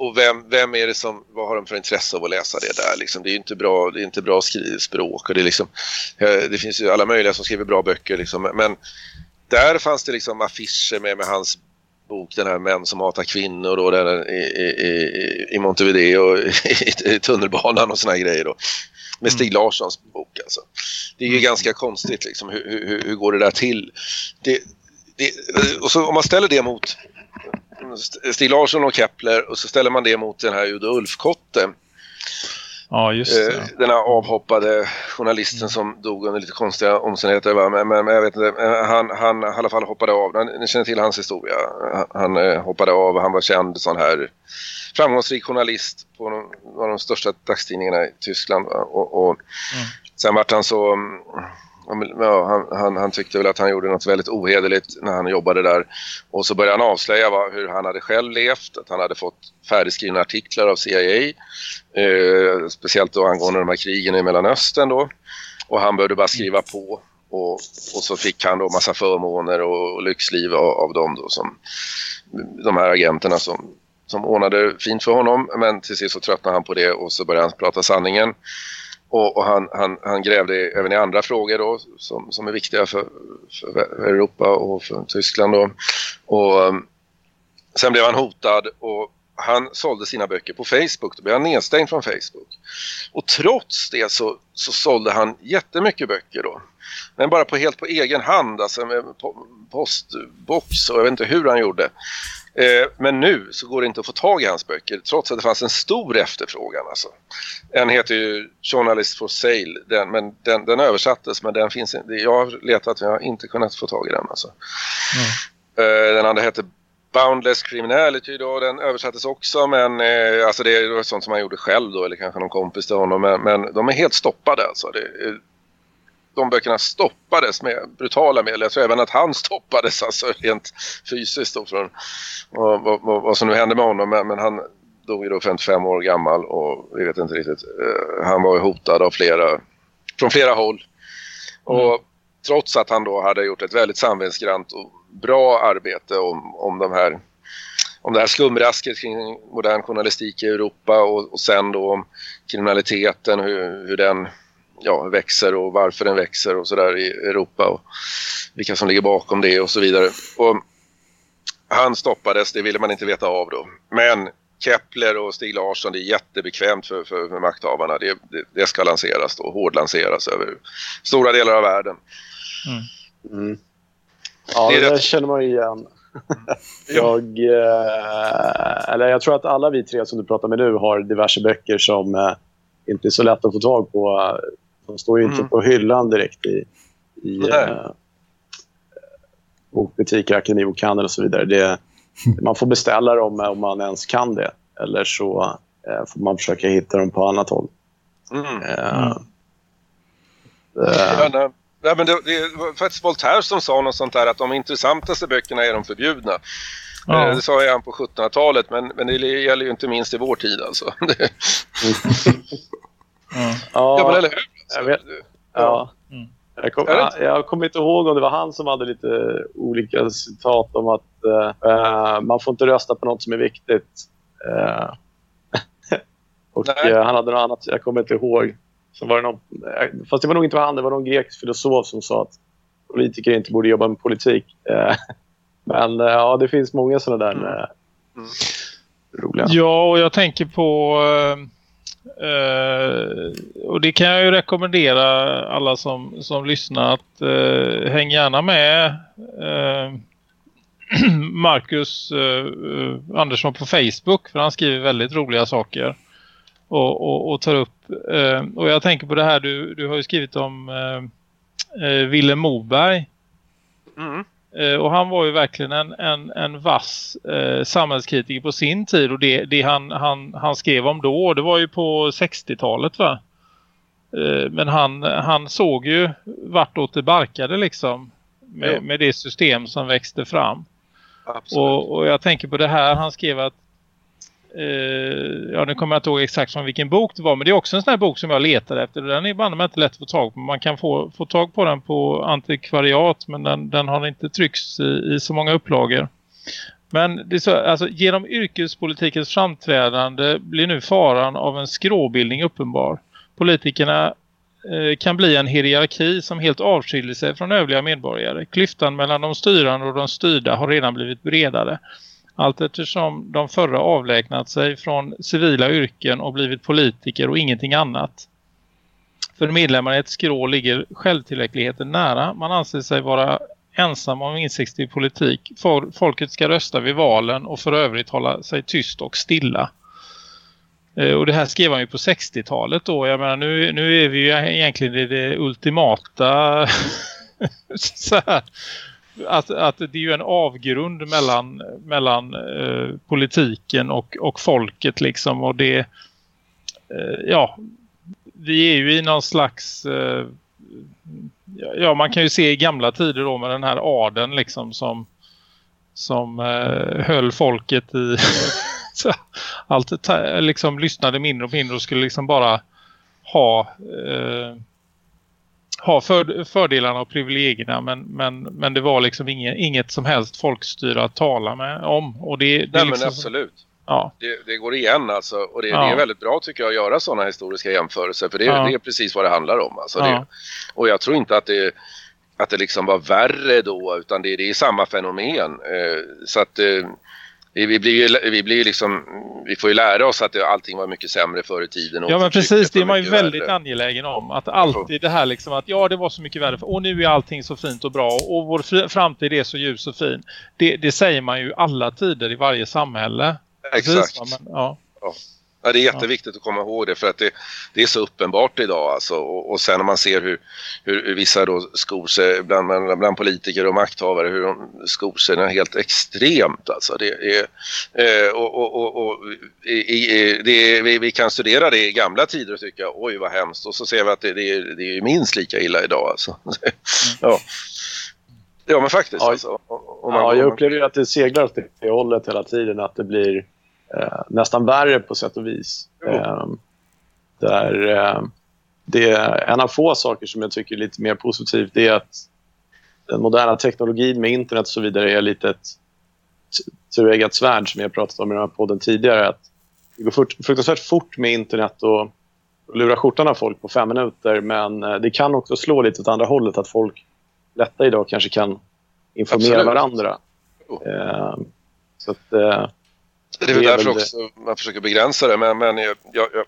och vem, vem är det som, vad har de för intresse av att läsa det där liksom? Det är ju inte bra, det är inte bra språk och det är liksom, eh, det finns ju alla möjliga som skriver bra böcker liksom, men där fanns det liksom affischer med, med hans bok, den här Män som hatar kvinnor och den i, i, i Montevideo i, i tunnelbanan och såna här grejer då. Med Stig Larssons bok alltså. Det är ju ganska konstigt liksom, hur, hur, hur går det där till? Det, det, och så om man ställer det mot Stig Larsson och Kepler och så ställer man det mot den här Udo Ulfkotte. Ja, just det. Eh, den här avhoppade journalisten som dog under lite konstiga omständigheter. Va? Men, men, men jag vet inte, han, han i alla fall hoppade av. Ni känner till hans historia. Han, han eh, hoppade av han var känd sån här framgångsrik journalist på någon, någon av de största dagstidningarna i Tyskland. Va? Och, och Mm. Sen vart han så... Ja, han, han, han tyckte väl att han gjorde något väldigt ohederligt när han jobbade där. Och så började han avslöja vad, hur han hade själv levt. Att han hade fått färdigskrivna artiklar av CIA. Eh, speciellt då angående de här krigen i Mellanöstern då. Och han började bara skriva på. Och, och så fick han då massa förmåner och, och lyxliv av, av dem då som de här agenterna som, som ordnade fint för honom. Men till sist så tröttnade han på det och så började han prata sanningen. Och, och han, han, han grävde även i andra frågor då, som, som är viktiga för, för Europa och för Tyskland. Då. Och, um, sen blev han hotad och han sålde sina böcker på Facebook. Då blev han nedstängd från Facebook. Och trots det så, så sålde han jättemycket böcker då. Men bara på helt på egen hand, alltså med postbox och jag vet inte hur han gjorde. Eh, men nu så går det inte att få tag i hans böcker trots att det fanns en stor efterfrågan. Alltså. En heter ju Journalist for Sale, den, men den, den översattes men den finns inte. Jag har letat men jag har inte kunnat få tag i den. Alltså. Eh, den andra heter Boundless Criminality då, den översattes också men eh, alltså det är sånt som han gjorde själv då eller kanske någon kompis till honom men, men de är helt stoppade alltså. Det, de böckerna stoppades med brutala medel. Jag tror även att han stoppades alltså rent fysiskt då från och, vad, vad, vad som nu hände med honom. Men, men han dog ju då 55 år gammal och vi vet inte riktigt. Eh, han var ju hotad av flera, från flera håll. Och trots att han då hade gjort ett väldigt samvetsgrant och bra arbete om, om de här om det här skumrasket kring modern journalistik i Europa och, och sen då om kriminaliteten, hur, hur den ja, växer och varför den växer och sådär i Europa och vilka som ligger bakom det och så vidare. Och han stoppades, det ville man inte veta av då. Men Kepler och Stig Larsson, det är jättebekvämt för, för, för makthavarna. Det, det, det ska lanseras då, hårdlanseras över stora delar av världen. Mm. Ja, Det det, rätt- känner man ju igen. jag, eh, eller jag tror att alla vi tre som du pratar med nu har diverse böcker som eh, inte är så lätt att få tag på. De står ju inte Mm. på hyllan direkt i, i eh, bokbutiker, Akademibokhandeln och så vidare. Det, man får beställa dem om man ens kan det. Eller så eh, får man försöka hitta dem på annat håll. Mm. Eh, Mm. eh, Ja, nej, men det, det var faktiskt Voltaire som sa något sånt där att de intressantaste böckerna är de förbjudna. Ja. Eh, Det sa jag på 1700-talet men, men det gäller ju inte minst i vår tid alltså. Det- Ja. ja men eller hur? Jag vet. Ja. Mm. Jag, kom, jag, jag kommer inte ihåg om det var han som hade lite olika citat om att eh, man får inte rösta på något som är viktigt. Eh, och Nej. eh, han hade något annat, jag kommer inte ihåg. Så var det någon, fast det var nog inte han, det var någon grekisk filosof som sa att politiker inte borde jobba med politik. Men ja, det finns många sådana där eh, Mm. roliga. Ja, och jag tänker på... Uh, och det kan jag ju rekommendera alla som, som lyssnar att uh, häng gärna med uh, Marcus Andersson på Facebook för han skriver väldigt roliga saker och, och, och tar upp och jag tänker på det här du, du har ju skrivit om eh, Moberg Mm. Eh, och han var ju verkligen en, en, en vass eh, samhällskritiker på sin tid. Och det, det han, han, han skrev om då, det var ju på 60-talet va? Eh, men han, han såg ju vartåt det barkade liksom. Med, med det system som växte fram. Och, och jag tänker på det här, han skrev att Eh, ja nu kommer jag inte ihåg exakt från vilken bok det var men det är också en sån här bok som jag letade efter den är bara inte lätt att få tag på man kan få, få tag på den på antikvariat men den, den har inte tryckts i, i så många upplagor Men det så, alltså, genom yrkespolitikens framträdande blir nu faran av en skråbildning uppenbar. Politikerna eh, kan bli en hierarki som helt avskiljer sig från övriga medborgare. Klyftan mellan de styrande och de styrda har redan blivit bredare. Allt eftersom de förra avlägsnat sig från civila yrken och blivit politiker och ingenting annat. För medlemmar i ett skrå ligger självtillräckligheten nära. Man anser sig vara ensam om insikt i politik. Folket ska rösta vid valen och för övrigt hålla sig tyst och stilla. Eh, och det här skrev han ju på 60-talet då. Jag menar nu, nu är vi ju egentligen i det ultimata så här. Att, att det är ju en avgrund mellan, mellan eh, politiken och, och folket liksom. Och det, eh, ja, vi är ju i någon slags eh, ja, man kan ju se i gamla tider då med den här aden liksom som som eh, höll folket i allt liksom lyssnade mindre och mindre och skulle liksom bara ha eh, ha för, fördelarna och privilegierna men, men, men det var liksom inget, inget som helst folkstyre att tala med om och det, det Nej, liksom, men absolut. Ja. Det, det, går igen alltså. Och det, Ja. det är väldigt bra tycker jag att göra sådana historiska jämförelser. För det, Ja. det är precis vad det handlar om. Alltså och jag tror inte att det, att det liksom var värre då. Utan det, det är samma fenomen. Eh, så att eh, vi, vi blir ju vi blir ju liksom, vi får ju lära oss att det, allting var mycket sämre förr i tiden. och Ja men precis, det är man ju väldigt värre. angelägen om. Att alltid det här liksom att ja det var så mycket värre och nu är allting så fint och bra och vår framtid är så ljus och fin. Det, det säger man ju alla tider i varje samhälle. Precis, Exakt. va, men, ja. Ja, det är jätteviktigt att komma ihåg det för att det, det är så uppenbart idag alltså. och, och sen när man ser hur, hur, hur vissa då skor sig bland, bland, bland politiker och makthavare hur de skor sig är helt extremt alltså. Det är, eh, och, och, och, i, i, det är, vi, vi kan studera det i gamla tider och tycka oj vad hemskt och så ser vi att det, det, är, det är minst lika illa idag alltså. ja. ja men faktiskt Ja. alltså. Och man- Ja, jag upplever ju att det seglar åt det hållet hela tiden. Att det blir eh, nästan värre på sätt och vis. Eh, där, eh, det är en av få saker som jag tycker är lite mer positivt. Är att den moderna teknologin med internet och så vidare är lite ett t- tueggat svärd som jag pratat om i den här podden tidigare. Att det går fort, fruktansvärt fort med internet och, och lura skjortan av folk på fem minuter. Men eh, det kan också slå lite åt andra hållet. Att folk lättare idag kanske kan informera Absolut. varandra. Eh, så att, eh, Det är väl Det är därför väl det. också man försöker begränsa det. Men, men jag, jag, jag,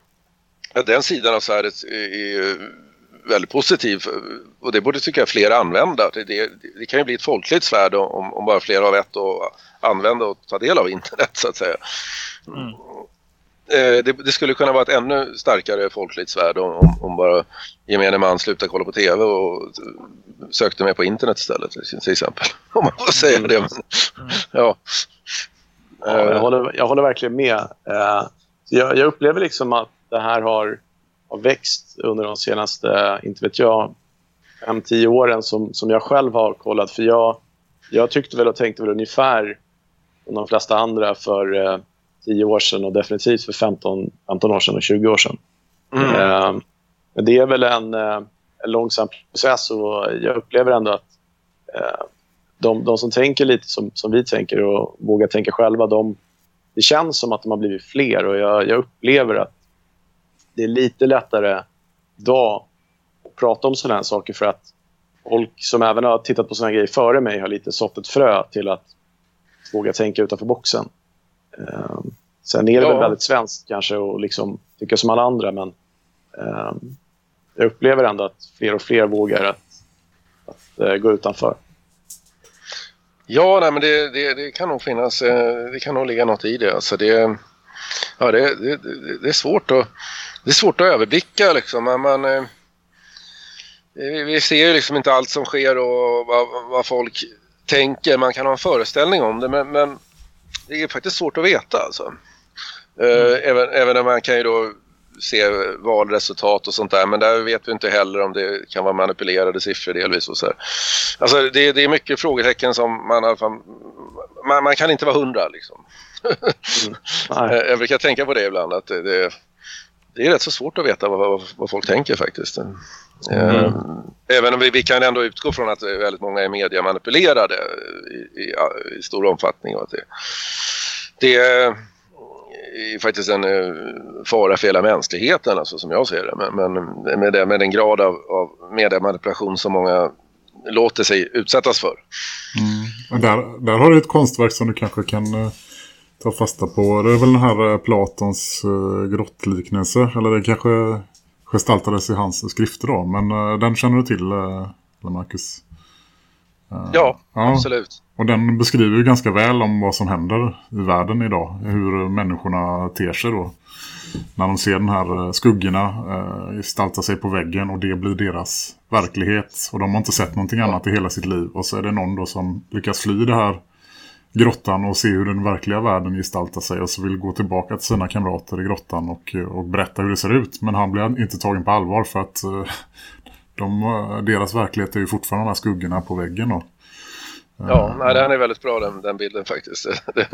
ja, den sidan av svärdet är, är väldigt positiv. Och det borde tycker jag fler använda. Det, det, det kan ju bli ett folkligt svärd om, om bara fler har vett att använda och ta del av internet så att säga. Mm. Eh, Det, det skulle kunna vara ett ännu starkare folkligt svärd om, om, om bara gemene man slutar kolla på tv och sökte med på internet istället till exempel. Om man får säga det. Men, ja. Ja, jag, håller, jag håller verkligen med. Eh, jag, jag upplever liksom att det här har, har växt under de senaste, inte vet jag, fem tio åren som, som jag själv har kollat. För jag, jag tyckte väl och tänkte väl ungefär som de flesta andra för eh, 10 år sedan och definitivt för 15, 15 år sedan och 20 år sedan. Mm. Eh, men det är väl en, eh, en långsam process och jag upplever ändå att eh, de, de som tänker lite som, som vi tänker och vågar tänka själva, de, det känns som att de har blivit fler och jag, jag upplever att det är lite lättare idag att prata om sådana här saker för att folk som även har tittat på sådana grejer före mig har lite sått ett frö till att våga tänka utanför boxen. Eh, sen är det Ja. väl väldigt svenskt kanske att liksom tycka som alla andra men eh, jag upplever ändå att fler och fler vågar att, att eh, gå utanför. Ja, nej, men det, det, det kan nog finnas, eh, det kan nog ligga något i det. Alltså det, ja, det, det, det, är svårt att, det är svårt att överblicka liksom. Man, man, eh, vi ser ju liksom inte allt som sker och vad, vad folk tänker. Man kan ha en föreställning om det, men, men det är faktiskt svårt att veta alltså. Eh, även, även när man kan ju då se valresultat och sånt där. Men där vet vi inte heller om det kan vara manipulerade siffror delvis och så här. Alltså det, det är mycket frågetecken som man fall, man, man kan inte vara hundra liksom. Eh, Jag brukar tänka på det ibland att det, det, det är rätt så svårt att veta vad, vad, vad folk tänker faktiskt. Mm. Eh, Även om vi, vi kan ändå utgå från att väldigt många är mediamanipulerade i, i, i stor omfattning. Och att det, det är faktiskt en eh, fara för hela mänskligheten alltså, som jag ser det. Men, men med, det, med den grad av, av mediemanipulation som många låter sig utsättas för. Mm. Där, där har du ett konstverk som du kanske kan eh, ta fasta på. Det är väl den här eh, Platons grottliknelse. Eller det kanske gestaltades i hans skrifter då. Men den känner du till, Marcus? Ja, ja. absolut. Och den beskriver ju ganska väl om vad som händer i världen idag. Hur människorna ter sig då. När de ser den här eh, skuggorna eh, gestalta sig på väggen och det blir deras verklighet. Och de har inte sett någonting annat i hela sitt liv. Och så är det någon då som lyckas fly det här grottan och se hur den verkliga världen gestaltar sig. Och så vill gå tillbaka till sina kamrater i grottan och, och berätta hur det ser ut. Men han blir inte tagen på allvar för att eh, de, eh, deras verklighet är ju fortfarande de här skuggorna på väggen då. Ja, nej, den är väldigt bra den, den bilden faktiskt. Det,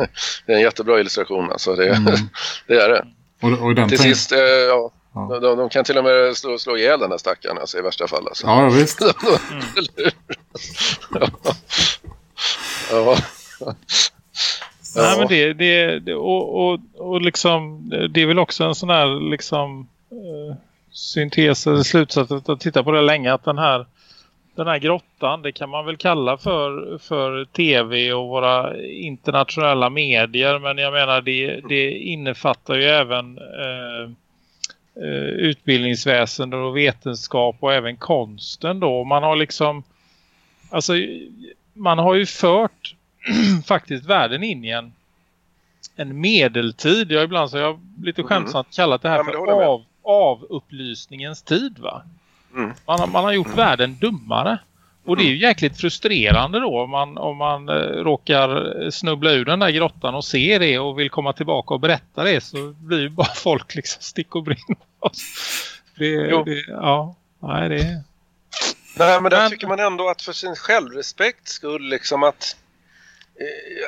det är en jättebra illustration alltså. Det, Mm. det är det. Och, och den Till sist, eh, ja, Ja. de, de kan till och med slå, slå ihjäl den där stackaren alltså, i värsta fall. Alltså. Ja, visst. Hur? ja. ja. Nej, men det, det, det och, och, och liksom, det är väl också en sån här liksom eh, syntes eller slutsats att titta på det länge att den här den här grottan, det kan man väl kalla för, för tv och våra internationella medier. Men jag menar det, det innefattar ju även eh, eh, utbildningsväsende och vetenskap och även konsten då. Man har liksom, alltså man har ju fört faktiskt världen in i en, en medeltid. Jag ibland så jag lite skämtsamt kallat det här Ja, det för med. av, avupplysningens tid va? Mm. Man, har- man har gjort världen dummare. Och det är ju jäkligt frustrerande då om man, om man eh, råkar snubbla ur den där grottan och ser det och vill komma tillbaka och berätta det så blir ju bara folk liksom stick och brinn. Det, det, ja, nej det Nej, men där Men- tycker man ändå att för sin självrespekt skull liksom att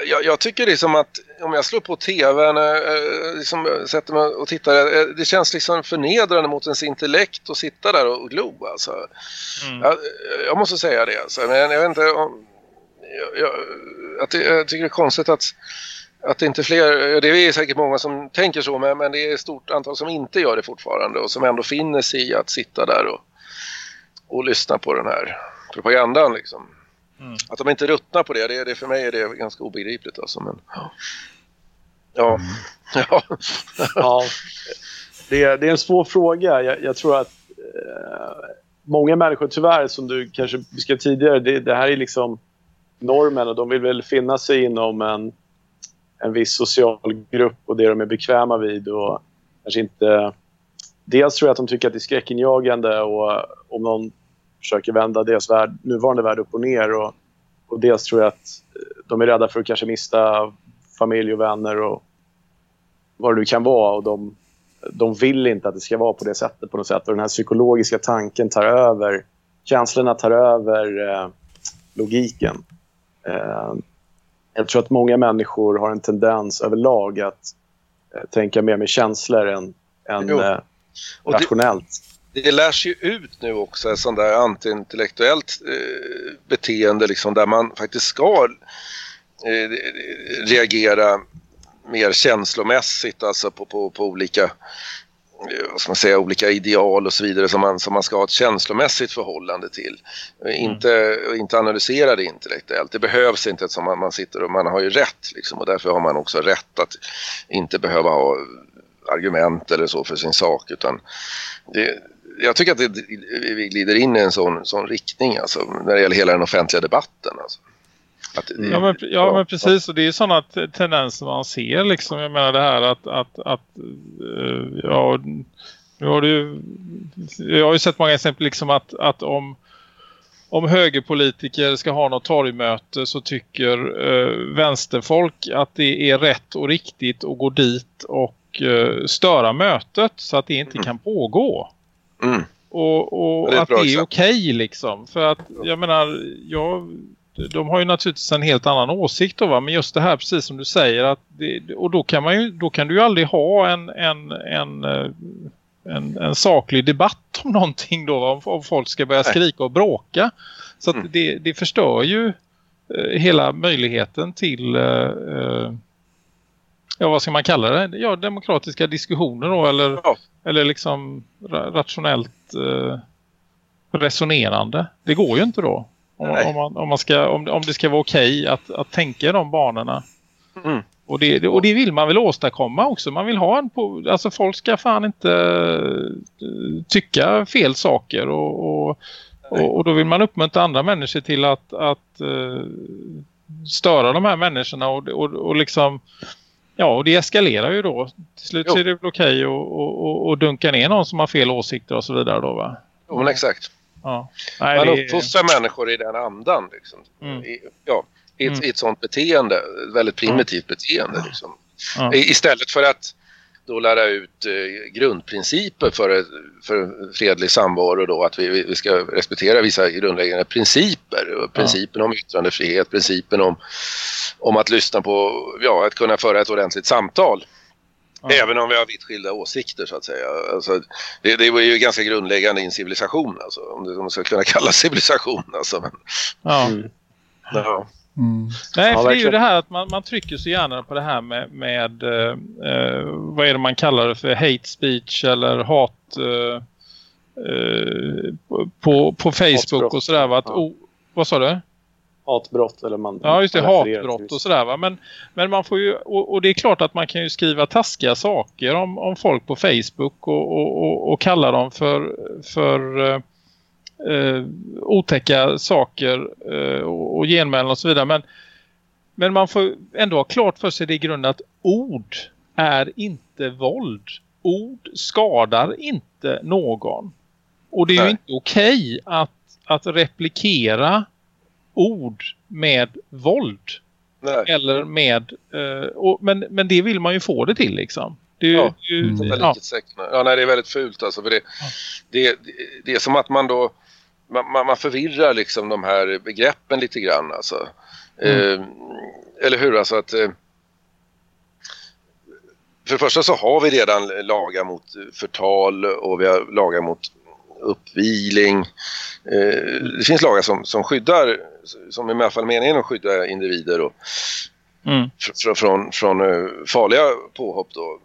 jag, jag tycker det är som att om jag slår på tvn, eh, liksom sätter mig och tittar, eh, det känns liksom förnedrande mot ens intellekt att sitta där och glo alltså. mm. Jag, jag måste säga det alltså. Men jag vet inte om... Jag, att det, jag tycker det är konstigt att, att det inte fler... Det är säkert många som tänker så men, men det är ett stort antal som inte gör det fortfarande och som ändå finner sig i att sitta där och, och lyssna på den här propagandan liksom. Mm. Att de inte ruttnar på det, det, det för mig är det ganska obegripligt alltså. Men, ja. ja. Ja, det, det är en svår fråga. Jag, jag tror att eh, många människor tyvärr, som du kanske beskrev tidigare, det, det här är liksom normen och de vill väl finna sig inom en, en viss social grupp och det de är bekväma vid och kanske inte... Dels tror jag att de tycker att det är skräckinjagande och om någon försöker vända deras värld, nuvarande värld upp och ner och, och dels tror jag att eh, de är rädda för att kanske mista familj och vänner och vad det nu kan vara och de, de vill inte att det ska vara på det sättet på något sätt. Och den här psykologiska tanken tar över, känslorna tar över eh, logiken. Eh, jag tror att många människor har en tendens överlag att eh, tänka mer med känslor än, än eh, rationellt. Det lärs ju ut nu också ett sånt där antiintellektuellt eh, beteende liksom där man faktiskt ska eh, reagera mer känslomässigt alltså på, på, på olika eh, vad man säga, olika ideal och så vidare som man, som man ska ha ett känslomässigt förhållande till. Eh, Inte, inte analysera det intellektuellt. Det behövs inte som man, man sitter och man har ju rätt liksom, och därför har man också rätt att inte behöva ha argument eller så för sin sak utan det, jag tycker att det, vi glider in i en sån, sån riktning alltså, när det gäller hela den offentliga debatten. Alltså. Att det- Ja men, ja men precis och det är sådana tendenser man ser liksom. Jag menar det här att, att, att eh, ja nu har du jag har ju sett många exempel liksom att, att om om högerpolitiker ska ha något torgmöte så tycker eh, vänsterfolk att det är rätt och riktigt att gå dit och eh, störa mötet så att det inte Mm. kan pågå. Mm. Och, och Det att det är okej liksom. För att jag menar, jag, de har ju naturligtvis en helt annan åsikt då va. Men just det här precis som du säger. Att det, och då kan, man ju, då kan du ju aldrig ha en, en, en, eh, en, en saklig debatt om någonting då. Om, om folk ska börja skrika och bråka. Så Mm. det, det förstör ju eh, hela möjligheten till eh, eh, ja vad ska man kalla det? Ja, demokratiska diskussioner då eller, Ja. eller liksom ra- rationellt eh, resonerande. Det går ju inte då. Om, om, man, om, man ska, om, om det ska vara okej att, att tänka de banorna. Mm. Och det, det- och det vill man väl åstadkomma också. Man vill ha en på, alltså folk ska fan inte eh, tycka fel saker och, och, och, och då vill man uppmuntra andra människor till att, att eh, störa de här människorna och, och, och liksom ja och det eskalerar ju då. Till slut Jo. är det väl okej att och, och, och dunka ner någon som har fel åsikter och så vidare då va? Jo, men exakt. Ja. Nej, Man det- uppfostrar människor i den andan. Liksom. Mm. I, ja, i, ett, Mm. I ett sånt beteende. Ett väldigt primitivt beteende. Liksom. Ja. Istället för att då lära ut eh, grundprinciper för, för fredlig samvaro då, att vi, vi ska respektera vissa grundläggande principer. Principen om yttrandefrihet, principen om, om att lyssna på, ja, att kunna föra ett ordentligt samtal. Ja. Även om vi har vitt skilda åsikter så att säga. Alltså, det, det var ju ganska grundläggande i en civilisation alltså, om det, om det ska kunna kallas civilisation alltså. Men, Ja. Mm. ja. Mm. Nej, för det är ju det här att man, man trycker så gärna på det här med, med eh, eh, vad är det man kallar det för hate speech eller hat eh, eh, på, på Facebook Hatbrott. och sådär va? Att, Ja. oh, vad sa du? Hatbrott eller man... Ja just det, hatbrott och sådär va. Men, men man får ju, och, och det är klart att man kan ju skriva taskiga saker om, om folk på Facebook och, och, och, och kalla dem för, för eh, otäcka saker eh, och, och genmälen och så vidare. Men, men man får ändå ha klart för sig det i grunden att ord är inte våld. Ord skadar inte någon. Och det är ju Nej. inte okej att, att replikera ord med våld Nej. eller med eh, och, men, men det vill man ju få det till liksom. Det är ju, Ja. det är ju Mm. Ja. Ja, nej, det är väldigt fult alltså. För det, det, det, det är som att man då man, man förvirrar liksom de här begreppen lite grann alltså. Mm. Eh, eller hur? Alltså att eh, för det första så har vi redan lagar mot förtal och vi har lagar mot uppviling. Eh, det finns lagar som, som skyddar, som i alla fall meningen att skydda individer och, mm, fr- fr- från, från eh, farliga påhopp då.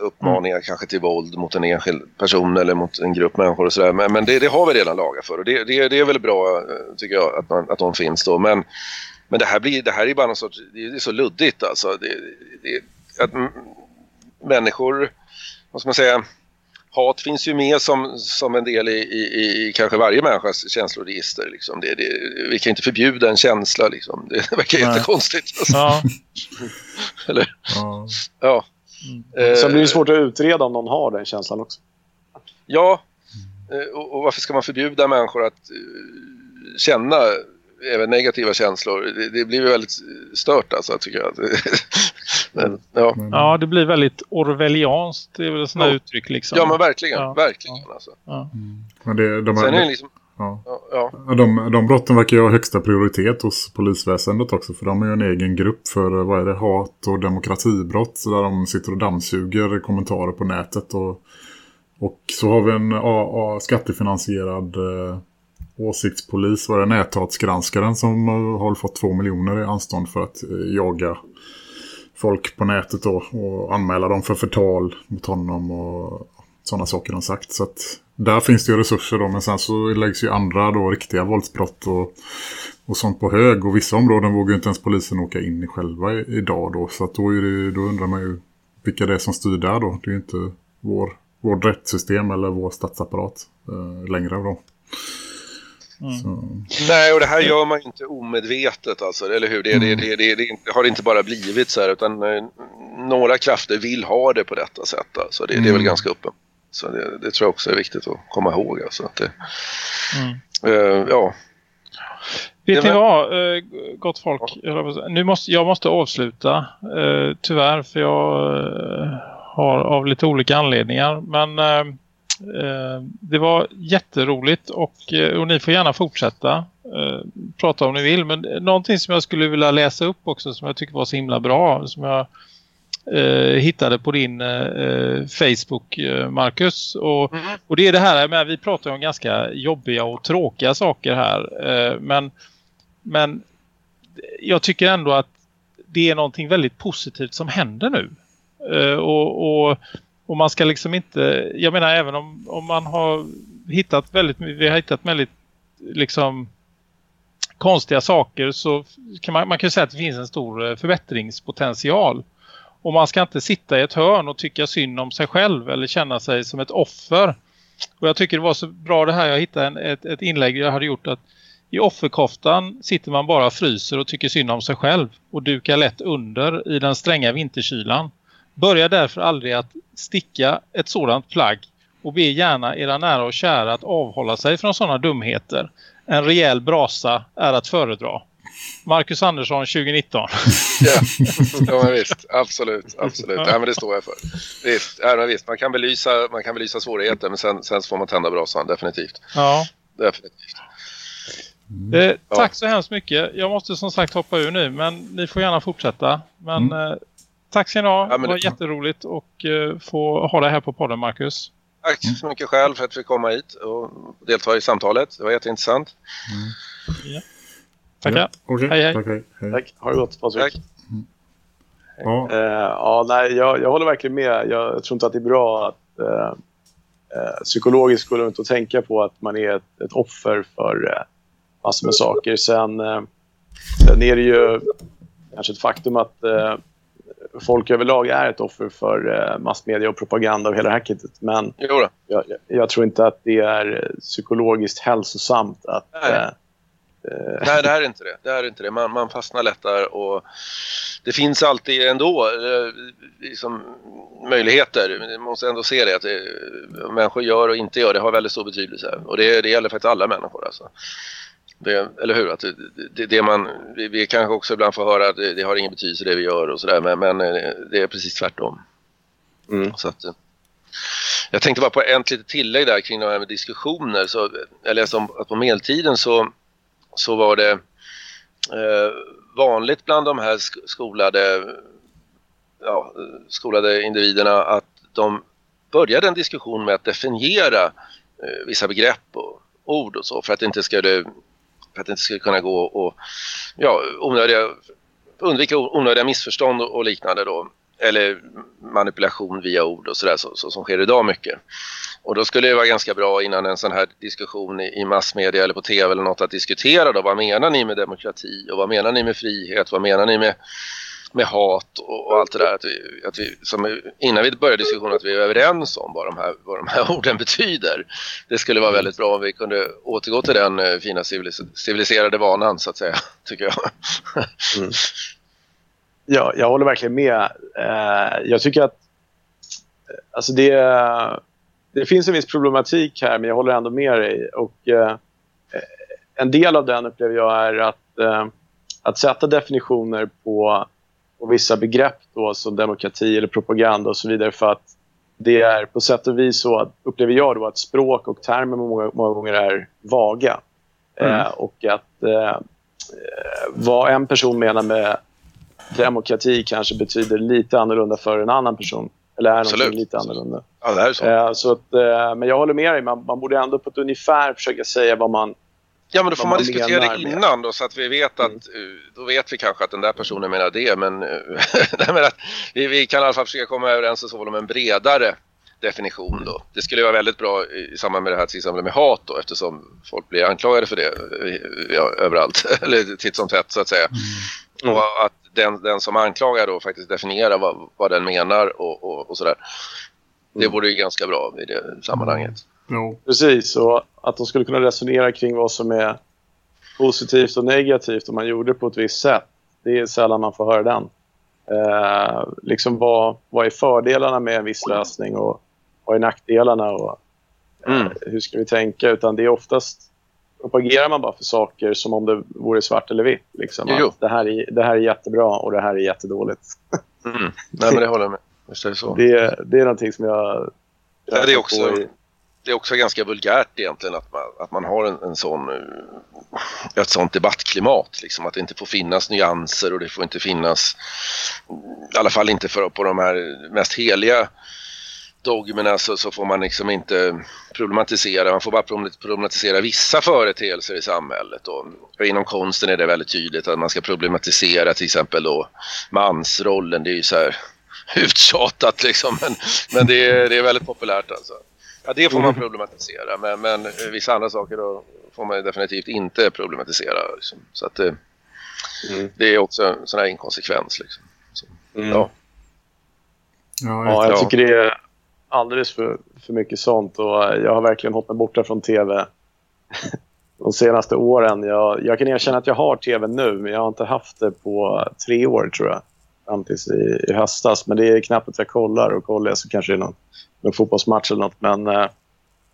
Uppmaningar kanske till våld mot en enskild person eller mot en grupp människor och sådär. Men, men det, det har vi redan lagar för och det, det, det är väl bra eh, tycker jag att, man, att de finns då. Men, men det här blir det här är bara någon sorts, det är så luddigt alltså. Att människor, vad ska man säga, hat finns ju med som, som en del i, i, i kanske varje människas känsloregister. Liksom. Det, det, vi kan inte förbjuda en känsla liksom. Det verkar Nej. jättekonstigt. Alltså. ja, Eller, Ja. ja. Mm. Eh, Sen blir det svårt att utreda om någon har den känslan också. Ja, eh, och, och varför ska man förbjuda människor att eh, känna även negativa känslor? Det, det blir ju väldigt stört alltså tycker jag. men, ja. Men, ja, det blir väldigt orwellianskt, det är väl här Ja. uttryck liksom. ja, men verkligen. Ja. Verkligen alltså. Ja. mm. men det, de, Sen är det här, liksom, ja. ja, ja, de, de brotten verkar ju ha högsta prioritet hos polisväsendet också. För de är ju en egen grupp för vad är det, hat och demokratibrott. Där de sitter och dammsuger kommentarer på nätet. Och, och så har vi en A, A, skattefinansierad eh, åsiktspolis. Var det näthatsgranskaren som eh, har fått två miljoner i anstånd för att eh, jaga folk på nätet då. Och anmäla dem för förtal mot honom och sådana saker de sagt. Så att där finns det ju resurser då. Men sen så läggs ju andra då riktiga våldsbrott och, och sånt på hög. Och vissa områden vågar ju inte ens polisen åka in i själva idag då. Så att då, är det, då undrar man ju vilka det är som styr där då. Det är ju inte vår, vårt rättssystem eller vår statsapparat eh, längre då. Mm. Så, Nej, och det här gör man ju inte omedvetet alltså, eller hur? Det, det, det, det, det har inte bara blivit så här, utan eh, några krafter vill ha det på detta sätt. Alltså. Det, det är väl Mm. ganska uppenbart. Så det, det tror jag också är viktigt att komma ihåg. Alltså, att det, Mm. eh, ja, Vet ni vad, eh, gott folk? Nu måste, jag måste avsluta, eh, tyvärr, för jag eh, har av lite olika anledningar. Men det var jätteroligt och, och ni får gärna fortsätta prata om ni vill. Men någonting som jag skulle vilja läsa upp också som jag tycker var så himla bra, som jag eh, hittade på din eh, Facebook, eh, Marcus. Och, Mhm. och det är det här, med, vi pratar om ganska jobbiga och tråkiga saker här. Eh, men, men jag tycker ändå att det är någonting väldigt positivt som händer nu. Eh, och, och, och man ska liksom inte, jag menar även om, om man har hittat väldigt, vi har hittat väldigt liksom konstiga saker så kan man, man kan ju säga att det finns en stor eh, förbättringspotential. Och man ska inte sitta i ett hörn och tycka synd om sig själv eller känna sig som ett offer. Och jag tycker det var så bra det här, jag hittade en, ett, ett inlägg jag hade gjort att i offerkoftan sitter man bara och fryser och tycker synd om sig själv och dukar lätt under i den stränga vinterkylan. Börja därför aldrig att sticka ett sådant plagg och be gärna era nära och kära att avhålla sig från sådana dumheter. En rejäl brasa är att föredra. Marcus Andersson 2019. Ja, ja men visst. Absolut. absolut. Ja, men det står jag för. Visst, ja, men visst. Man, kan belysa, man kan belysa svårigheter men sen, sen får man tända brasan. Definitivt. Ja. Definitivt. Eh, tack så hemskt mycket. Jag måste som sagt hoppa ur nu men ni får gärna fortsätta. Men eh, tack ska ni ha. Ja, det var det- jätteroligt att eh, få ha dig här på podden Marcus. Tack så mycket själv för att vi fick komma hit och delta i samtalet. Det var jätteintressant. Tackar. Ja, Okej, Hej, hej. tack, hej. hej. Tack. Ha det gott Patrik. Ja, Eh, ja, nej, jag, jag håller verkligen med. Jag tror inte att det är bra att eh, eh, psykologiskt gå runt och tänka på att man är ett, ett offer för eh, massor med saker. Sen, eh, sen är det ju kanske ett faktum att folk överlag är ett offer för massmedia och propaganda och hela det här kittet. Men jag, jag- jag tror inte att det är psykologiskt hälsosamt att... Nej. Eh, eh, Nej, det här är inte det. Det här är inte det. Man, man fastnar lätt där och det finns alltid ändå eh, liksom, möjligheter. Man måste ändå se det att det, vad människor gör och inte gör, det har väldigt stor betydelse. Och det, det gäller faktiskt alla människor alltså. Det, eller hur? Att det, det, det man, vi, vi kanske också ibland får höra att det, har ingen betydelse det vi gör och sådär, men, men eh, det är precis tvärtom. Mm. Så att, eh, jag tänkte bara på ett litet tillägg där kring det här med diskussioner. Så, jag läste om att på medeltiden så, så var det eh, vanligt bland de här skolade, ja, skolade individerna att de började en diskussion med att definiera eh, vissa begrepp och ord och så för att det inte skulle, för att det inte skulle kunna gå och ja, onödiga, undvika onödiga missförstånd och liknande då. Eller manipulation via ord och sådär så, så, som sker idag mycket. Och då skulle det vara ganska bra innan en sån här diskussion i, i massmedia eller på tv eller något att diskutera då. Vad menar ni med demokrati och vad menar ni med frihet? Vad menar ni med, med hat och, och allt det där? Att vi, att vi, som, innan vi börjar diskussionen att vi är överens om vad de, här, vad de här orden betyder. Det skulle vara väldigt bra om vi kunde återgå till den eh, fina civiliserade vanan så att säga, tycker jag. Mm. Ja, jag håller verkligen med. Eh, jag tycker att eh, alltså det, det finns en viss problematik här, men jag håller ändå med dig. Och, eh, en del av den upplever jag är att, att sätta definitioner på, på vissa begrepp då, som demokrati eller propaganda och så vidare för att det är på sätt och vis så, att, upplever jag då, att språk och termer många, många gånger är vaga. Eh, och att eh, vad en person menar med demokrati kanske betyder lite annorlunda för en annan person. Eller är Absolut. någonting lite annorlunda. Ja, det är så. Eh, så att, eh, men jag håller med dig. Man, man borde ändå på ett ungefär försöka säga vad man... Ja, men då får man man diskutera det innan då så att vi vet att, eh, då vet vi kanske att den där personen menar det, men, eh, nej, men att vi, vi kan i alla fall försöka komma överens och så om en bredare definition då. Det skulle vara väldigt bra i i samband med det här till exempel med hat då eftersom folk blir anklagade för det eh, ja, överallt, eller titt som tätt så att säga. Mm. Och att den, den som anklagar då faktiskt definierar vad, vad den menar och, och, och sådär. Det Mm. vore ju ganska bra i det sammanhanget. jo. Precis, och att de skulle kunna resonera kring vad som är positivt och negativt om man gjorde det på ett visst sätt. Det är sällan man får höra den. Eh, liksom vad, vad är fördelarna med en viss lösning och vad är nackdelarna och eh, Mm. hur ska vi tänka? Utan det är oftast propagerar man bara för saker som om det vore svart eller vitt. Liksom. Jo, jo. Det, här är, det här är jättebra och det här är jättedåligt. Mm. Nej men det håller jag med. Visst är det så. Det, det är någonting som jag... Ja, det är också- det är också ganska vulgärt egentligen att man, att man har en, en sån, eh, ett sånt debattklimat. Liksom, att det inte får finnas nyanser och det får inte finnas, i alla fall inte för, på de här mest heliga dogmerna så, så får man liksom inte problematisera, man får bara problematisera vissa företeelser i samhället. Och, och inom konsten är det väldigt tydligt att man ska problematisera till exempel då mansrollen, det är ju så här uttjatat liksom, men, men det, är, det är väldigt populärt alltså. Ja, det får man Mm. problematisera, men, men vissa andra saker då får man definitivt inte problematisera. Liksom. Så att det, Mm. det är också en sån här inkonsekvens. Liksom. Så, Mm. ja. Ja, Ja, jag Ja. tycker det är alldeles för, för mycket sånt och eh, jag har verkligen hållit mig borta från tv de senaste åren. Jag, jag kan erkänna att jag har tv nu, men jag har inte haft det på tre år tror jag. Fram tills i, i höstas. Men det är knappt att jag kollar och kollar jag så kanske det är någon, någon fotbollsmatch eller något. Men eh,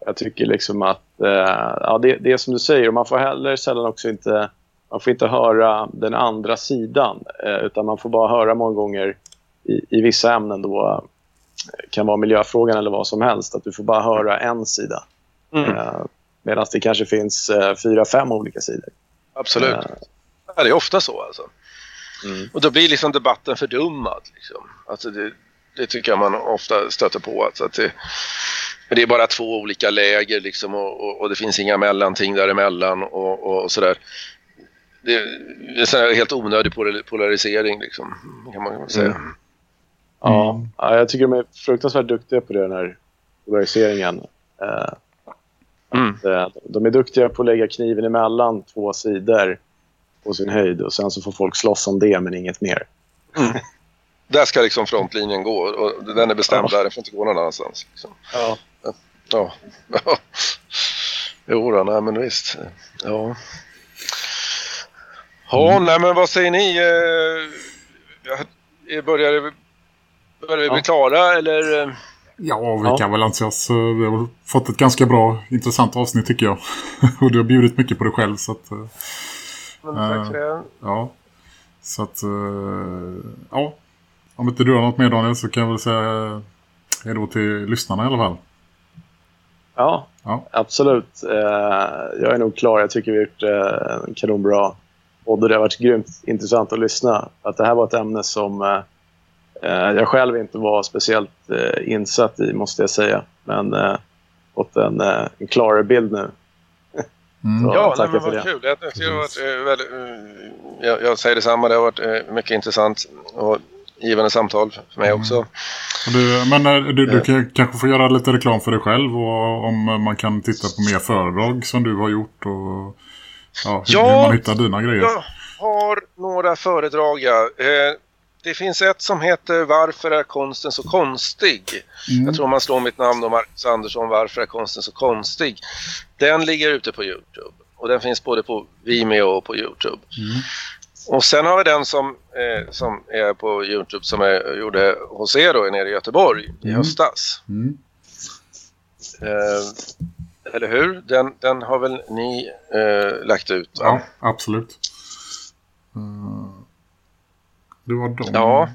jag tycker liksom att eh, ja, det, det är som du säger. Man får heller sällan också inte man får inte höra den andra sidan. Eh, utan man får bara höra många gånger i, i vissa ämnen då kan vara miljöfrågan eller vad som helst. Att du får bara höra en sida. Mm, Eh, Medan det kanske finns eh, fyra, fem olika sidor. absolut. Eh, Ja, det är ofta så alltså. Mm. Och då blir liksom debatten fördummad. Liksom. Alltså det, det tycker jag man ofta stöter på. Alltså att det, det är bara två olika läger liksom, och, och, och det finns inga mellanting däremellan och, och, och sådär. Det, det är här helt onödig polar- polarisering liksom, kan man säga. Mm. Ja, Mm. ja, jag tycker de är fruktansvärt duktiga på det, den här polariseringen. Eh, Mm. eh, de är duktiga på att lägga kniven emellan två sidor på sin höjd och sen så får folk slåss om det men inget mer. Där ska liksom frontlinjen gå och den är bestämd Ja. där, den får inte gå någon annanstans. Liksom. Ja. Ja. jo då, nej men visst. Ja. Ja, nej men vad säger ni? Eh, eh, Börjar vi bli Ja. klara eller? eh, Ja, vi Ja. kan väl anse oss... eh, Vi har fått ett ganska bra, intressant avsnitt tycker jag. och du har bjudit mycket på dig själv så att... eh, Men tack för det. Ja. Så att... Ja. Om inte du har något mer Daniel så kan jag väl säga hej då till lyssnarna i alla fall. Ja, Ja. absolut. Jag är nog klar. Jag tycker vi har gjort en kanonbra podd och det har varit grymt intressant att lyssna. Att det här var ett ämne som jag själv inte var speciellt eh, insatt i, måste jag säga. Men eh, fått en, eh, en klarare bild nu. Mm. Ja, Ja, nej, men för vad det. kul. Jag, har varit, eh, väldigt, eh, jag, jag säger detsamma, det har varit eh, mycket intressant och givande samtal för mig Mm. också. Du, men eh, du, du kan, kanske får göra lite reklam för dig själv och om man kan titta på mer föredrag som du har gjort och ja, hur, Ja, hur man hittar dina grejer. Jag har några föredrag, ja. Eh, det finns ett som heter Varför är konsten så konstig? Mm. Jag tror man slår mitt namn och Marcus Andersson, Varför är konsten så konstig? Den ligger ute på Youtube. Och den finns både på Vimeo och på Youtube. Mm. Och sen har vi den som, eh, som är på Youtube som jag gjorde hos er då nere i Göteborg i Mm. höstas. Mm. Eh, eller hur? Den, den har väl ni eh, lagt ut? Va? Ja, absolut. Eh, Det var de. Ja.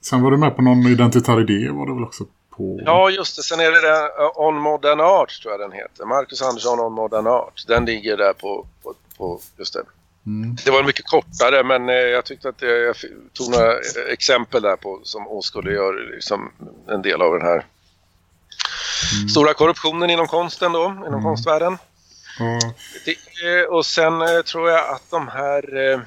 Sen var du med på någon identitär idé var det väl också på? Ja, just det. Sen är det den uh, On Modern Art tror jag den heter. Marcus Andersson On Modern Art. Den ligger där på, på, på just det. Mm. Det var mycket kortare men eh, jag tyckte att jag, jag f- tog några eh, exempel där på som åskådliggör liksom en del av den här Mm. stora korruptionen inom konsten då, inom Mm. konstvärlden. Och, Det, eh, och sen eh, tror jag att de här, eh,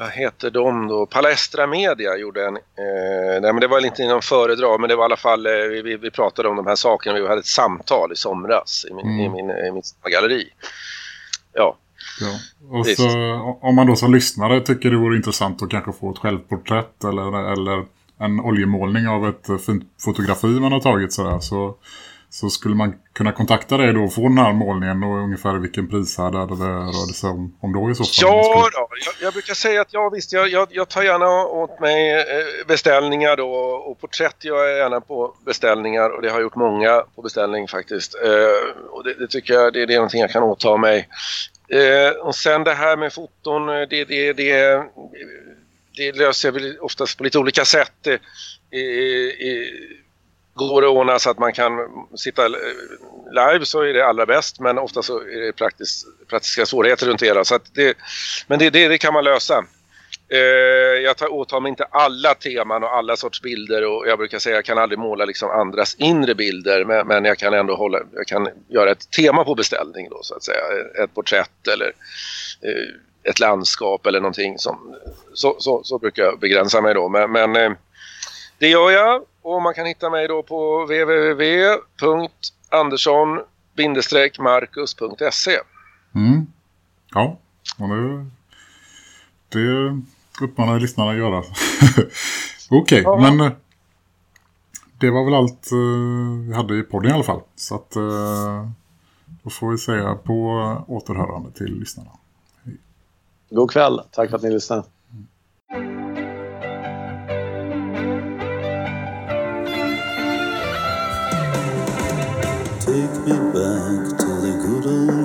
vad heter de då, Palestra Media gjorde en, eh, nej men det var inte inom föredrag men det var i alla fall, eh, vi, vi, pratade om de här sakerna, vi hade ett samtal i somras i, min, Mm. i, min, i mitt galleri. Ja, ja. och Visst. så, om man då som lyssnare tycker det vore intressant att kanske få ett självporträtt eller, eller en oljemålning av ett fint fotografi man har tagit sådär, så, så skulle man kunna kontakta dig då och få den här målningen och ungefär vilken prishärd det rörde sig om, om då i så fall. Ja, då, jag, jag brukar säga att ja, visst, jag, jag, jag tar gärna åt mig eh, beställningar då och porträtt gör jag gärna på beställningar och det har jag gjort många på beställning faktiskt. Eh, och det, det tycker jag det, det är någonting jag kan åta mig. Eh, och sen det här med foton, eh, det, det, det, det löser jag väl oftast på lite olika sätt. Eh, Går det att ordna så att man kan sitta eh, live så är det allra bäst men ofta så är det praktisk, praktiska svårigheter runt det. Så att det men det, det, det kan man lösa. Eh, jag tar, åtar mig inte alla teman och alla sorts bilder och jag brukar säga att jag kan aldrig måla liksom andras inre bilder men, men jag kan ändå hålla, jag kan göra ett tema på beställning då så att säga. Ett porträtt eller eh, ett landskap eller någonting som, så, så, så brukar jag begränsa mig då. Men, men eh, det gör jag och man kan hitta mig då på www.andersson-marcus.se Mm. Ja, och det, det uppmanar jag lyssnarna att göra. Okej, Ja. men eh, det var väl allt eh, vi hade i podden i alla fall. Så att eh, då får vi säga på återhörande till lyssnarna. God kväll. Tack för att ni lyssnade. Take me back to the good old